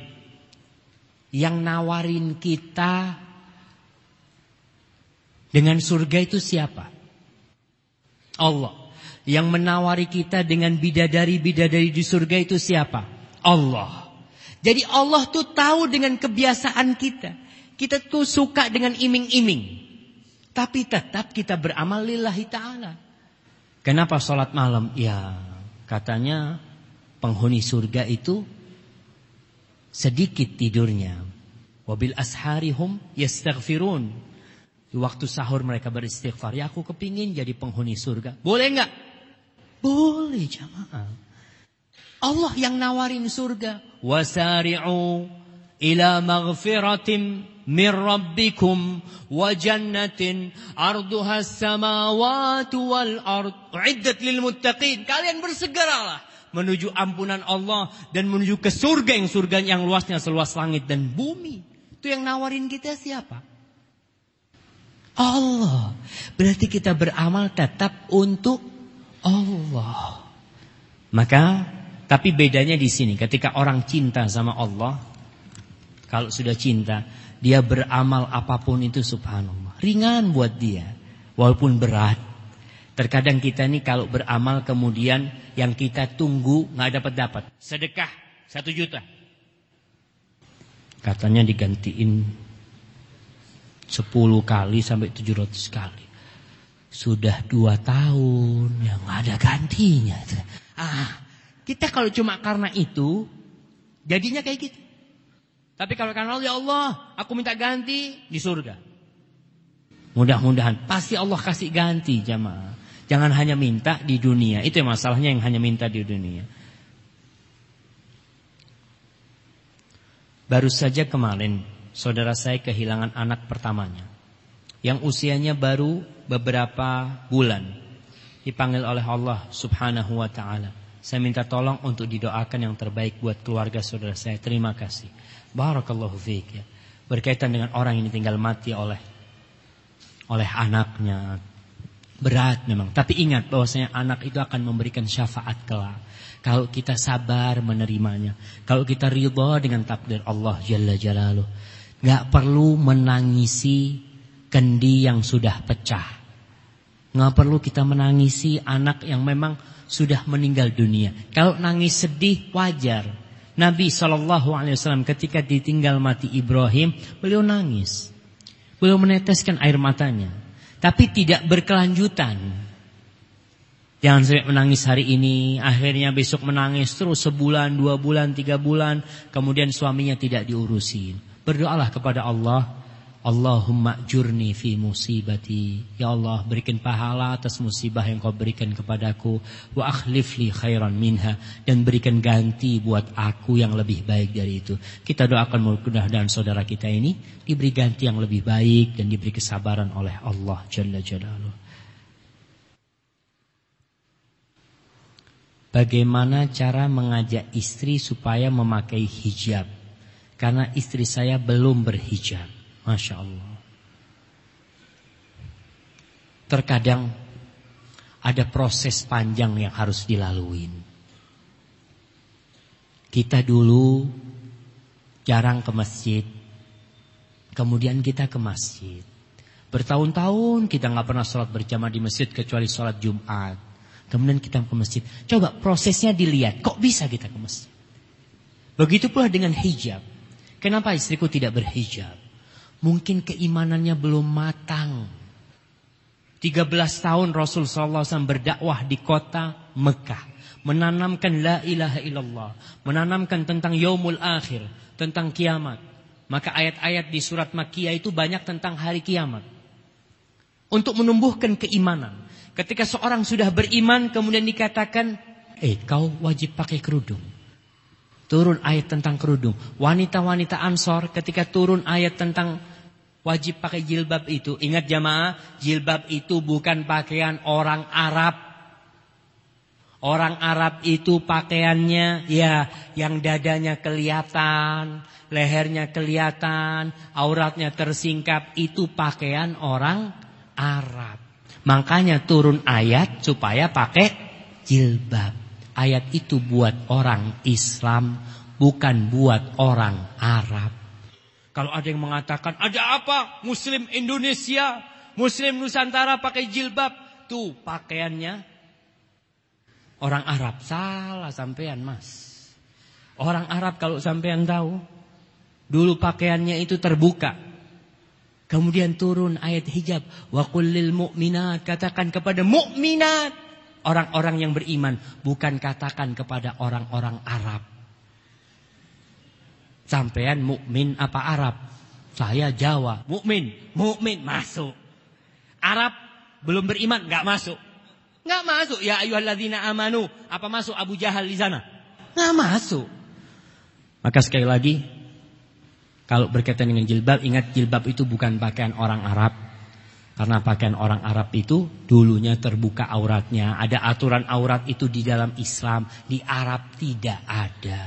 Yang nawarin kita dengan surga itu siapa? Allah. Yang menawari kita dengan bidadari-bidadari di surga itu siapa? Allah. Jadi Allah tuh tahu dengan kebiasaan kita. Kita tuh suka dengan iming-iming. Tapi tetap kita beramal lillahi ta'ala. Kenapa sholat malam? Ya katanya penghuni surga itu sedikit tidurnya. Wabil asharihum yastaghfirun. Di waktu sahur mereka beristighfar. Ya aku kepingin jadi penghuni surga. Boleh nggak? Boleh jamaah. Allah yang nawarin surga. Wasari'u ila maghfiratim min rabbikum wa jannatin arduha samawati wal ard. Uiddat lil muttaqin. Kalian bersegeralah menuju ampunan Allah dan menuju ke surga yang surga yang luasnya seluas langit dan bumi. Itu yang nawarin kita siapa? Allah. Berarti kita beramal tetap untuk Allah. Maka tapi bedanya di sini ketika orang cinta sama Allah kalau sudah cinta dia beramal apa pun itu subhanallah ringan buat dia walaupun berat. Terkadang kita nih kalau beramal kemudian yang kita tunggu nggak dapat dapat sedekah satu juta katanya digantiin sepuluh kali sampai tujuh ratus kali. Sudah dua tahun yang ada gantinya. Ah, kita kalau cuma karena itu jadinya kayak gitu. Tapi kalau karena Allah, ya Allah, aku minta ganti di surga. Mudah-mudahan pasti Allah kasih ganti jamaah. Jangan hanya minta di dunia. Itu yang masalahnya yang hanya minta di dunia. Baru saja kemarin saudara saya kehilangan anak pertamanya. Yang usianya baru beberapa bulan. Dipanggil oleh Allah subhanahu wa ta'ala. Saya minta tolong untuk didoakan yang terbaik buat keluarga saudara saya. Terima kasih. Barakallahu fiik ya. Berkaitan dengan orang yang tinggal mati oleh oleh anaknya. Berat memang. Tapi ingat bahwasanya anak itu akan memberikan syafaat kelak. Kalau kita sabar menerimanya. Kalau kita ridha dengan takdir Allah Jalla Jalaluh. Gak perlu menangisi kendi yang sudah pecah. Gak perlu kita menangisi anak yang memang sudah meninggal dunia. Kalau nangis sedih wajar. Nabi SAW ketika ditinggal mati Ibrahim, beliau nangis. Beliau meneteskan air matanya. Tapi tidak berkelanjutan. Jangan sampai menangis hari ini, akhirnya besok menangis terus sebulan, dua bulan, tiga bulan, kemudian suaminya tidak diurusin. Berdoalah kepada Allah, Allahumma jurni fi musibati. Ya Allah, berikan pahala atas musibah yang kau berikan kepadaku. Wa akhlif li khairan minha. Dan berikan ganti buat aku yang lebih baik dari itu. Kita doakan mudah-mudahan saudara kita ini diberi ganti yang lebih baik dan diberi kesabaran oleh Allah Jalla Jalaluh. Bagaimana cara mengajak istri supaya memakai hijab? Karena istri saya belum berhijab. Masya Allah. Terkadang ada proses panjang yang harus dilalui. Kita dulu jarang ke masjid. Kemudian kita ke masjid. Bertahun-tahun kita nggak pernah sholat berjamaah di masjid kecuali sholat Jumat. Kemudian kita ke masjid. Coba prosesnya dilihat. Kok bisa kita ke masjid? Begitu pula dengan hijab. Kenapa istriku tidak berhijab? Mungkin keimanannya belum matang. 13 tahun Rasul SAW berdakwah di kota Mekah. Menanamkan la ilaha illallah. Menanamkan tentang yaumul akhir. Tentang kiamat. Maka ayat-ayat di surat Makiyah itu banyak tentang hari kiamat. Untuk menumbuhkan keimanan. Ketika seorang sudah beriman kemudian dikatakan, "Eh, kau wajib pakai kerudung." Turun ayat tentang kerudung. Wanita-wanita Ansor ketika turun ayat tentang wajib pakai jilbab itu, ingat jamaah, jilbab itu bukan pakaian orang Arab. Orang Arab itu pakaiannya ya yang dadanya kelihatan, lehernya kelihatan, auratnya tersingkap itu pakaian orang Arab. Makanya turun ayat supaya pakai jilbab. Ayat itu buat orang Islam, bukan buat orang Arab. Kalau ada yang mengatakan, ada apa Muslim Indonesia, Muslim Nusantara pakai jilbab. Tuh pakaiannya orang Arab. Salah sampean mas. Orang Arab kalau sampean tahu, dulu pakaiannya itu terbuka. Kemudian turun ayat hijab. Wa kullil mu'minat. Katakan kepada mukminat. Orang-orang yang beriman. Bukan katakan kepada orang-orang Arab. Sampean mukmin apa Arab? Saya Jawa. Mukmin, mukmin masuk. Arab belum beriman, nggak masuk. Nggak masuk. Ya ayyuhalladzina amanu. Apa masuk Abu Jahal di sana? Nggak masuk. Maka sekali lagi kalau berkaitan dengan jilbab, ingat jilbab itu bukan pakaian orang Arab. Karena pakaian orang Arab itu dulunya terbuka auratnya. Ada aturan aurat itu di dalam Islam. Di Arab tidak ada.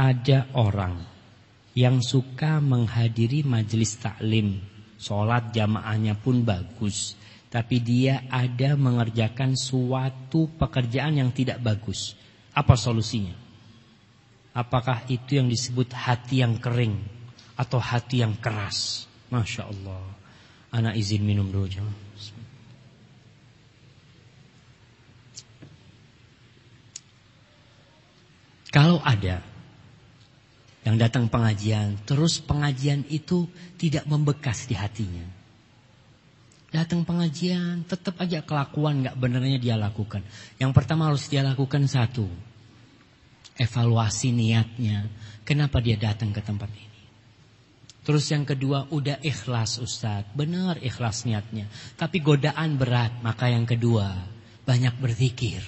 Ada orang yang suka menghadiri majelis taklim Sholat jamaahnya pun bagus. Tapi dia ada mengerjakan suatu pekerjaan yang tidak bagus. Apa solusinya? Apakah itu yang disebut hati yang kering atau hati yang keras? Masya Allah. Anak izin minum dulu jemaah. Kalau ada yang datang pengajian, terus pengajian itu tidak membekas di hatinya. Datang pengajian, tetap aja kelakuan nggak benernya dia lakukan. Yang pertama harus dia lakukan satu. Evaluasi niatnya. Kenapa dia datang ke tempat ini? Terus yang kedua, udah ikhlas Ustadz. Benar ikhlas niatnya. Tapi godaan berat. Maka yang kedua, banyak berzikir.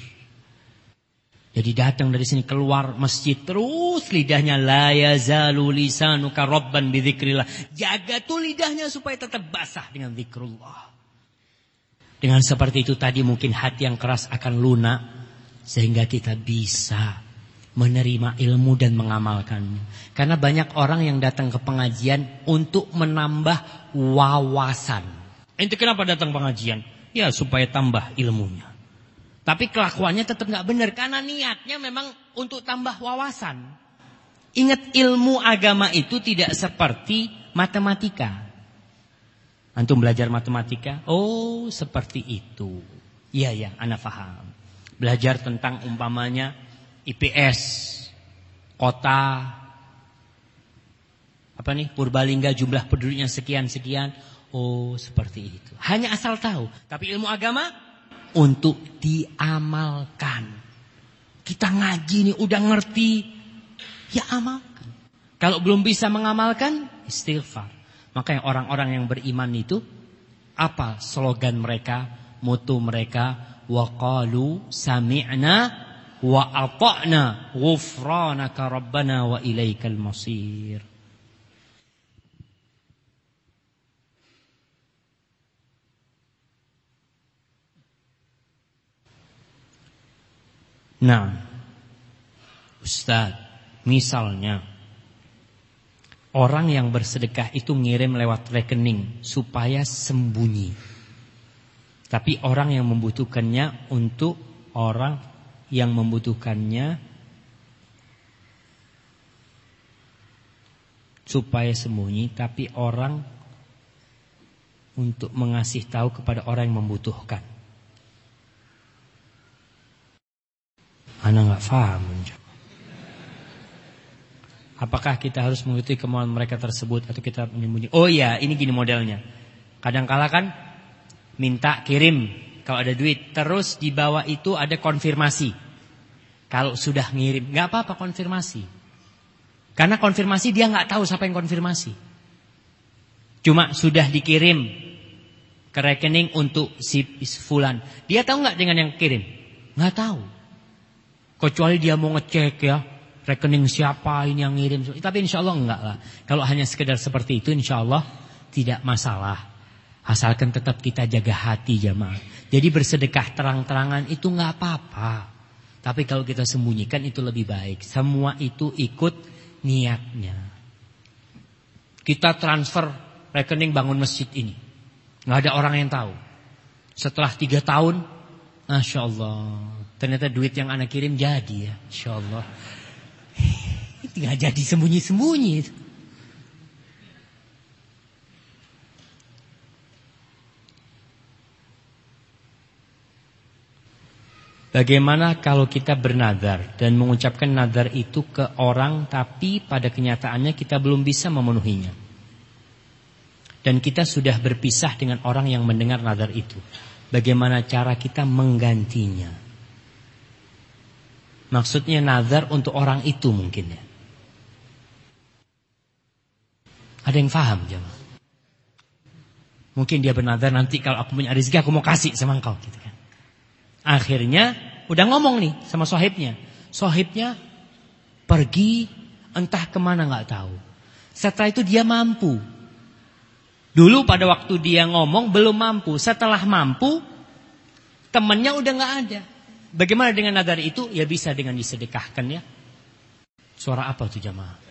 Jadi datang dari sini keluar masjid terus lidahnya la yazalu lisanuka rabban bidzikrillah. Jaga tuh lidahnya supaya tetap basah dengan zikrullah. Dengan seperti itu tadi mungkin hati yang keras akan lunak sehingga kita bisa menerima ilmu dan mengamalkannya. Karena banyak orang yang datang ke pengajian untuk menambah wawasan. Ente kenapa datang pengajian? Ya supaya tambah ilmunya. Tapi kelakuannya tetap nggak benar karena niatnya memang untuk tambah wawasan. Ingat ilmu agama itu tidak seperti matematika. Antum belajar matematika? Oh, seperti itu. Iya ya, anak paham. Belajar tentang umpamanya IPS, kota, apa nih Purbalingga jumlah penduduknya sekian sekian. Oh, seperti itu. Hanya asal tahu. Tapi ilmu agama untuk diamalkan. Kita ngaji nih udah ngerti, ya amalkan. Kalau belum bisa mengamalkan, istighfar. Makanya orang-orang yang beriman itu apa slogan mereka, mutu mereka? Waqalu sami'na wa ata'na ghufranaka rabbana wa ilaikal masir. Nah, Ustaz, misalnya orang yang bersedekah itu ngirim lewat rekening supaya sembunyi. Tapi orang yang membutuhkannya untuk orang yang membutuhkannya supaya sembunyi, tapi orang untuk mengasih tahu kepada orang yang membutuhkan. Anak nggak paham. Apakah kita harus mengikuti kemauan mereka tersebut atau kita menyembunyi? Oh iya, ini gini modelnya. Kadang kala kan minta kirim kalau ada duit, terus di bawah itu ada konfirmasi. Kalau sudah ngirim, nggak apa-apa konfirmasi. Karena konfirmasi dia nggak tahu siapa yang konfirmasi. Cuma sudah dikirim ke rekening untuk si fulan. Dia tahu nggak dengan yang kirim? Nggak tahu. Kecuali dia mau ngecek ya rekening siapa ini yang ngirim. Tapi insya Allah enggak lah. Kalau hanya sekedar seperti itu insya Allah tidak masalah. Asalkan tetap kita jaga hati jamaah. Jadi bersedekah terang-terangan itu enggak apa-apa. Tapi kalau kita sembunyikan itu lebih baik. Semua itu ikut niatnya. Kita transfer rekening bangun masjid ini. Enggak ada orang yang tahu. Setelah tiga tahun, Masya Allah. Ternyata duit yang anak kirim jadi ya. Insya Allah. Tinggal jadi sembunyi-sembunyi. Bagaimana kalau kita bernadar dan mengucapkan nadar itu ke orang tapi pada kenyataannya kita belum bisa memenuhinya. Dan kita sudah berpisah dengan orang yang mendengar nadar itu. Bagaimana cara kita menggantinya? Maksudnya nazar untuk orang itu mungkin ya. Ada yang paham jemaah? Mungkin dia bernazar nanti kalau aku punya rezeki aku mau kasih sama engkau gitu kan. Akhirnya udah ngomong nih sama sohibnya. Sohibnya pergi entah ke mana nggak tahu. Setelah itu dia mampu. Dulu pada waktu dia ngomong belum mampu. Setelah mampu temennya udah nggak ada. Bagaimana dengan nadar itu? Ya bisa dengan disedekahkan ya. Suara apa tuh jamaah?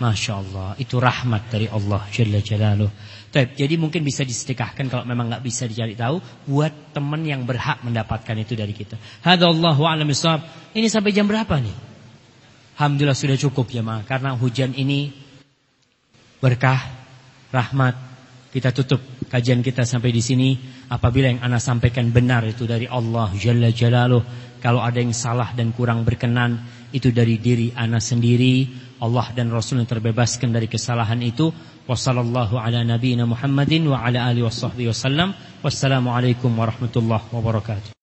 Masya Allah, itu rahmat dari Allah Jalla Jalaluh. Jadi mungkin bisa disedekahkan kalau memang nggak bisa dicari tahu buat teman yang berhak mendapatkan itu dari kita. Hadallahu a'lam Ini sampai jam berapa nih? Alhamdulillah sudah cukup ya ma karena hujan ini berkah, rahmat. Kita tutup kajian kita sampai di sini. Apabila yang ana sampaikan benar itu dari Allah Jalla Jalaluh. Kalau ada yang salah dan kurang berkenan itu dari diri ana sendiri. Allah dan Rasul yang terbebaskan dari kesalahan itu. Wassallallahu ala nabiyina Muhammadin wa ala alihi wasallam. Wassalamualaikum warahmatullahi wabarakatuh.